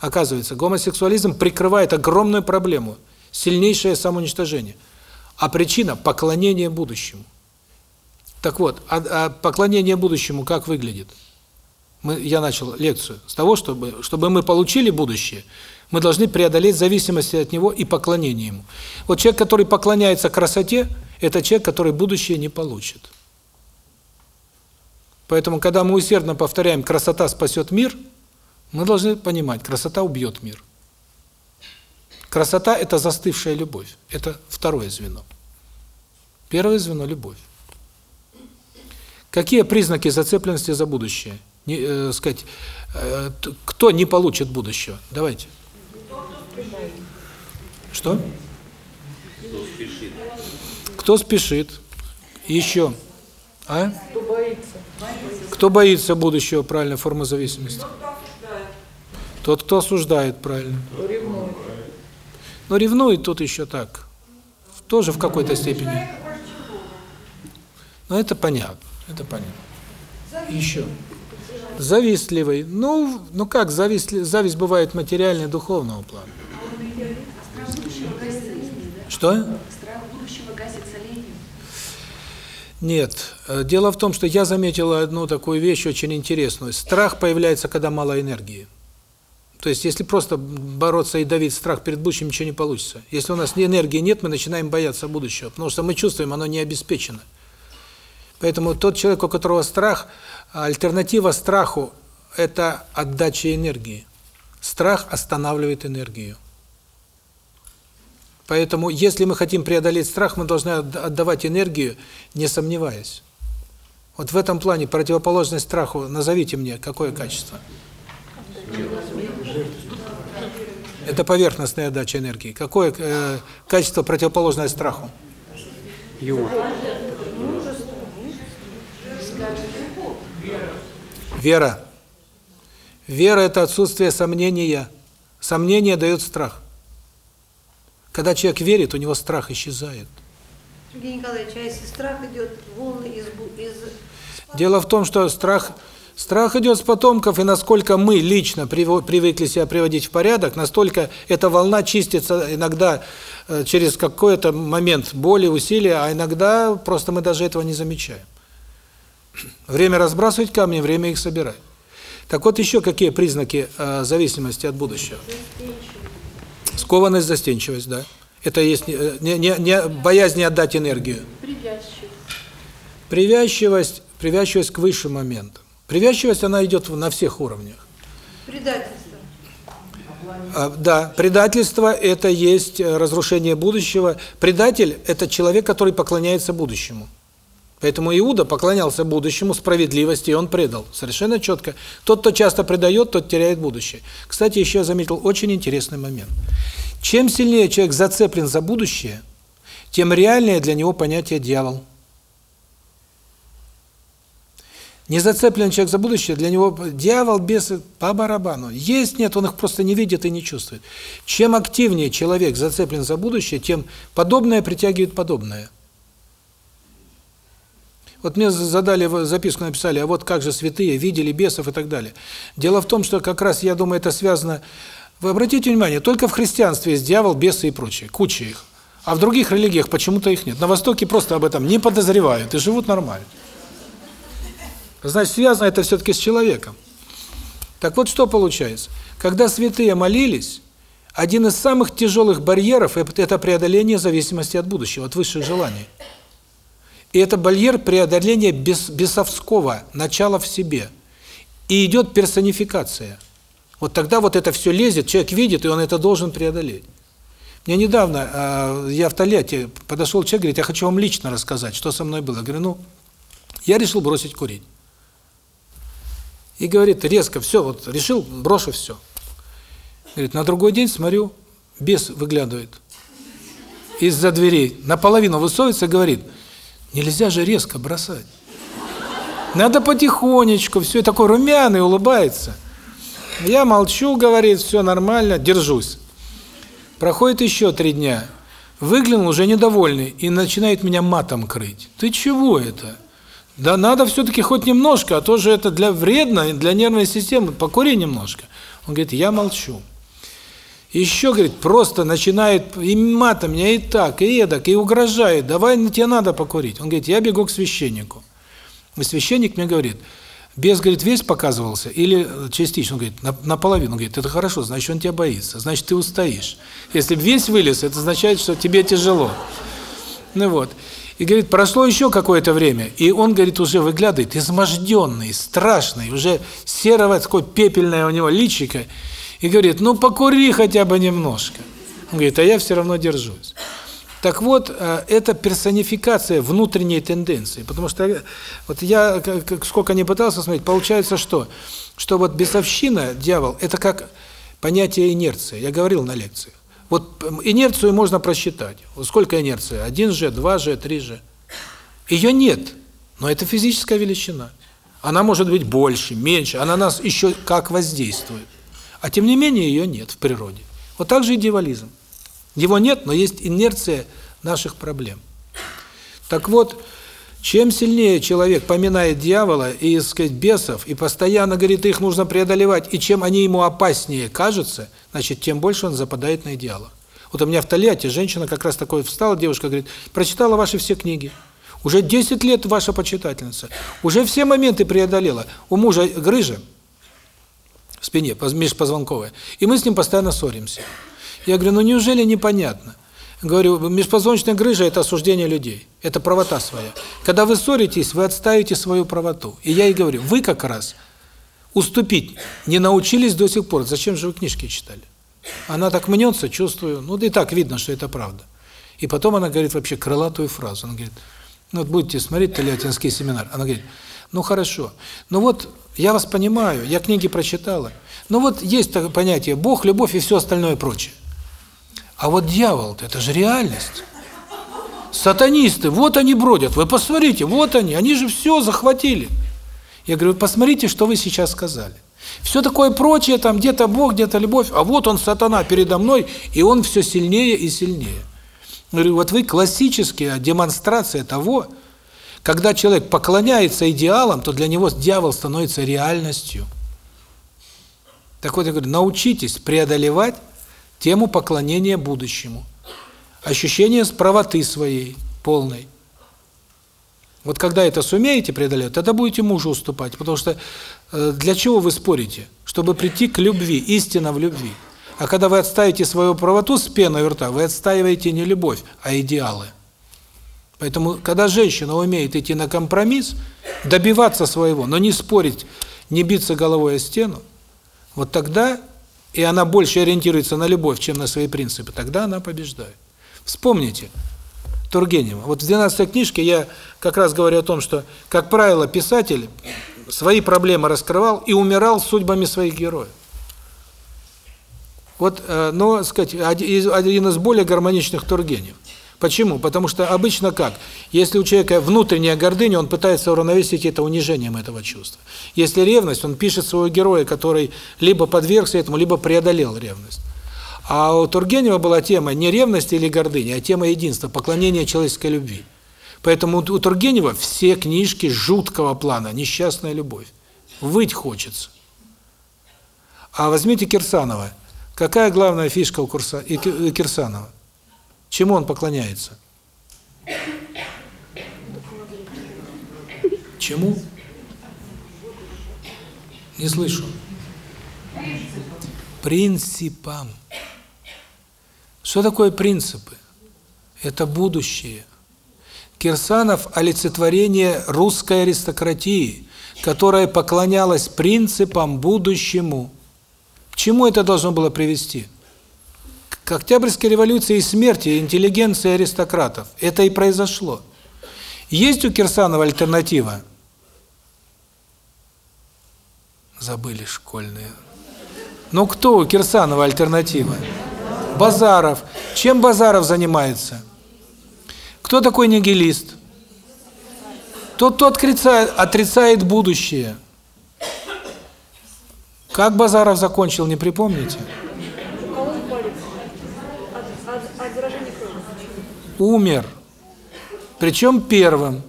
оказывается, гомосексуализм прикрывает огромную проблему, сильнейшее самоуничтожение. А причина – поклонение будущему. Так вот, а, а поклонение будущему как выглядит? Мы, я начал лекцию с того, чтобы, чтобы мы получили будущее, мы должны преодолеть зависимость от него и поклонение ему. Вот человек, который поклоняется красоте, это человек, который будущее не получит. Поэтому, когда мы усердно повторяем «красота спасет мир», мы должны понимать, красота убьет мир. Красота – это застывшая любовь. Это второе звено. Первое звено – любовь. Какие признаки зацепленности за будущее? Не, э, сказать, э, кто не получит будущего? Давайте. Что? Кто спешит. Кто спешит? Еще. А? Кто боится? Кто боится будущего, правильно, форма зависимости? Тот, кто осуждает, правильно. Кто ревнует? Но ревнует тут еще так. Тоже в какой-то степени. Но это понятно. Это понятно. Еще. Завистливый. Ну, ну как, зависть, зависть бывает материальной, духовного плана. Что? Нет. Э, Дело в том, что я заметил одну такую вещь очень интересную. Страх появляется, когда мало энергии. То есть, если просто бороться и давить страх перед будущим, ничего не получится. Если у нас энергии нет, мы начинаем бояться будущего, потому что мы чувствуем, оно не обеспечено. Поэтому тот человек, у которого страх, альтернатива страху – это отдача энергии. Страх останавливает энергию. Поэтому, если мы хотим преодолеть страх, мы должны отдавать энергию, не сомневаясь. Вот в этом плане противоположность страху, назовите мне, какое качество? Это поверхностная отдача энергии. Какое э, качество противоположное страху? Юмор. Вера. Вера – это отсутствие сомнения. Сомнение дает страх. Когда человек верит, у него страх исчезает. Сергей Николаевич, а если страх идет волны из... из... Дело в том, что страх страх идет с потомков, и насколько мы лично привыкли себя приводить в порядок, настолько эта волна чистится иногда э, через какой-то момент боли, усилия, а иногда просто мы даже этого не замечаем. Время разбрасывать камни, время их собирать. Так вот еще какие признаки э, зависимости от будущего? Скованность, застенчивость, да. Это есть не, не, не боязнь не отдать энергию. Привязчивость. Привязчивость, привязчивость к высшим моментам. Привязчивость, она идет на всех уровнях. Предательство. А, Да, предательство – это есть э, разрушение будущего. Предатель – это человек, который поклоняется будущему. Поэтому Иуда поклонялся будущему, справедливости, и он предал. Совершенно четко. Тот, кто часто предает, тот теряет будущее. Кстати, еще я заметил очень интересный момент. Чем сильнее человек зацеплен за будущее, тем реальнее для него понятие дьявол. Не зацеплен человек за будущее, для него дьявол, бесы по барабану. Есть, нет, он их просто не видит и не чувствует. Чем активнее человек зацеплен за будущее, тем подобное притягивает подобное. Вот мне задали записку, написали, а вот как же святые видели бесов и так далее. Дело в том, что как раз, я думаю, это связано... Вы обратите внимание, только в христианстве есть дьявол, бесы и прочее, куча их. А в других религиях почему-то их нет. На Востоке просто об этом не подозревают и живут нормально. Значит, связано это все-таки с человеком. Так вот, что получается? Когда святые молились, один из самых тяжелых барьеров – это преодоление зависимости от будущего, от высших желаний. И это барьер преодоления бес, бесовского начала в себе. И идет персонификация. Вот тогда вот это все лезет, человек видит, и он это должен преодолеть. Мне недавно, э, я в Тольятти, подошел человек, говорит, я хочу вам лично рассказать, что со мной было. Я говорю, ну, я решил бросить курить. И говорит, резко, все, вот решил, брошу все. Говорит, на другой день смотрю, бес выглядывает из-за дверей, наполовину высовывается и говорит, нельзя же резко бросать. Надо потихонечку, все, такой румяный, улыбается. Я молчу, говорит, все нормально, держусь. Проходит еще три дня. Выглянул уже недовольный и начинает меня матом крыть. Ты чего это? Да надо все-таки хоть немножко, а то же это для вредно, для нервной системы, покури немножко. Он говорит, я молчу. Еще, говорит, просто начинает и матом меня и так, и эдак, и угрожает, давай, ну, тебе надо покурить. Он говорит, я бегу к священнику. И священник мне говорит, без, говорит, весь показывался или частично? Он говорит, на, наполовину. Он говорит, это хорошо, значит, он тебя боится, значит, ты устоишь. Если весь вылез, это означает, что тебе тяжело. Ну вот. И, говорит, прошло еще какое-то время, и он, говорит, уже выглядывает, изможденный, страшный, уже серого, такое пепельное у него личико, и говорит, ну, покури хотя бы немножко. Он говорит, а я все равно держусь. Так вот, это персонификация внутренней тенденции, потому что вот я сколько не пытался смотреть, получается что? Что вот бесовщина, дьявол, это как понятие инерции. Я говорил на лекции. Вот инерцию можно просчитать. Сколько инерция? 1G, 2G, 3G. Ее нет, но это физическая величина. Она может быть больше, меньше, она на нас еще как воздействует. А тем не менее ее нет в природе. Вот так же и дьяволизм. Его нет, но есть инерция наших проблем. Так вот, чем сильнее человек поминает дьявола и, сказать, бесов, и постоянно говорит, их нужно преодолевать, и чем они ему опаснее кажутся, значит, тем больше он западает на идеалах. Вот у меня в Тольятти женщина как раз такой встала, девушка говорит, прочитала ваши все книги, уже 10 лет ваша почитательница, уже все моменты преодолела. У мужа грыжа в спине, межпозвонковая, и мы с ним постоянно ссоримся. Я говорю, ну неужели непонятно? Говорю, межпозвоночная грыжа – это осуждение людей, это правота своя. Когда вы ссоритесь, вы отставите свою правоту. И я ей говорю, вы как раз уступить не научились до сих пор, зачем же вы книжки читали? Она так мнется, чувствую, ну и так видно, что это правда. И потом она говорит вообще крылатую фразу, она говорит, ну вот будете смотреть Тольяттинский семинар, она говорит, ну хорошо, ну вот я вас понимаю, я книги прочитала, но вот есть такое понятие Бог, любовь и все остальное прочее. А вот дьявол – это же реальность. Сатанисты, вот они бродят, вы посмотрите, вот они, они же все захватили. Я говорю, посмотрите, что вы сейчас сказали. Все такое прочее, там где-то Бог, где-то любовь, а вот он, сатана, передо мной, и он все сильнее и сильнее. Говорю, вот вы классическая демонстрация того, когда человек поклоняется идеалам, то для него дьявол становится реальностью. Так вот, я говорю, научитесь преодолевать тему поклонения будущему. Ощущение правоты своей, полной. Вот когда это сумеете преодолеть, тогда будете мужу уступать, потому что э, для чего вы спорите? Чтобы прийти к любви, истина в любви. А когда вы отставите свою правоту с пеной у рта, вы отстаиваете не любовь, а идеалы. Поэтому, когда женщина умеет идти на компромисс, добиваться своего, но не спорить, не биться головой о стену, вот тогда и она больше ориентируется на любовь, чем на свои принципы, тогда она побеждает. Вспомните Тургенева. Вот в 12 книжке я как раз говорю о том, что, как правило, писатель свои проблемы раскрывал и умирал судьбами своих героев. Вот, э, но, сказать, один из более гармоничных Тургенев. Почему? Потому что обычно как? Если у человека внутренняя гордыня, он пытается уравновесить это унижением этого чувства. Если ревность, он пишет своего героя, который либо подвергся этому, либо преодолел ревность. А у Тургенева была тема не ревности или гордыни, а тема единства, поклонения человеческой любви. Поэтому у Тургенева все книжки жуткого плана, несчастная любовь. Выть хочется. А возьмите Кирсанова. Какая главная фишка у Курса и Кирсанова? Чему он поклоняется? Чему? Не слышу. Принципам. Что такое принципы? Это будущее. Кирсанов – олицетворение русской аристократии, которая поклонялась принципам будущему. К чему это должно было привести? К Октябрьской революции и смерти интеллигенции аристократов. Это и произошло. Есть у Кирсанова альтернатива? Забыли школьные. Ну кто у Кирсанова альтернатива? Базаров. Чем Базаров занимается? Кто такой нигилист? Тот, кто отрицает, отрицает будущее. Как Базаров закончил, не припомните? Умер. Причем первым.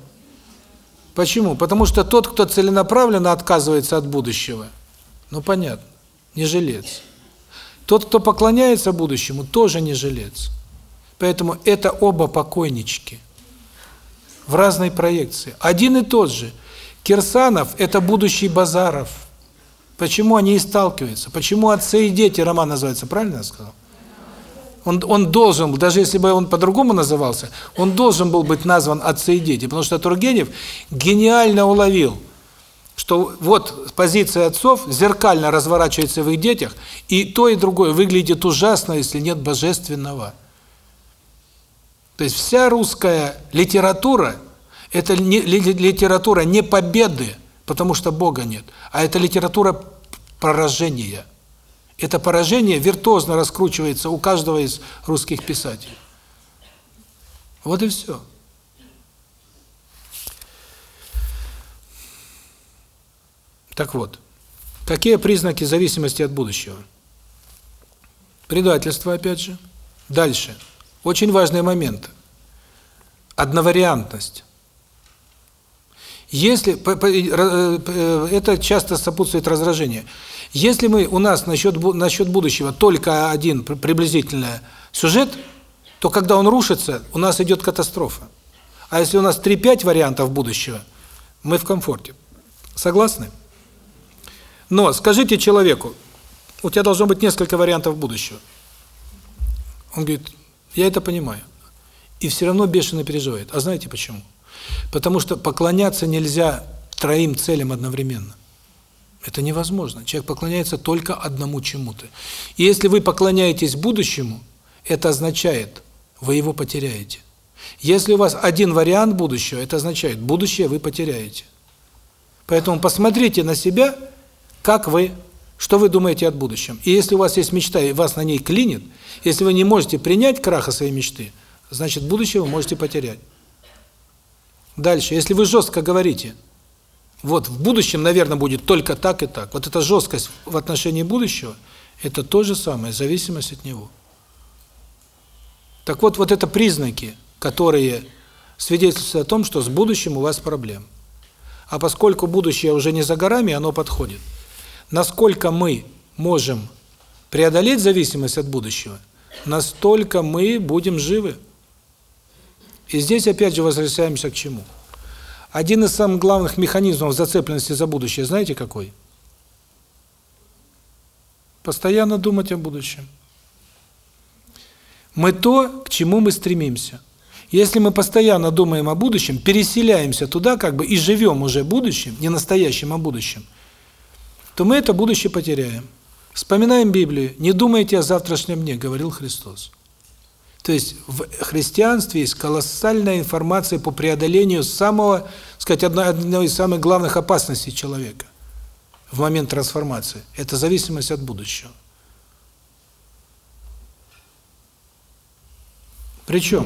Почему? Потому что тот, кто целенаправленно отказывается от будущего, ну понятно, не жилец. Тот, кто поклоняется будущему, тоже не жилец. Поэтому это оба покойнички. В разной проекции. Один и тот же. Кирсанов – это будущий Базаров. Почему они и сталкиваются? Почему отцы и дети роман называется? Правильно я сказал? Он, он должен, даже если бы он по-другому назывался, он должен был быть назван «Отцы и дети», потому что Тургенев гениально уловил, что вот позиция отцов зеркально разворачивается в их детях, и то, и другое выглядит ужасно, если нет божественного. То есть вся русская литература – это не, литература не победы, потому что Бога нет, а это литература поражения. Это поражение виртуозно раскручивается у каждого из русских писателей. Вот и все. Так вот, какие признаки зависимости от будущего? Предательство, опять же. Дальше. Очень важный момент. Одновариантность. Если это часто сопутствует разражению. Если мы у нас насчет насчет будущего только один приблизительный сюжет, то когда он рушится, у нас идет катастрофа. А если у нас 3-5 вариантов будущего, мы в комфорте. Согласны? Но скажите человеку, у тебя должно быть несколько вариантов будущего. Он говорит: "Я это понимаю". И все равно бешено переживает. А знаете почему? Потому что поклоняться нельзя троим целям одновременно. Это невозможно. Человек поклоняется только одному чему-то. И если вы поклоняетесь будущему, это означает, вы его потеряете. Если у вас один вариант будущего, это означает, будущее вы потеряете. Поэтому посмотрите на себя, как вы, что вы думаете о будущем. И если у вас есть мечта, и вас на ней клинит, если вы не можете принять краха своей мечты, значит, будущее вы можете потерять. Дальше, если вы жестко говорите, вот в будущем, наверное, будет только так и так. Вот эта жесткость в отношении будущего это то же самое, зависимость от него. Так вот, вот это признаки, которые свидетельствуют о том, что с будущим у вас проблем. А поскольку будущее уже не за горами, оно подходит. Насколько мы можем преодолеть зависимость от будущего, настолько мы будем живы. И здесь опять же возвращаемся к чему? Один из самых главных механизмов зацепленности за будущее, знаете какой? Постоянно думать о будущем. Мы то, к чему мы стремимся. Если мы постоянно думаем о будущем, переселяемся туда как бы и живем уже будущим, не настоящим, а будущим, то мы это будущее потеряем. Вспоминаем Библию. «Не думайте о завтрашнем дне», говорил Христос. То есть в христианстве есть колоссальная информация по преодолению самого, сказать, одной, одной из самых главных опасностей человека в момент трансформации. Это зависимость от будущего. Причем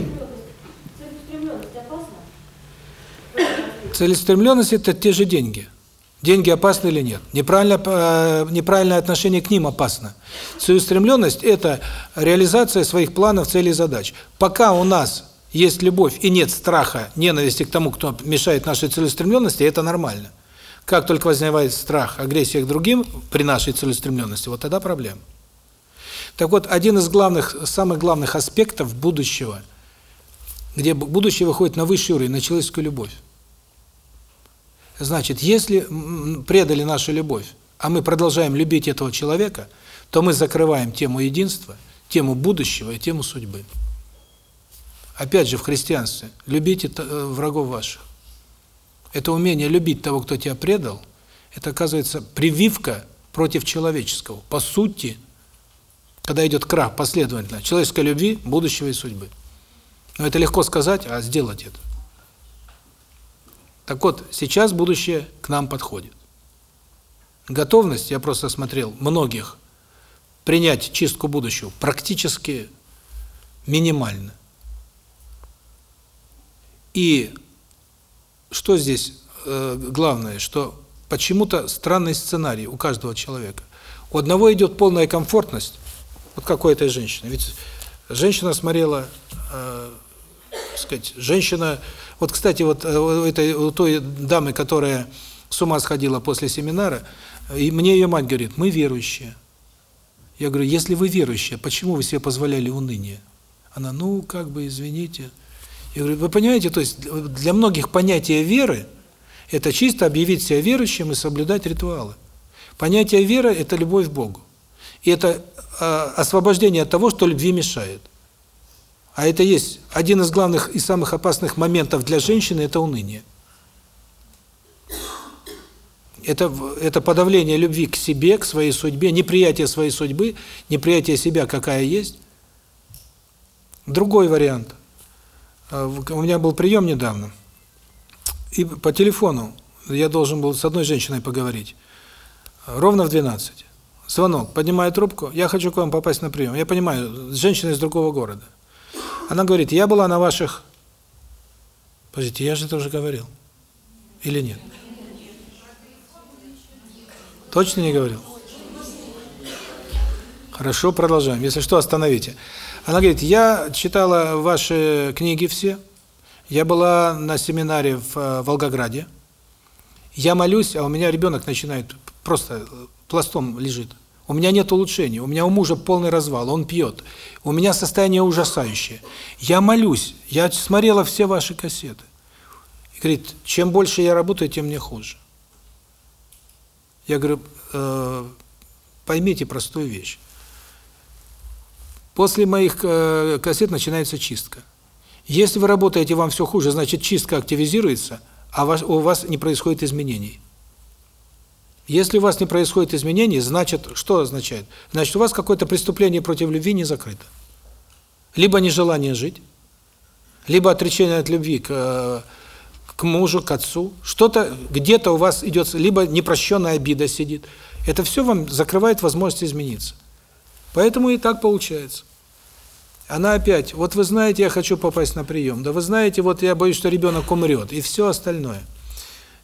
Целеустремленность целеустремленность – это те же деньги. Деньги опасны или нет? Неправильно, э, неправильное отношение к ним опасно. Целеустремленность – это реализация своих планов, целей, задач. Пока у нас есть любовь и нет страха, ненависти к тому, кто мешает нашей целеустремленности, это нормально. Как только возникает страх, агрессия к другим при нашей целеустремленности, вот тогда проблема. Так вот, один из главных, самых главных аспектов будущего, где будущее выходит на высший уровень, на человеческую любовь. Значит, если предали нашу любовь, а мы продолжаем любить этого человека, то мы закрываем тему единства, тему будущего и тему судьбы. Опять же, в христианстве любите э, врагов ваших. Это умение любить того, кто тебя предал, это, оказывается, прививка против человеческого. По сути, когда идет крах последовательно, человеческой любви, будущего и судьбы. Но это легко сказать, а сделать это. Так вот, сейчас будущее к нам подходит. Готовность, я просто смотрел, многих принять чистку будущего практически минимальна. И что здесь э, главное, что почему-то странный сценарий у каждого человека. У одного идет полная комфортность, вот как у этой женщины. Ведь женщина смотрела, э, сказать, женщина... Вот, кстати, вот э, у, этой, у той дамы, которая с ума сходила после семинара, и мне ее мать говорит, мы верующие. Я говорю, если вы верующие, почему вы себе позволяли уныние? Она, ну, как бы, извините. Я говорю, вы понимаете, то есть для многих понятие веры – это чисто объявить себя верующим и соблюдать ритуалы. Понятие веры – это любовь к Богу. И это э, освобождение от того, что любви мешает. А это есть один из главных и самых опасных моментов для женщины – это уныние. Это, это подавление любви к себе, к своей судьбе, неприятие своей судьбы, неприятие себя, какая есть. Другой вариант. А, у меня был прием недавно, и по телефону я должен был с одной женщиной поговорить. Ровно в 12. Звонок, поднимаю трубку, я хочу к вам попасть на прием. Я понимаю, женщина из другого города. Она говорит, я была на ваших... Подождите, я же это уже говорил. Или нет? Точно не говорил? Хорошо, продолжаем. Если что, остановите. Она говорит, я читала ваши книги все, я была на семинаре в э, Волгограде, я молюсь, а у меня ребенок начинает, просто пластом лежит. У меня нет улучшений, у меня у мужа полный развал, он пьет. У меня состояние ужасающее. Я молюсь, я смотрела все ваши кассеты. И говорит, чем больше я работаю, тем мне хуже. Я говорю, э, поймите простую вещь. После моих э, кассет начинается чистка. Если вы работаете, вам все хуже, значит чистка активизируется, а вас, у вас не происходит изменений. Если у вас не происходит изменений, значит, что означает? Значит, у вас какое-то преступление против любви не закрыто. Либо нежелание жить, либо отречение от любви к, э, к мужу, к отцу. Что-то где-то у вас идет, либо непрощенная обида сидит. Это все вам закрывает возможность измениться. Поэтому и так получается. Она опять, вот вы знаете, я хочу попасть на прием, да вы знаете, вот я боюсь, что ребенок умрет, и все остальное.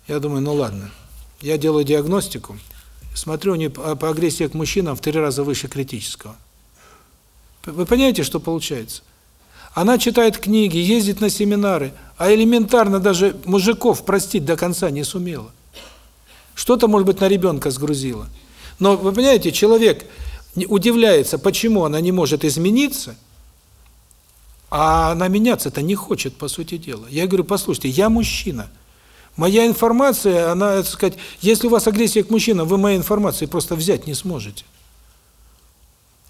Я думаю, ну ладно. Я делаю диагностику, смотрю, у нее по агрессии к мужчинам в три раза выше критического. Вы понимаете, что получается? Она читает книги, ездит на семинары, а элементарно даже мужиков простить до конца не сумела. Что-то, может быть, на ребенка сгрузила. Но, вы понимаете, человек удивляется, почему она не может измениться, а она меняться-то не хочет, по сути дела. Я говорю, послушайте, я мужчина – Моя информация, она, так сказать, если у вас агрессия к мужчинам, вы моей информации просто взять не сможете.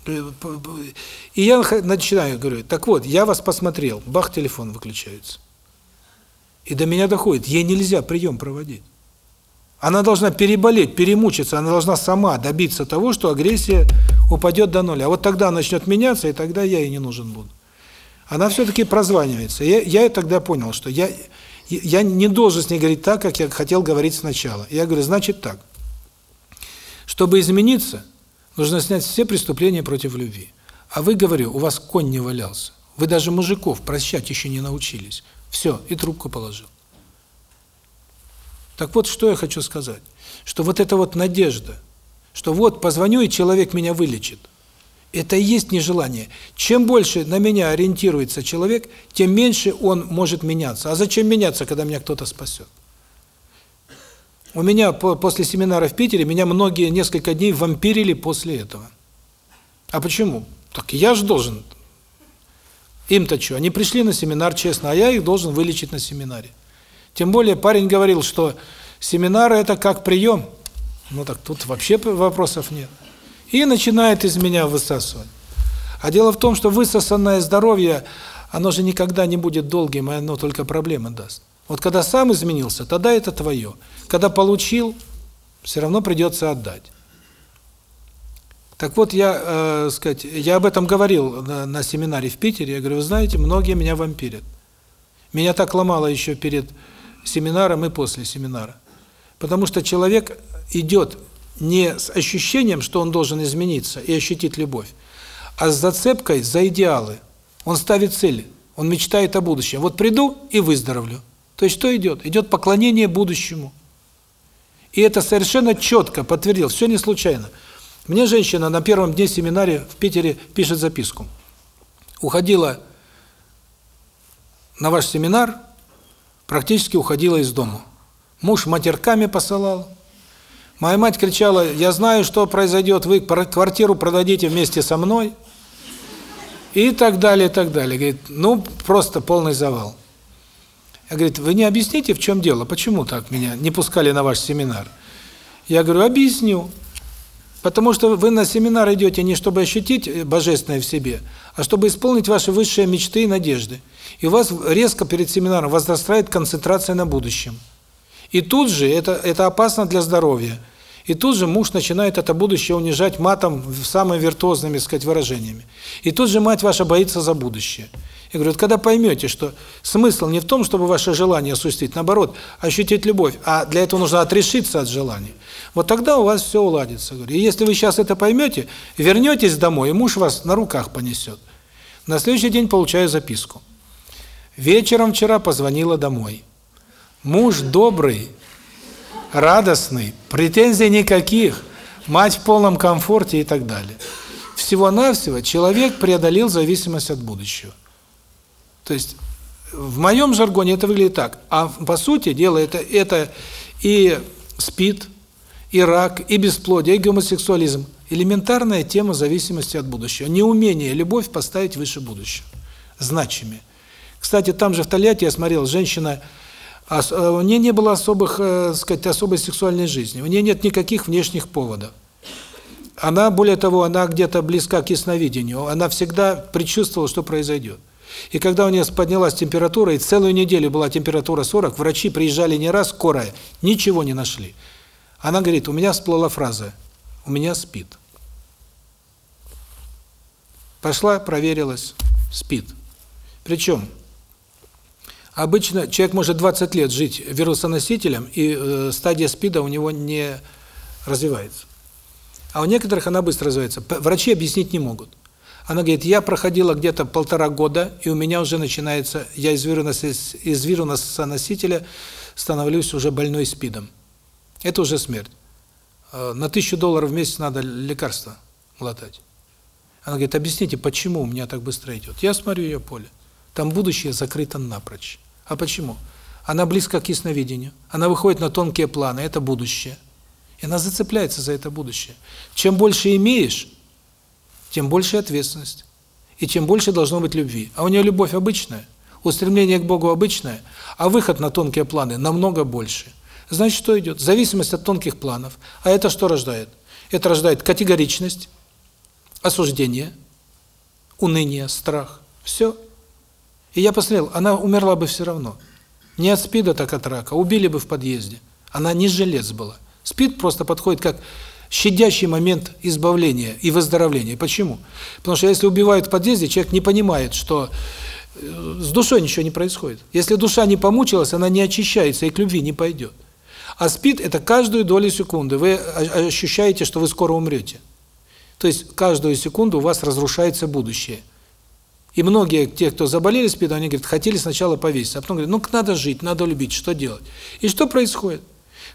И я начинаю, говорю, так вот, я вас посмотрел, бах, телефон выключается. И до меня доходит, ей нельзя прием проводить. Она должна переболеть, перемучиться, она должна сама добиться того, что агрессия упадет до нуля. А вот тогда начнет меняться, и тогда я ей не нужен буду. Она все-таки прозванивается. Я, я тогда понял, что я, я не должен с ней говорить так, как я хотел говорить сначала. Я говорю, значит так. Чтобы измениться, нужно снять все преступления против любви. А вы, говорю, у вас конь не валялся. Вы даже мужиков прощать еще не научились. Все, и трубку положил. Так вот, что я хочу сказать. Что вот эта вот надежда, что вот позвоню, и человек меня вылечит. Это и есть нежелание. Чем больше на меня ориентируется человек, тем меньше он может меняться. А зачем меняться, когда меня кто-то спасет? У меня после семинара в Питере, меня многие несколько дней вампирили после этого. А почему? Так я же должен. Им-то что? Они пришли на семинар честно, а я их должен вылечить на семинаре. Тем более парень говорил, что семинары это как прием. Ну так тут вообще вопросов нет. И начинает из меня высасывать. А дело в том, что высосанное здоровье, оно же никогда не будет долгим, и оно только проблемы даст. Вот когда сам изменился, тогда это твое. Когда получил, все равно придется отдать. Так вот, я, э, сказать, я об этом говорил на, на семинаре в Питере. Я говорю, вы знаете, многие меня вампирят. Меня так ломало еще перед семинаром и после семинара. Потому что человек идет не с ощущением, что он должен измениться и ощутить любовь, а с зацепкой за идеалы. Он ставит цели, он мечтает о будущем. Вот приду и выздоровлю. То есть что идет? Идет поклонение будущему. И это совершенно четко подтвердил, все не случайно. Мне женщина на первом дне семинаре в Питере пишет записку. Уходила на ваш семинар, практически уходила из дома. Муж матерками посылал. Моя мать кричала, я знаю, что произойдет, вы квартиру продадите вместе со мной. И так далее, и так далее. Говорит, ну, просто полный завал. Я говорит, вы не объясните, в чем дело, почему так меня не пускали на ваш семинар? Я говорю, объясню. Потому что вы на семинар идете не чтобы ощутить божественное в себе, а чтобы исполнить ваши высшие мечты и надежды. И у вас резко перед семинаром возрастает концентрация на будущем. И тут же это это опасно для здоровья. И тут же муж начинает это будущее унижать матом самыми виртуозными, сказать, выражениями. И тут же мать ваша боится за будущее. Я говорю, когда поймете, что смысл не в том, чтобы ваше желание осуществить, наоборот, ощутить любовь, а для этого нужно отрешиться от желаний, вот тогда у вас все уладится. Говорю. И если вы сейчас это поймете, вернетесь домой, и муж вас на руках понесет. На следующий день получаю записку. Вечером вчера позвонила домой. Муж добрый, радостный, претензий никаких, мать в полном комфорте и так далее. Всего-навсего человек преодолел зависимость от будущего. То есть в моем жаргоне это выглядит так. А по сути дела это это и спид, и рак, и бесплодие, и гомосексуализм. Элементарная тема зависимости от будущего. Неумение любовь поставить выше будущего. Значимее. Кстати, там же в Тольятти я смотрел, женщина, э, у нее не было особых, э, сказать, особой сексуальной жизни. У нее нет никаких внешних поводов. Она, более того, она где-то близка к ясновидению. Она всегда предчувствовала, что произойдет. И когда у нее поднялась температура, и целую неделю была температура 40, врачи приезжали не раз, скорая, ничего не нашли. Она говорит, у меня всплыла фраза, у меня спит. Пошла, проверилась, спит. Причем, обычно человек может 20 лет жить вирусоносителем, и э, стадия СПИДа у него не развивается. А у некоторых она быстро развивается. Врачи объяснить не могут. Она говорит, я проходила где-то полтора года, и у меня уже начинается, я из вирусоносителя становлюсь уже больной СПИДом. Это уже смерть. Э, на тысячу долларов в месяц надо лекарства глотать. Она говорит, объясните, почему у меня так быстро идет? Я смотрю ее поле. Там будущее закрыто напрочь. А почему? Она близко к ясновидению. Она выходит на тонкие планы, это будущее. И она зацепляется за это будущее. Чем больше имеешь, тем больше ответственность. И тем больше должно быть любви. А у нее любовь обычная, устремление к Богу обычное, а выход на тонкие планы намного больше. Значит, что идет? Зависимость от тонких планов. А это что рождает? Это рождает категоричность, осуждение, уныние, страх. Все. И я посмотрел, она умерла бы все равно. Не от СПИДа, так от рака. Убили бы в подъезде. Она не желез была. СПИД просто подходит как щадящий момент избавления и выздоровления. Почему? Потому что если убивают в подъезде, человек не понимает, что э, с душой ничего не происходит. Если душа не помучилась, она не очищается и к любви не пойдет. А СПИД – это каждую долю секунды. Вы ощущаете, что вы скоро умрете. То есть каждую секунду у вас разрушается будущее. И многие, те, кто заболели СПИДом, они говорят, хотели сначала повеситься, а потом говорят, ну надо жить, надо любить, что делать? И что происходит?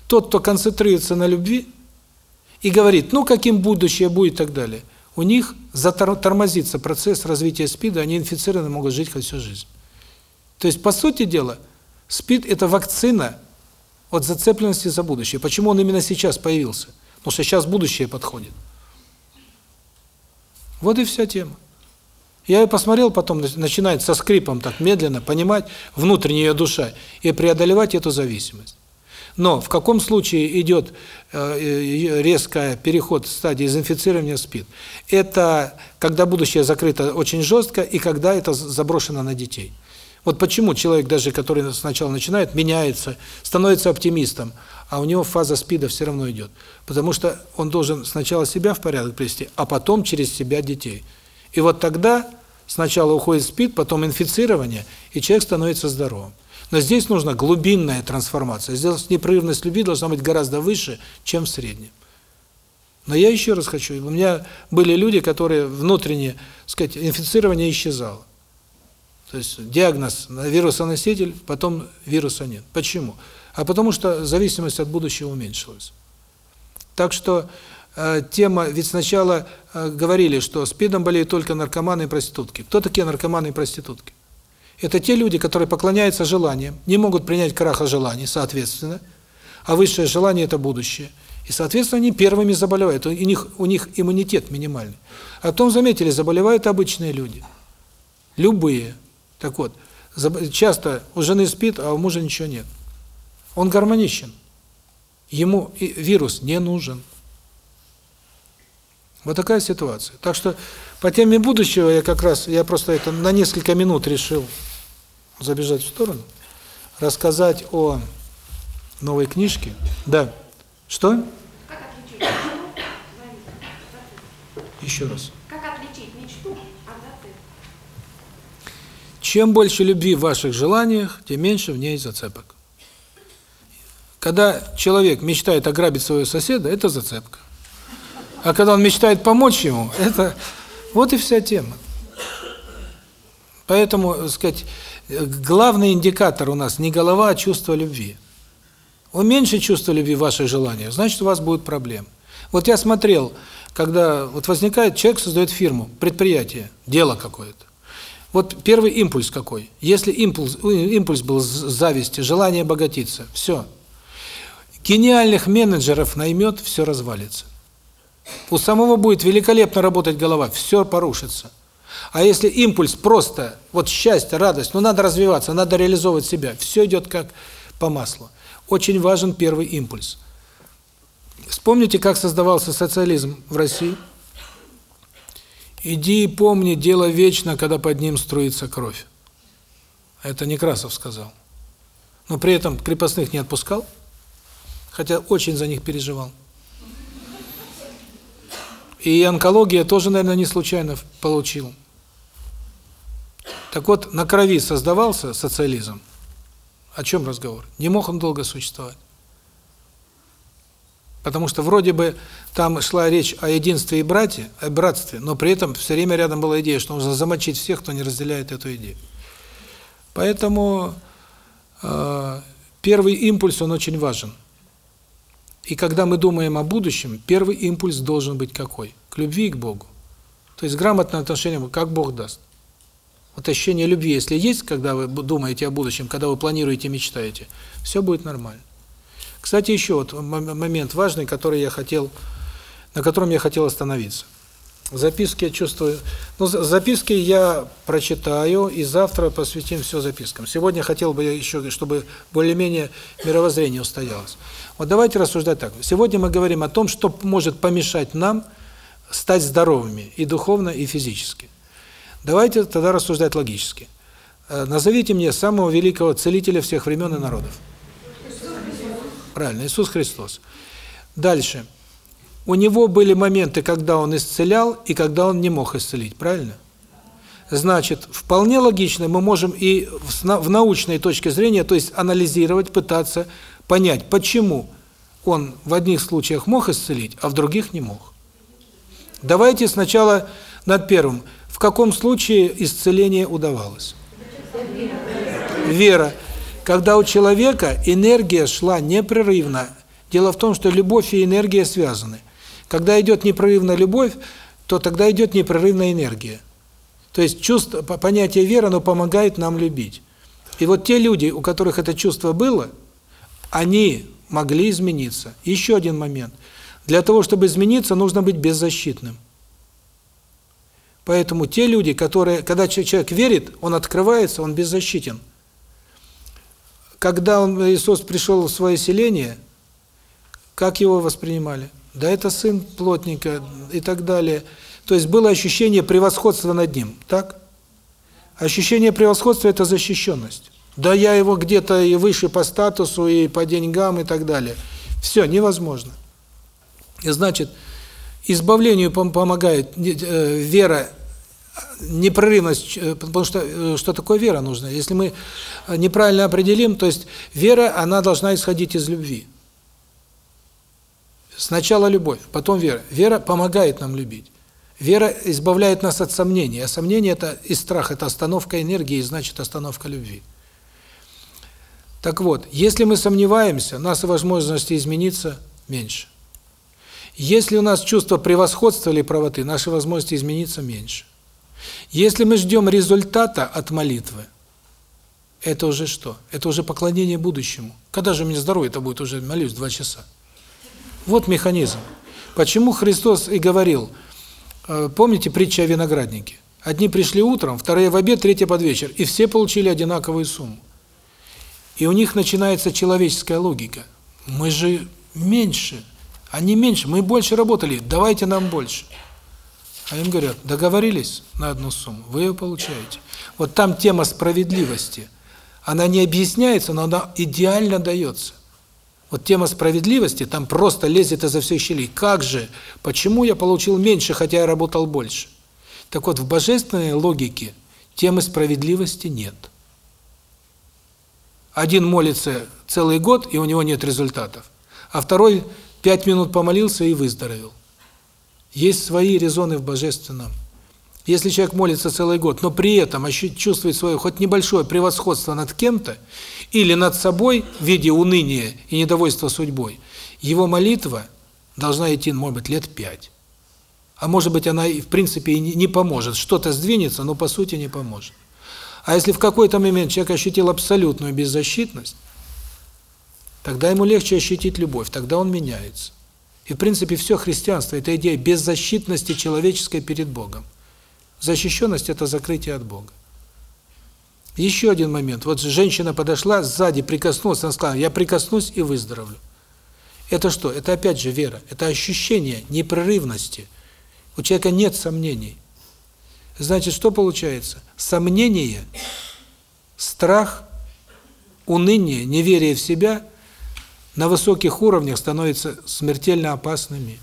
Тот, кто концентрируется на любви и говорит, ну каким будущее будет и так далее, у них затормозится процесс развития СПИДа, они инфицированы могут жить хоть всю жизнь. То есть, по сути дела, СПИД – это вакцина от зацепленности за будущее. Почему он именно сейчас появился? Потому что сейчас будущее подходит. Вот и вся тема. Я ее посмотрел, потом начинает со скрипом так медленно понимать внутренняя душа и преодолевать эту зависимость. Но в каком случае идет э, резкий переход в стадии инфицирования СПИД? Это когда будущее закрыто очень жестко и когда это заброшено на детей. Вот почему человек, даже который сначала начинает, меняется, становится оптимистом, а у него фаза СПИДа все равно идет. Потому что он должен сначала себя в порядок привести, а потом через себя детей. И вот тогда сначала уходит СПИД, потом инфицирование, и человек становится здоровым. Но здесь нужна глубинная трансформация. Здесь непрерывность любви должна быть гораздо выше, чем в среднем. Но я еще раз хочу, у меня были люди, которые внутренне, сказать, инфицирование исчезало. То есть диагноз вирусоноситель, потом вируса нет. Почему? А потому что зависимость от будущего уменьшилась. Так что тема, ведь сначала э, говорили, что СПИДом болеют только наркоманы и проститутки. Кто такие наркоманы и проститутки? Это те люди, которые поклоняются желаниям, не могут принять краха желаний, соответственно, а высшее желание – это будущее. И, соответственно, они первыми заболевают, у них, у них иммунитет минимальный. А потом, заметили, заболевают обычные люди. Любые. Так вот, часто у жены спит, а у мужа ничего нет. Он гармоничен. Ему вирус не нужен. Вот такая ситуация. Так что по теме будущего я как раз, я просто это на несколько минут решил забежать в сторону, рассказать о новой книжке. Да. Что? Как отличить мечту? Еще раз. Как отличить мечту от зацепки? Чем больше любви в ваших желаниях, тем меньше в ней зацепок. Когда человек мечтает ограбить своего соседа, это зацепка. А когда он мечтает помочь ему, это вот и вся тема. Поэтому, сказать, главный индикатор у нас не голова, а чувство любви. Уменьшить чувство любви в ваших желаниях, значит, у вас будут проблемы. Вот я смотрел, когда вот возникает, человек создает фирму, предприятие, дело какое-то. Вот первый импульс какой? Если импульс, импульс был зависти, желание обогатиться, все. Гениальных менеджеров наймет, все развалится. У самого будет великолепно работать голова, все порушится. А если импульс просто, вот счастье, радость, ну надо развиваться, надо реализовывать себя, все идет как по маслу. Очень важен первый импульс. Вспомните, как создавался социализм в России? Иди и помни, дело вечно, когда под ним струится кровь. Это Некрасов сказал. Но при этом крепостных не отпускал, хотя очень за них переживал. И онкология тоже, наверное, не случайно получил. Так вот, на крови создавался социализм. О чем разговор? Не мог он долго существовать. Потому что вроде бы там шла речь о единстве и брате, о братстве, но при этом все время рядом была идея, что нужно замочить всех, кто не разделяет эту идею. Поэтому э, первый импульс, он очень важен. И когда мы думаем о будущем, первый импульс должен быть какой? К любви и к Богу. То есть грамотное отношение, как Бог даст. Вот ощущение любви, если есть, когда вы думаете о будущем, когда вы планируете, мечтаете, все будет нормально. Кстати, еще вот момент важный, который я хотел, на котором я хотел остановиться. Записки я чувствую. Ну, записки я прочитаю, и завтра посвятим все запискам. Сегодня хотел бы я еще, чтобы более-менее мировоззрение устоялось. Вот давайте рассуждать так. Сегодня мы говорим о том, что может помешать нам стать здоровыми и духовно, и физически. Давайте тогда рассуждать логически. Назовите мне самого великого целителя всех времен и народов. Правильно, Иисус Христос. Дальше. У него были моменты, когда он исцелял и когда он не мог исцелить, правильно? Значит, вполне логично мы можем и в на- в научной точке зрения, то есть анализировать, пытаться понять, почему он в одних случаях мог исцелить, а в других не мог. Давайте сначала над первым. В каком случае исцеление удавалось? Вера. Когда у человека энергия шла непрерывно. Дело в том, что любовь и энергия связаны. Когда идет непрерывная любовь, то тогда идет непрерывная энергия. То есть чувство, по- понятие веры, оно помогает нам любить. И вот те люди, у которых это чувство было, они могли измениться. Еще один момент. Для того, чтобы измениться, нужно быть беззащитным. Поэтому те люди, которые, когда че- человек верит, он открывается, он беззащитен. Когда он, Иисус пришел в свое селение, как его воспринимали? Да это сын плотника и так далее. То есть было ощущение превосходства над ним, так? Ощущение превосходства – это защищенность. Да я его где-то и выше по статусу, и по деньгам, и так далее. Все, невозможно. И значит, избавлению пом- помогает э, вера, непрерывность, э, потому что э, что такое вера нужно? Если мы неправильно определим, то есть вера, она должна исходить из любви. Сначала любовь, потом вера. Вера помогает нам любить. Вера избавляет нас от сомнений, а сомнение это и страх это остановка энергии, значит остановка любви. Так вот, если мы сомневаемся, наши возможности измениться меньше. Если у нас чувство превосходства или правоты, наши возможности измениться меньше. Если мы ждем результата от молитвы, это уже что? Это уже поклонение будущему. Когда же мне здоровье-то будет уже молюсь два часа? Вот механизм. Почему Христос и говорил, э, помните притча о винограднике? Одни пришли утром, вторые в обед, третьи под вечер, и все получили одинаковую сумму. И у них начинается человеческая логика. Мы же меньше, они меньше, мы больше работали, давайте нам больше. А им говорят, договорились на одну сумму, вы ее получаете. Вот там тема справедливости. Она не объясняется, но она идеально дается. Вот тема справедливости там просто лезет изо всех щелей. Как же? Почему я получил меньше, хотя я работал больше? Так вот, в божественной логике темы справедливости нет. Один молится целый год, и у него нет результатов, а второй пять минут помолился и выздоровел. Есть свои резоны в божественном. Если человек молится целый год, но при этом чувствует свое хоть небольшое превосходство над кем-то или над собой в виде уныния и недовольства судьбой, его молитва должна идти, может быть, лет пять. А может быть, она в принципе и не поможет. Что-то сдвинется, но по сути не поможет. А если в какой-то момент человек ощутил абсолютную беззащитность, тогда ему легче ощутить любовь, тогда он меняется. И в принципе все христианство – это идея беззащитности человеческой перед Богом. Защищенность – это закрытие от Бога. Еще один момент. Вот женщина подошла, сзади прикоснулась, она сказала, я прикоснусь и выздоровлю. Это что? Это опять же вера. Это ощущение непрерывности. У человека нет сомнений. Значит, что получается? Сомнение, страх, уныние, неверие в себя на высоких уровнях становятся смертельно опасными.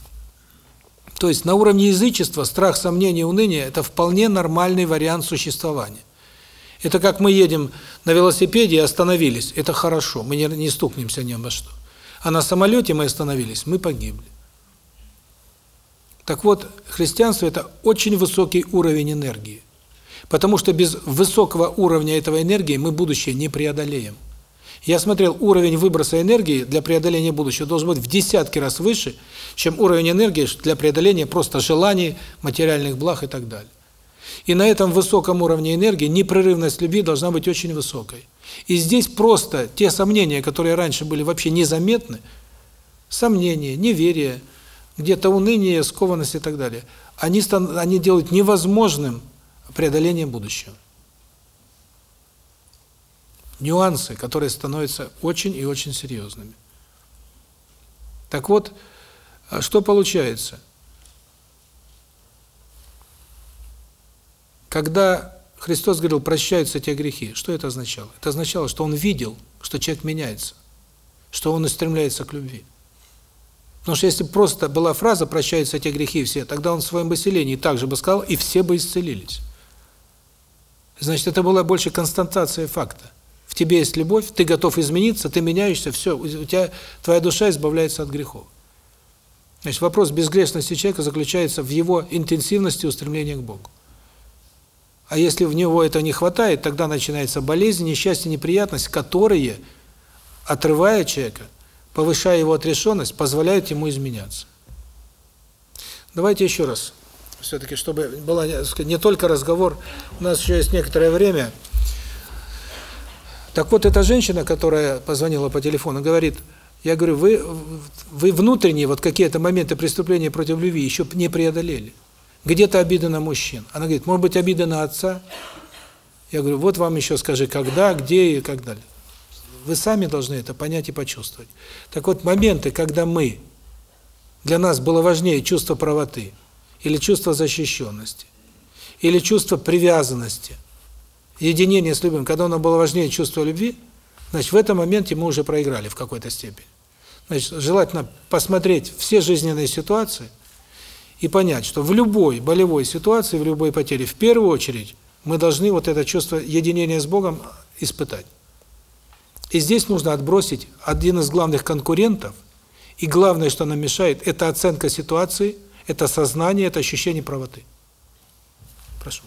То есть на уровне язычества страх, сомнение, уныние – это вполне нормальный вариант существования. Это как мы едем на велосипеде и остановились. Это хорошо, мы не, не стукнемся ни обо что. А на самолете мы остановились, мы погибли. Так вот, христианство – это очень высокий уровень энергии. Потому что без высокого уровня этого энергии мы будущее не преодолеем. Я смотрел, уровень выброса энергии для преодоления будущего должен быть в десятки раз выше, чем уровень энергии для преодоления просто желаний, материальных благ и так далее. И на этом высоком уровне энергии непрерывность любви должна быть очень высокой. И здесь просто те сомнения, которые раньше были вообще незаметны, сомнения, неверие, где-то уныние, скованность и так далее, они, они делают невозможным преодоление будущего. Нюансы, которые становятся очень и очень серьезными. Так вот, а что получается? Когда Христос говорил, прощаются те грехи, что это означало? Это означало, что Он видел, что человек меняется. что он устремляется к любви. Потому что если просто была фраза «прощаются те грехи все», тогда он в своем поселении также бы сказал, и все бы исцелились. Значит, это была больше констатация факта. В тебе есть любовь, ты готов измениться, ты меняешься, все, у тебя твоя душа избавляется от грехов. Значит, вопрос безгрешности человека заключается в его интенсивности устремления к Богу. А если в него это не хватает, тогда начинается болезнь, несчастье, неприятность, которые, отрывая человека, повышая его отрешенность, позволяют ему изменяться. Давайте еще раз, все-таки, чтобы была не только разговор, у нас еще есть некоторое время. Так вот, эта женщина, которая позвонила по телефону, говорит, я говорю, вы, вы внутренние вот какие-то моменты преступления против любви еще не преодолели. Где-то обида на мужчин. Она говорит, может быть, обида на отца? Я говорю, вот вам еще скажи, когда, где и как далее. Вы сами должны это понять и почувствовать. Так вот, моменты, когда мы, для нас было важнее чувство правоты, или чувство защищенности, или чувство привязанности, единение с любым, когда оно было важнее чувства любви, значит, в этом моменте мы уже проиграли в какой-то степени. Значит, желательно посмотреть все жизненные ситуации и понять, что в любой болевой ситуации, в любой потере, в первую очередь, мы должны вот это чувство единения с Богом испытать. И здесь нужно отбросить один из главных конкурентов, и главное, что нам мешает, это оценка ситуации, это сознание, это ощущение правоты. Прошу.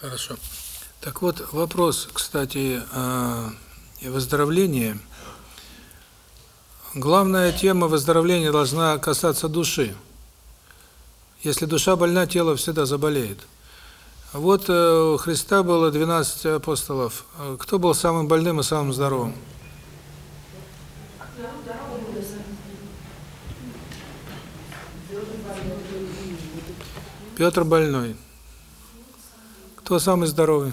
Хорошо. Так вот, вопрос, кстати, э, выздоровления. Главная тема выздоровления должна касаться души. Если душа больна, тело всегда заболеет. Вот э, у Христа было 12 апостолов. Кто был самым больным и самым здоровым? Петр больной. Кто самый здоровый?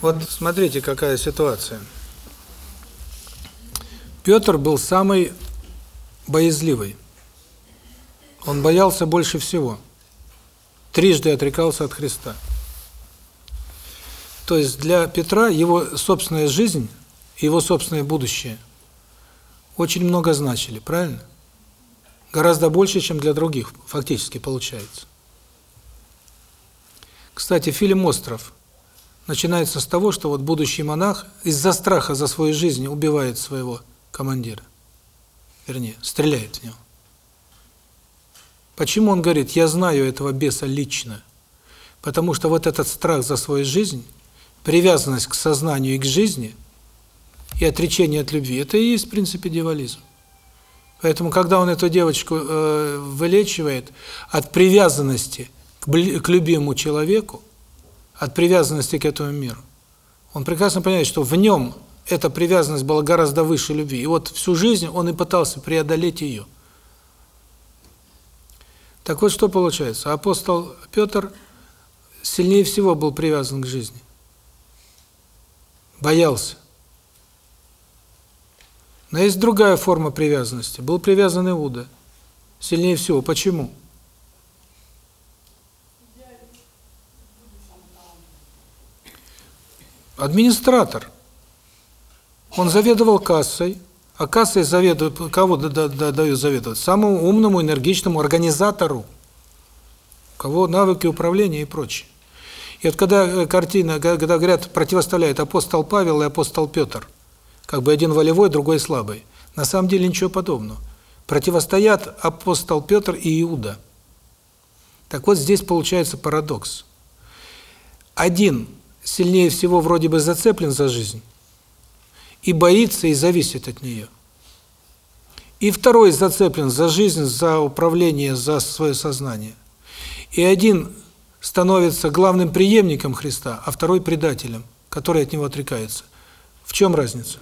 Вот смотрите, какая ситуация. Петр был самый боязливый. Он боялся больше всего. Трижды отрекался от Христа. То есть для Петра его собственная жизнь, его собственное будущее очень много значили, правильно? Гораздо больше, чем для других, фактически получается. Кстати, фильм «Остров» начинается с того, что вот будущий монах из-за страха за свою жизнь убивает своего командира. Вернее, стреляет в него. Почему он говорит, я знаю этого беса лично? Потому что вот этот страх за свою жизнь, привязанность к сознанию и к жизни, и отречение от любви, это и есть, в принципе, дьяволизм. Поэтому, когда он эту девочку э, вылечивает от привязанности к, к любимому человеку, от привязанности к этому миру, он прекрасно понимает, что в нем эта привязанность была гораздо выше любви. И вот всю жизнь он и пытался преодолеть ее. Так вот, что получается? Апостол Петр сильнее всего был привязан к жизни. Боялся. Но есть другая форма привязанности. Был привязан Иуда. Сильнее всего. Почему? Администратор. Он заведовал кассой, а кассой заведует, кого дают заведовать? Самому умному, энергичному организатору, у кого навыки управления и прочее. И вот когда картина, когда говорят, противоставляют апостол Павел и апостол Петр, как бы один волевой, другой слабый, на самом деле ничего подобного. Противостоят апостол Петр и Иуда. Так вот здесь получается парадокс. Один сильнее всего вроде бы зацеплен за жизнь, и боится, и зависит от нее. И второй зацеплен за жизнь, за управление, за свое сознание. И один становится главным преемником Христа, а второй предателем, который от него отрекается. В чем разница?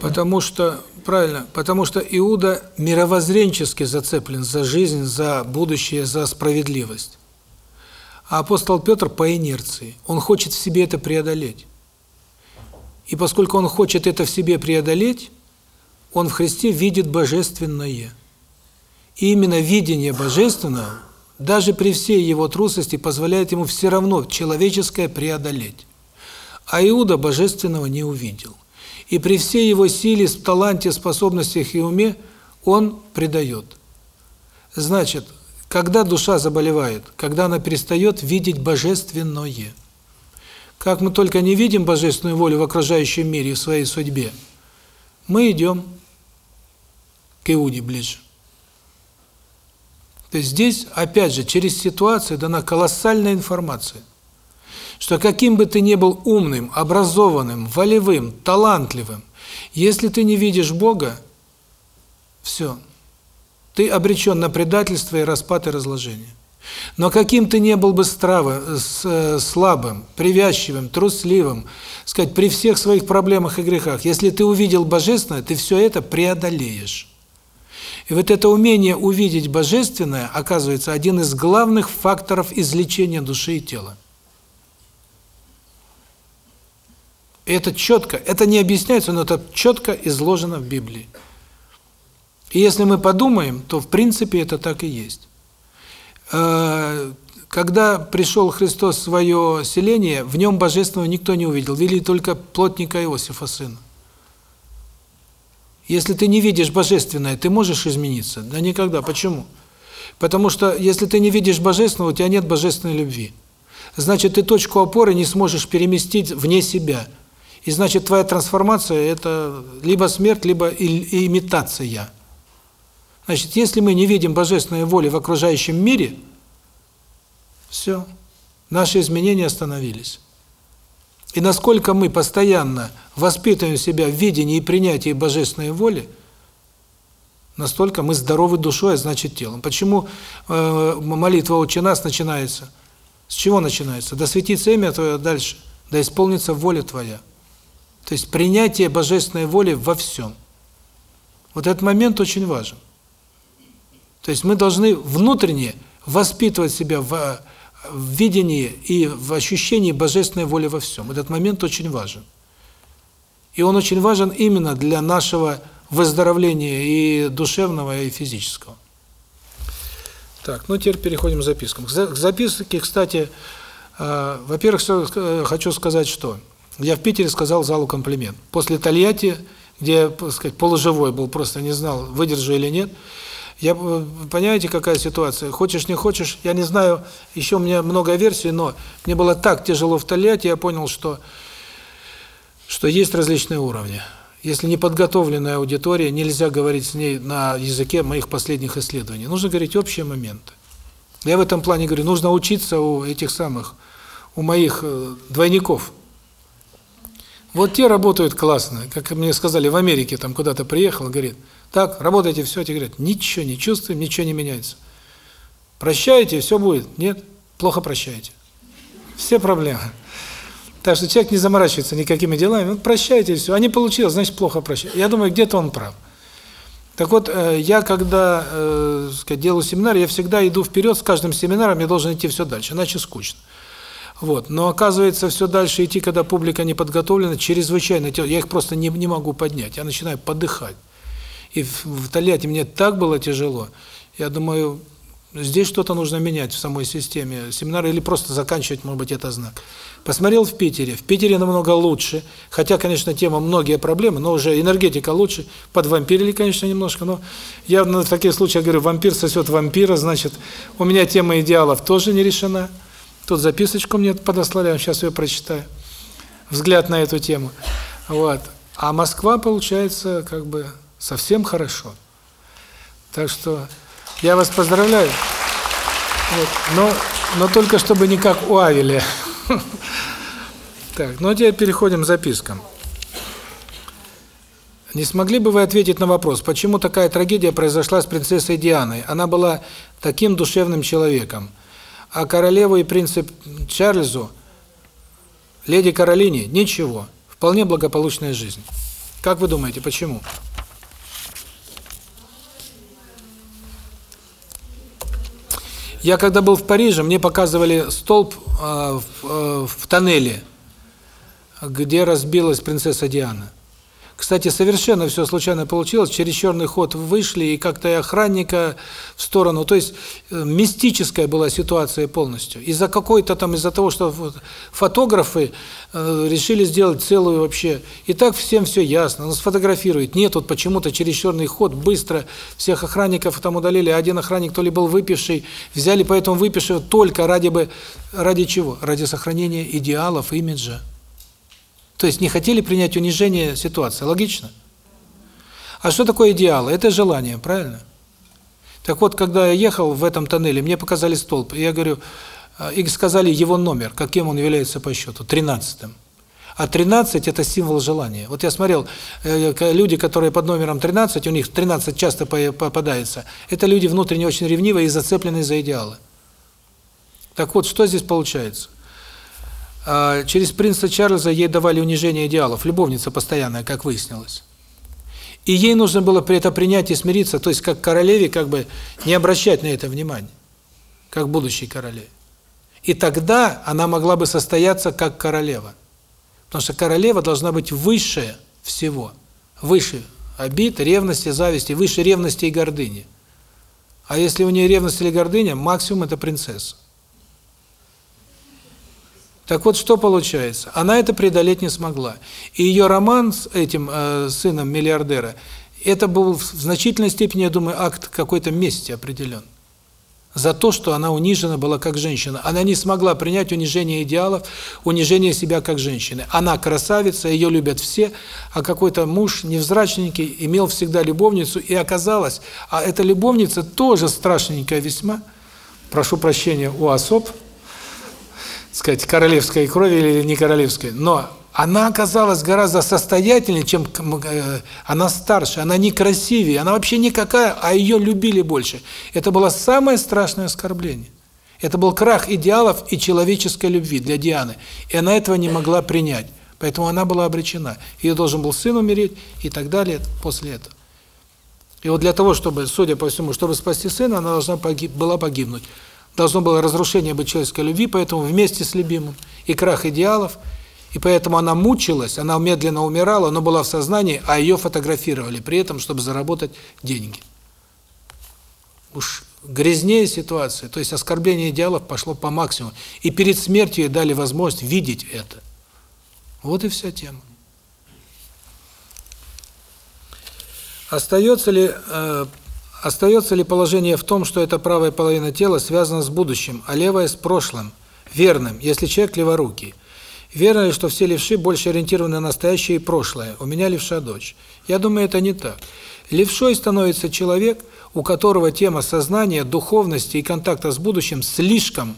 Потому что, правильно, потому что Иуда мировоззренчески зацеплен за жизнь, за будущее, за справедливость. А апостол Петр по инерции. Он хочет в себе это преодолеть. И поскольку он хочет это в себе преодолеть, он в Христе видит божественное. И именно видение божественного, даже при всей его трусости, позволяет ему все равно человеческое преодолеть. А Иуда божественного не увидел. И при всей его силе, таланте, способностях и уме он предает. Значит, когда душа заболевает, когда она перестает видеть божественное. Как мы только не видим божественную волю в окружающем мире, в своей судьбе, мы идем к Иуде ближе. То есть здесь, опять же, через ситуацию дана колоссальная информация что каким бы ты ни был умным, образованным, волевым, талантливым, если ты не видишь Бога, все, ты обречен на предательство и распад и разложение. Но каким ты не был бы страво, э, слабым, привязчивым, трусливым, сказать, при всех своих проблемах и грехах, если ты увидел Божественное, ты все это преодолеешь. И вот это умение увидеть Божественное, оказывается, один из главных факторов излечения души и тела. И это четко, это не объясняется, но это четко изложено в Библии. И если мы подумаем, то в принципе это так и есть. Э, когда пришел Христос в свое селение, в нем божественного никто не увидел, видели только плотника Иосифа сына. Если ты не видишь божественное, ты можешь измениться? Да никогда. Почему? Потому что если ты не видишь божественного, у тебя нет божественной любви. Значит, ты точку опоры не сможешь переместить вне себя. И значит, твоя трансформация – это либо смерть, либо имитация. Значит, если мы не видим божественной воли в окружающем мире, все, наши изменения остановились. И насколько мы постоянно воспитываем себя в видении и принятии божественной воли, настолько мы здоровы душой, а значит телом. Почему э, молитва «Отче нас» начинается? С чего начинается? «Да светится имя Твое» дальше. «Да исполнится воля Твоя». То есть принятие божественной воли во всем. Вот этот момент очень важен. То есть мы должны внутренне воспитывать себя в, в видении и в ощущении божественной воли во всем. Этот момент очень важен. И он очень важен именно для нашего выздоровления и душевного, и физического. Так, ну теперь переходим к запискам. К за- к записке, кстати, э, во-первых, э, хочу сказать, что я в Питере сказал залу комплимент. После Тольятти, где так сказать, полуживой был, просто не знал, выдержу или нет, я, э, понимаете, какая ситуация? Хочешь, не хочешь, я не знаю, еще у меня много версий, но мне было так тяжело в Тольятти, я понял, что что есть различные уровни. Если неподготовленная аудитория, нельзя говорить с ней на языке моих последних исследований. Нужно говорить общие моменты. Я в этом плане говорю, нужно учиться у этих самых, у моих э, двойников. Вот те работают классно. Как мне сказали, в Америке там куда-то приехал, говорит, так, работайте, все, те говорят, ничего не чувствуем, ничего не меняется. Прощаете, все будет. Нет, плохо прощаете. Все проблемы. Так что человек не заморачивается никакими делами, ну, прощайте, и все. А не получилось, значит, плохо прощает. Я думаю, где-то он прав. Так вот, э, я когда э, сказать, делаю семинар, я всегда иду вперед, с каждым семинаром я должен идти все дальше, иначе скучно. Вот. Но оказывается, все дальше идти, когда публика не подготовлена, чрезвычайно. Я их просто не, не могу поднять, я начинаю подыхать. И в, Тольятти мне так было тяжело. Я думаю, здесь что-то нужно менять в самой системе семинара или просто заканчивать, может быть, это знак. Посмотрел в Питере. В Питере намного лучше. Хотя, конечно, тема многие проблемы, но уже энергетика лучше. Подвампирили, конечно, немножко, но я в таких случаях говорю, вампир сосет вампира, значит, у меня тема идеалов тоже не решена. Тут записочку мне подослали, сейчас ее прочитаю. Взгляд на эту тему. Вот. А Москва, получается, как бы совсем хорошо. Так что я вас поздравляю. Вот. Но, но только чтобы не как у Авеля. Так, ну теперь переходим к запискам. Не смогли бы вы ответить на вопрос, почему такая трагедия произошла с принцессой Дианой? Она была таким душевным человеком. А королеву и принцу Чарльзу, леди Каролине, ничего. Вполне благополучная жизнь. Как вы думаете, почему? Я когда был в Париже, мне показывали столб э, в, э, в тоннеле, где разбилась принцесса Диана. Кстати, совершенно все случайно получилось, через черный ход вышли, и как-то и охранника в сторону, то есть э, мистическая была ситуация полностью. Из-за какой-то там, из-за того, что фотографы э, решили сделать целую вообще, и так всем все ясно, он сфотографирует, нет, вот почему-то через черный ход быстро всех охранников там удалили, один охранник то ли был выпивший, взяли поэтому выпившего только ради бы, ради чего? Ради сохранения идеалов, имиджа. То есть не хотели принять унижение ситуации. Логично? А что такое идеалы? Это желание, правильно? Так вот, когда я ехал в этом тоннеле, мне показали столб, и я говорю, и сказали его номер, каким он является по счету, 13-м. А 13 – это символ желания. Вот я смотрел, люди, которые под номером 13, у них 13 часто попадается, это люди внутренне очень ревнивые и зацепленные за идеалы. Так вот, что здесь получается? Через принца Чарльза ей давали унижение идеалов, любовница постоянная, как выяснилось. И ей нужно было при это принять и смириться, то есть как королеве как бы не обращать на это внимания, как будущей королеве. И тогда она могла бы состояться как королева. Потому что королева должна быть выше всего, выше обид, ревности, зависти, выше ревности и гордыни. А если у нее ревность или гордыня, максимум это принцесса. Так вот, что получается? Она это преодолеть не смогла. И ее роман с этим э, сыном миллиардера, это был в значительной степени, я думаю, акт какой-то мести определен. за то, что она унижена была как женщина. Она не смогла принять унижение идеалов, унижение себя как женщины. Она красавица, ее любят все, а какой-то муж невзрачненький имел всегда любовницу, и оказалось, а эта любовница тоже страшненькая весьма, прошу прощения, у особ, сказать, королевской крови или не королевской, но она оказалась гораздо состоятельнее, чем э, она старше, она некрасивее, она вообще никакая, а ее любили больше. Это было самое страшное оскорбление. Это был крах идеалов и человеческой любви для Дианы. И она этого не могла принять. Поэтому она была обречена. Ее должен был сын умереть и так далее после этого. И вот для того, чтобы, судя по всему, чтобы спасти сына, она должна погиб, была погибнуть. Должно было разрушение быть человеческой любви, поэтому вместе с любимым и крах идеалов – и поэтому она мучилась, она медленно умирала, но была в сознании, а ее фотографировали при этом, чтобы заработать деньги. Уж грязнее ситуация, то есть оскорбление идеалов пошло по максимуму. И перед смертью ей дали возможность видеть это. Вот и вся тема. Остается ли э, остается ли положение в том, что эта правая половина тела связана с будущим, а левая с прошлым, верным, если человек леворукий? Верно ли, что все левши больше ориентированы на настоящее и прошлое? У меня левша дочь. Я думаю, это не так. Левшой становится человек, у которого тема сознания, духовности и контакта с будущим слишком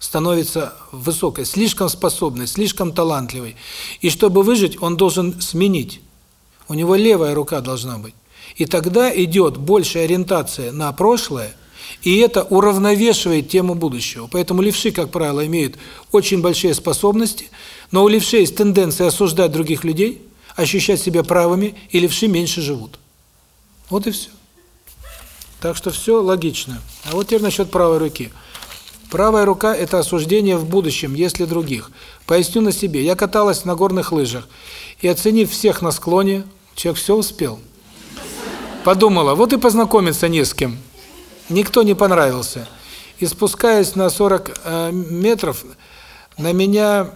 становится высокой, слишком способной, слишком талантливой. И чтобы выжить, он должен сменить. У него левая рука должна быть. И тогда идет большая ориентация на прошлое, и это уравновешивает тему будущего. Поэтому левши, как правило, имеют очень большие способности, но у левшей есть тенденция осуждать других людей, ощущать себя правыми, и левши меньше живут. Вот и все. Так что все логично. А вот теперь насчет правой руки. Правая рука – это осуждение в будущем, если других. Поясню на себе. Я каталась на горных лыжах, и оценив всех на склоне, человек все успел. Подумала, вот и познакомиться не с кем никто не понравился. И спускаясь на 40 э, метров, на меня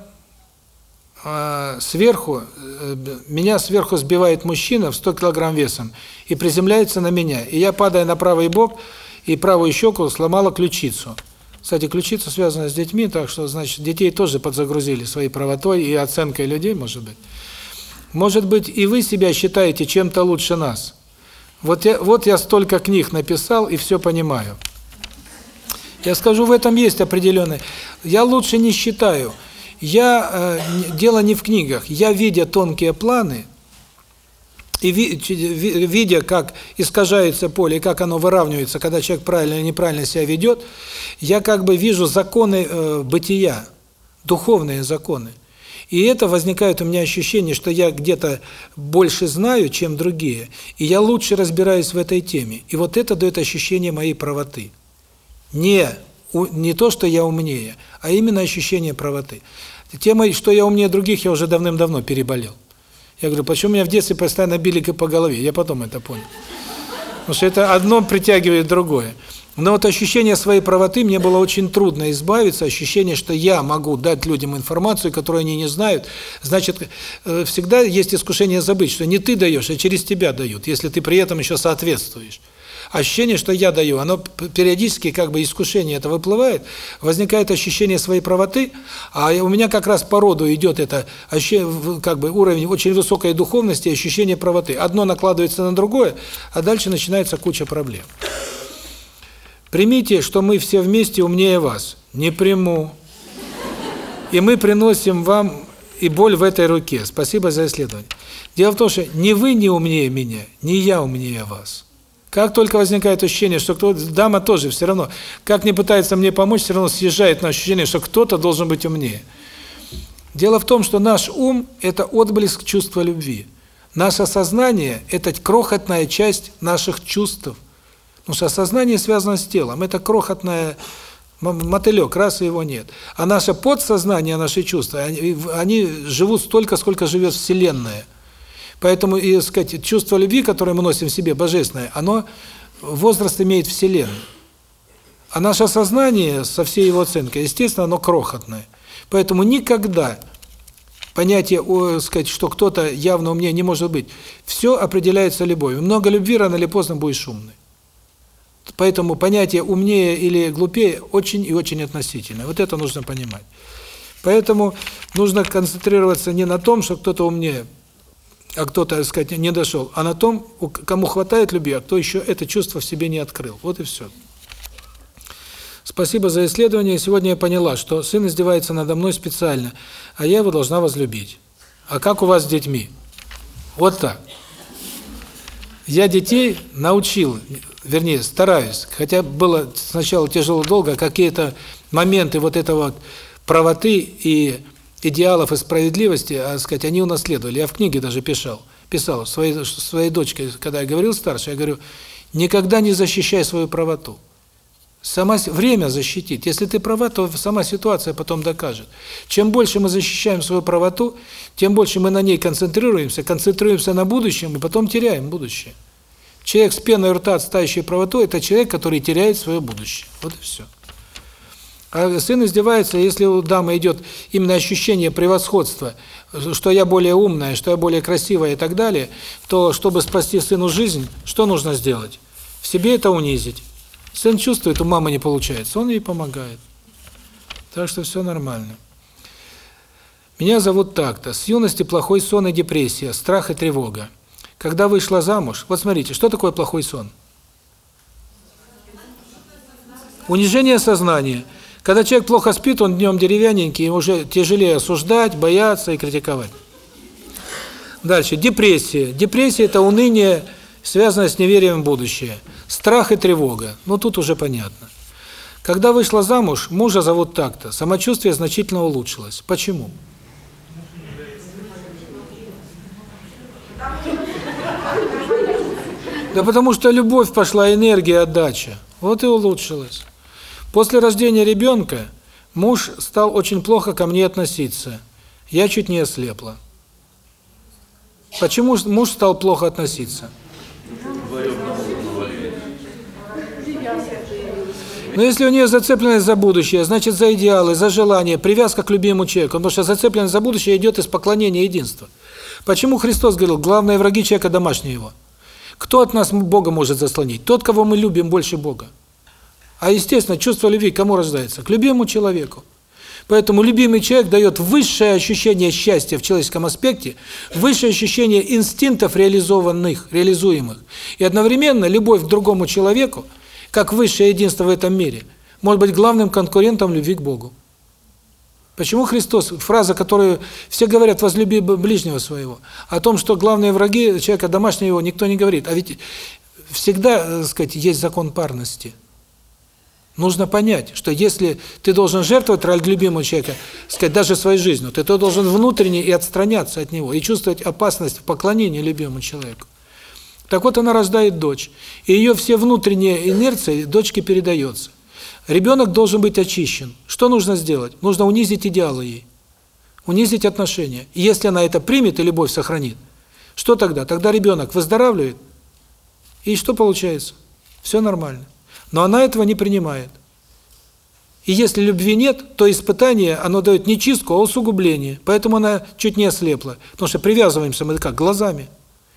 э, сверху, э, меня сверху сбивает мужчина в 100 килограмм весом и приземляется на меня. И я, падая на правый бок и правую щеку, сломала ключицу. Кстати, ключица связана с детьми, так что, значит, детей тоже подзагрузили своей правотой и оценкой людей, может быть. Может быть, и вы себя считаете чем-то лучше нас. Вот я, вот я столько книг написал и все понимаю. Я скажу, в этом есть определенный. Я лучше не считаю. Я э, дело не в книгах. Я видя тонкие планы и ви, видя, как искажается поле, и как оно выравнивается, когда человек правильно или неправильно себя ведет, я как бы вижу законы э, бытия, духовные законы. И это возникает у меня ощущение, что я где-то больше знаю, чем другие, и я лучше разбираюсь в этой теме. И вот это дает ощущение моей правоты. Не не то, что я умнее, а именно ощущение правоты. Тема, что я умнее других, я уже давным-давно переболел. Я говорю, почему меня в детстве постоянно били по голове? Я потом это понял. Потому что это одно притягивает другое. Но вот ощущение своей правоты мне было очень трудно избавиться, ощущение, что я могу дать людям информацию, которую они не знают. Значит, э, всегда есть искушение забыть, что не ты даешь, а через тебя дают, если ты при этом еще соответствуешь. Ощущение, что я даю, оно периодически как бы искушение это выплывает, возникает ощущение своей правоты, а у меня как раз по роду идет это как бы уровень очень высокой духовности, ощущение правоты. Одно накладывается на другое, а дальше начинается куча проблем. Примите, что мы все вместе умнее вас. Не приму. И мы приносим вам и боль в этой руке. Спасибо за исследование. Дело в том, что не вы не умнее меня, не я умнее вас. Как только возникает ощущение, что кто дама тоже все равно, как не пытается мне помочь, все равно съезжает на ощущение, что кто-то должен быть умнее. Дело в том, что наш ум – это отблеск чувства любви. Наше сознание – это крохотная часть наших чувств. Потому что сознание связано с телом. Это крохотное мотылек, раз и его нет. А наше подсознание, наши чувства, они, они живут столько, сколько живет Вселенная. Поэтому, и сказать, чувство любви, которое мы носим в себе, божественное, оно возраст имеет Вселенная. А наше сознание, со всей его оценкой, естественно, оно крохотное. Поэтому никогда понятие, о, сказать, что кто-то явно умнее не может быть. Все определяется любовью. Много любви, рано или поздно будешь умный. Поэтому понятие умнее или глупее очень и очень относительно. Вот это нужно понимать. Поэтому нужно концентрироваться не на том, что кто-то умнее, а кто-то, так сказать, не дошел, а на том, кому хватает любви, а кто еще это чувство в себе не открыл. Вот и все. Спасибо за исследование. Сегодня я поняла, что сын издевается надо мной специально, а я его должна возлюбить. А как у вас с детьми? Вот так. Я детей научил, вернее, стараюсь, хотя было сначала тяжело долго, какие-то моменты вот этого вот правоты и идеалов и справедливости, а сказать, они унаследовали. Я в книге даже писал, писал своей своей дочке, когда я говорил старше, я говорю: "Никогда не защищай свою правоту. Сама время защитит. Если ты права, то сама ситуация потом докажет. Чем больше мы защищаем свою правоту, тем больше мы на ней концентрируемся, концентрируемся на будущем и потом теряем будущее. Человек с пеной рта, отстающий правоту это человек, который теряет свое будущее. Вот и все. А сын издевается, если у дамы идет именно ощущение превосходства, что я более умная, что я более красивая и так далее, то чтобы спасти сыну жизнь, что нужно сделать? В себе это унизить. Сын чувствует, у мамы не получается, он ей помогает. Так что все нормально. Меня зовут так-то. С юности плохой сон и депрессия, страх и тревога. Когда вышла замуж, вот смотрите, что такое плохой сон? Унижение сознания. Когда человек плохо спит, он днем деревянненький, уже тяжелее осуждать, бояться и критиковать. Дальше. Депрессия. Депрессия – это уныние, связанное с неверием в будущее. Страх и тревога. Ну, тут уже понятно. Когда вышла замуж, мужа зовут так-то. Самочувствие значительно улучшилось. Почему? Да потому что любовь пошла, энергия, отдача. Вот и улучшилось. После рождения ребенка муж стал очень плохо ко мне относиться. Я чуть не ослепла. Почему муж стал плохо относиться? Но если у нее зацепленность за будущее, значит за идеалы, за желание, привязка к любимому человеку, потому что зацепленность за будущее идет из поклонения единства. Почему Христос говорил, главные враги человека домашние его? Кто от нас Бога может заслонить? Тот, кого мы любим больше Бога. А естественно, чувство любви кому рождается? К любимому человеку. Поэтому любимый человек дает высшее ощущение счастья в человеческом аспекте, высшее ощущение инстинктов реализованных, реализуемых. И одновременно любовь к другому человеку, как высшее единство в этом мире, может быть главным конкурентом любви к Богу. Почему Христос, фраза, которую все говорят, возлюби ближнего своего, о том, что главные враги человека домашнего его, никто не говорит. А ведь всегда, так сказать, есть закон парности. Нужно понять, что если ты должен жертвовать ради любимого человека, сказать, даже своей жизнью, то ты должен внутренне и отстраняться от него, и чувствовать опасность в поклонении любимому человеку. Так вот, она рождает дочь, и ее все внутренние инерции дочке передается. Ребенок должен быть очищен. Что нужно сделать? Нужно унизить идеалы ей, унизить отношения. И если она это примет и любовь сохранит, что тогда? Тогда ребенок выздоравливает, и что получается? Все нормально. Но она этого не принимает. И если любви нет, то испытание, оно дает не чистку, а усугубление. Поэтому она чуть не ослепла. Потому что привязываемся мы как? Глазами.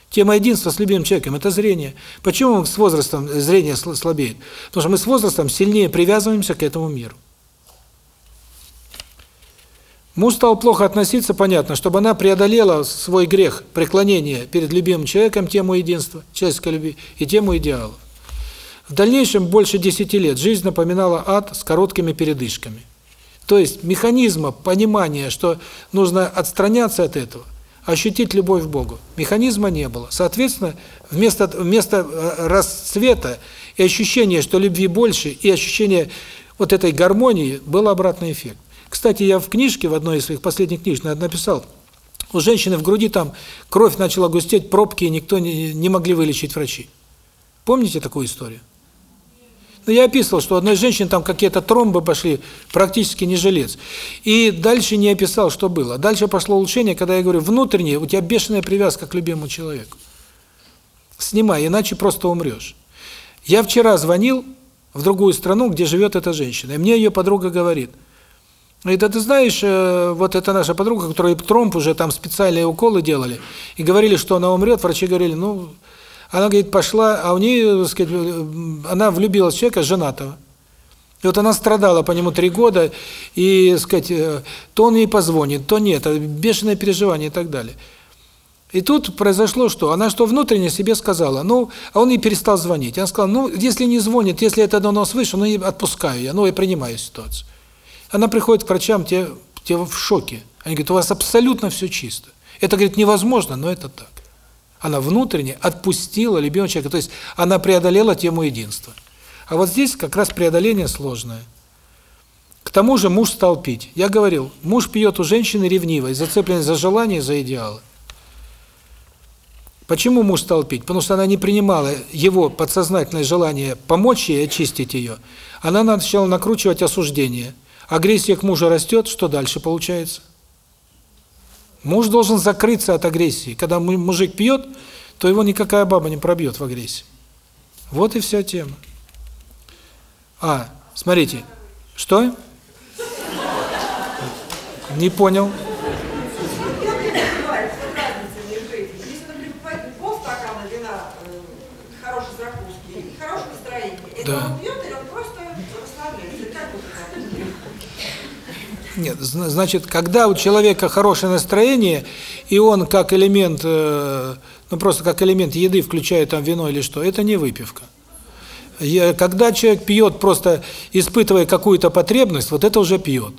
Тема единства с любимым человеком – это зрение. Почему с возрастом зрение слабеет? Потому что мы с возрастом сильнее привязываемся к этому миру. Муж стал плохо относиться, понятно, чтобы она преодолела свой грех преклонения перед любимым человеком, тему единства, человеческой любви и тему идеалов. В дальнейшем больше 10 лет жизнь напоминала ад с короткими передышками. То есть механизма понимания, что нужно отстраняться от этого, ощутить любовь к Богу, механизма не было. Соответственно, вместо вместо э, расцвета и ощущения, что любви больше, и ощущения вот этой гармонии, был обратный эффект. Кстати, я в книжке, в одной из своих последних книг, написал, у женщины в груди там кровь начала густеть, пробки, и никто не, не могли вылечить врачи. Помните такую историю? Ну, я описывал, что у одной женщины там какие-то тромбы пошли, практически не жилец. И дальше не описал, что было. Дальше пошло улучшение, когда я говорю, внутренне у тебя бешеная привязка к любимому человеку. Снимай, иначе просто умрешь. Я вчера звонил в другую страну, где живет эта женщина, и мне ее подруга говорит, говорит, а ты знаешь, э, вот это наша подруга, которая тромб уже там специальные уколы делали, и говорили, что она умрет, врачи говорили, ну, Она, говорит, пошла, а у нее, так сказать, э, она влюбилась в человека женатого. И вот она страдала по нему три года, и, так сказать, э, то он ей позвонит, то нет, бешеное переживание и так далее. И тут произошло что? Она что внутренне себе сказала, ну, а он ей перестал звонить. Она сказала, ну, если не звонит, если это донос выше, ну, отпускаю я, ну, я принимаю ситуацию. Она приходит к врачам, те, те в шоке. Они говорят, у вас абсолютно все чисто. Это, говорит, невозможно, но это так. Она внутренне отпустила любимого человека, то есть она преодолела тему единства. А вот здесь как раз преодоление сложное. К тому же муж стал пить. Я говорил, муж пьет у женщины ревнивой, зацепленной за желание, за идеалы. Почему муж стал пить? Потому что она не принимала его подсознательное желание помочь ей очистить ее. Она начала накручивать осуждение. Агрессия к мужу растет, что дальше получается? Муж должен закрыться от агрессии. Когда мужик пьет, то его никакая баба не пробьет в агрессии. Вот и вся тема. А, смотрите. Что? Не понял. Если, например, покупает полстакана вина э, хорошей закуски и хорошее настроение, это Да. он пьет или он просто расслабляется? Как вот это? Нет, зна- значит, когда у человека хорошее настроение, и он как элемент, э, ну просто как элемент еды включает там вино или что, это не выпивка. Когда человек пьет, просто испытывая какую-то потребность, вот это уже пьет.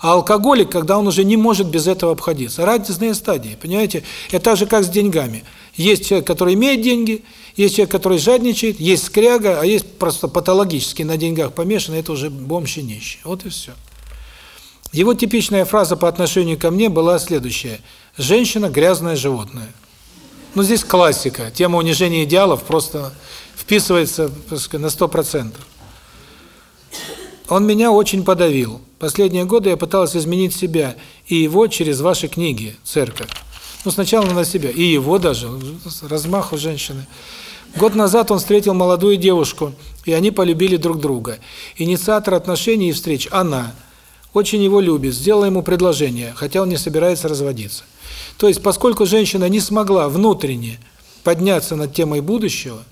А алкоголик, когда он уже не может без этого обходиться. Разные стадии, понимаете? Это так же, как с деньгами. Есть человек, который имеет деньги, есть человек, который жадничает, есть скряга, а есть просто патологически на деньгах помешанный, это уже бомж и нищий. Вот и все. Его типичная фраза по отношению ко мне была следующая. «Женщина – грязное животное». Ну, здесь классика. Тема унижения идеалов просто вписывается на 100%. Он меня очень подавил. Последние годы я пыталась изменить себя и его через ваши книги, церковь. Ну, сначала на себя, и его даже, размах у женщины. Год назад он встретил молодую девушку, и они полюбили друг друга. Инициатор отношений и встреч – она. Очень его любит, сделала ему предложение, хотя он не собирается разводиться. То есть, поскольку женщина не смогла внутренне подняться над темой будущего,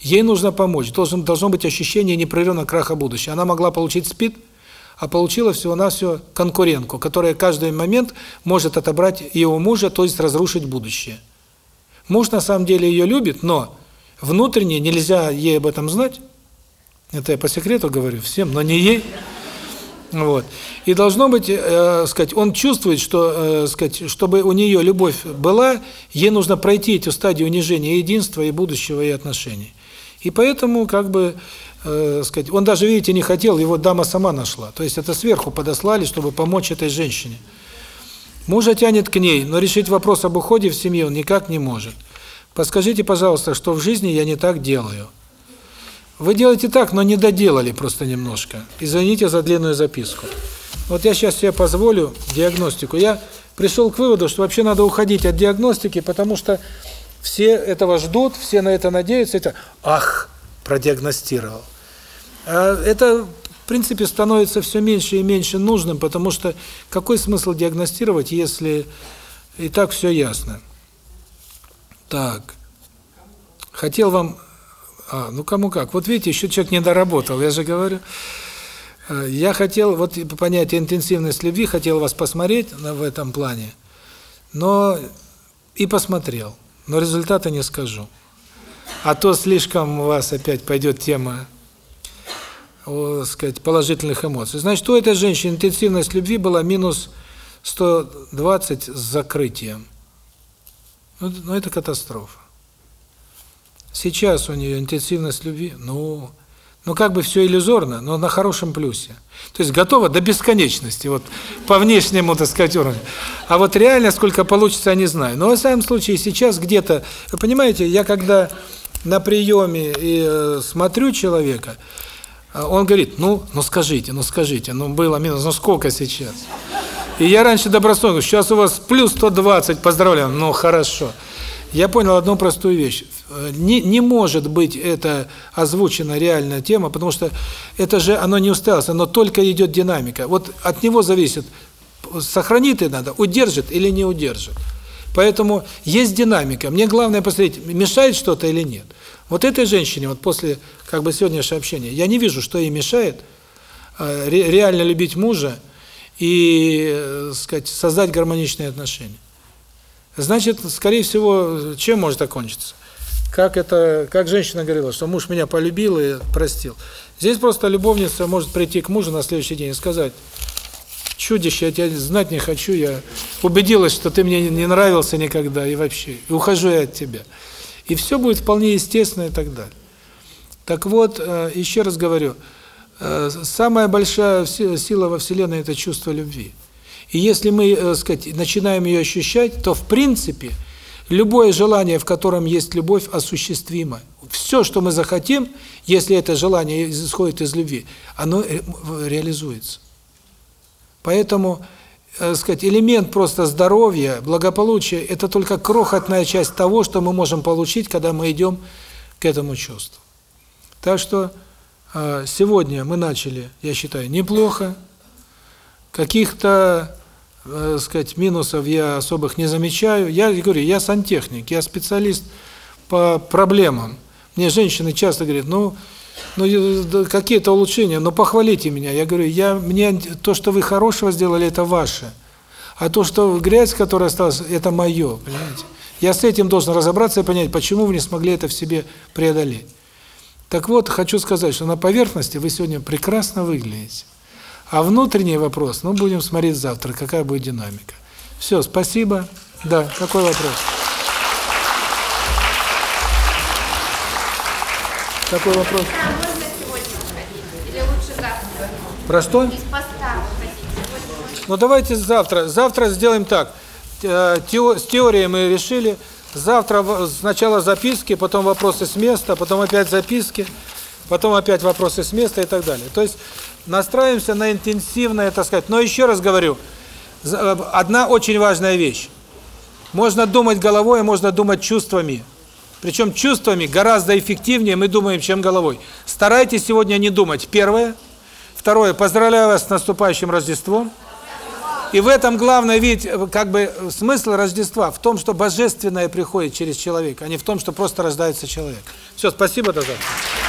ей нужно помочь. Должен, должно быть ощущение непрерывного краха будущего. Она могла получить СПИД, а получила всего-навсего конкурентку, которая каждый момент может отобрать его мужа, то есть разрушить будущее. Муж на самом деле ее любит, но внутренне нельзя ей об этом знать. Это я по секрету говорю всем, но не ей. Вот. И должно быть, э, сказать, он чувствует, что, э, сказать, чтобы у нее любовь была, ей нужно пройти эти стадии унижения и единства, и будущего, и отношений. И поэтому, как бы, э, сказать, он даже, видите, не хотел, его дама сама нашла. То есть это сверху подослали, чтобы помочь этой женщине. Мужа тянет к ней, но решить вопрос об уходе в семье он никак не может. Подскажите, пожалуйста, что в жизни я не так делаю. Вы делаете так, но не доделали просто немножко. Извините за длинную записку. Вот я сейчас себе позволю диагностику. Я пришел к выводу, что вообще надо уходить от диагностики, потому что все этого ждут, все на это надеются. Это ах, продиагностировал. А это, в принципе, становится все меньше и меньше нужным, потому что какой смысл диагностировать, если и так все ясно? Так. Хотел вам а, ну кому как. Вот видите, еще человек не доработал, я же говорю. Э, Я хотел, вот по понятию интенсивность любви, хотел вас посмотреть на, в этом плане, но и посмотрел, но результата не скажу. А то слишком у вас опять пойдет тема, о, сказать, положительных эмоций. Значит, у этой женщины интенсивность любви была минус 120 с закрытием. Ну, ну это катастрофа. Сейчас у нее интенсивность любви, ну, ну как бы все иллюзорно, но на хорошем плюсе. То есть готова до бесконечности, вот по внешнему, так сказать, уровню. А вот реально сколько получится, я не знаю. Но в самом случае сейчас где-то, вы понимаете, я когда на приеме и э, смотрю человека, э, он говорит, ну, ну скажите, ну скажите, ну было минус, ну сколько сейчас? И я раньше добросовестно сейчас у вас плюс 120, поздравляю, ну хорошо. Я понял одну простую вещь. Не, не может быть это озвучена реальная тема, потому что это же, оно не устоялось, оно только идет динамика. Вот от него зависит, сохранит и надо, удержит или не удержит. Поэтому есть динамика. Мне главное посмотреть, мешает что-то или нет. Вот этой женщине, вот после как бы сегодняшнего общения, я не вижу, что ей мешает э, ре- реально любить мужа и, э, сказать, создать гармоничные отношения. Значит, скорее всего, чем может окончиться? Как это, как женщина говорила, что муж меня полюбил и простил. Здесь просто любовница может прийти к мужу на следующий день и сказать: "Чудище, я тебя знать не хочу, я убедилась, что ты мне не нравился никогда и вообще, и ухожу я от тебя". И все будет вполне естественно и так далее. Так вот, э, еще раз говорю, э, самая большая си- сила во Вселенной – это чувство любви. И если мы, э, сказать, начинаем ее ощущать, то в принципе любое желание, в котором есть любовь, осуществимо. Все, что мы захотим, если это желание исходит из любви, оно в- реализуется. Поэтому, э, сказать, элемент просто здоровья, благополучия – это только крохотная часть того, что мы можем получить, когда мы идем к этому чувству. Так что э, сегодня мы начали, я считаю, неплохо. Каких-то, э, сказать, минусов я особых не замечаю. Я говорю, я сантехник, я специалист по проблемам. Мне женщины часто говорят, ну, ну э, какие-то улучшения, ну похвалите меня. Я говорю, я мне то, что вы хорошего сделали, это ваше. А то, что грязь, которая осталась, это мое, понимаете? Я с этим должен разобраться и понять, почему вы не смогли это в себе преодолеть. Так вот, хочу сказать, что на поверхности вы сегодня прекрасно выглядите. А внутренний вопрос, ну, будем смотреть завтра, какая будет динамика. Все, спасибо. Да, какой вопрос? Какой вопрос? Можно сегодня? Или лучше завтра? Про что? Ну, давайте завтра. Завтра сделаем так. Э, тео- С теорией мы решили. Завтра сначала записки, потом вопросы с места, потом опять записки, потом опять вопросы с места и так далее. То есть настраиваемся на интенсивное, так сказать. Но еще раз говорю, э, одна очень важная вещь. Можно думать головой, а можно думать чувствами. Причем чувствами гораздо эффективнее мы думаем, чем головой. Старайтесь сегодня не думать. Первое. Второе. Поздравляю вас с наступающим Рождеством. И в этом главный вид, э, как бы, э, смысл Рождества в том, что божественное приходит через человека, а не в том, что просто рождается человек. Все, спасибо, до завтра.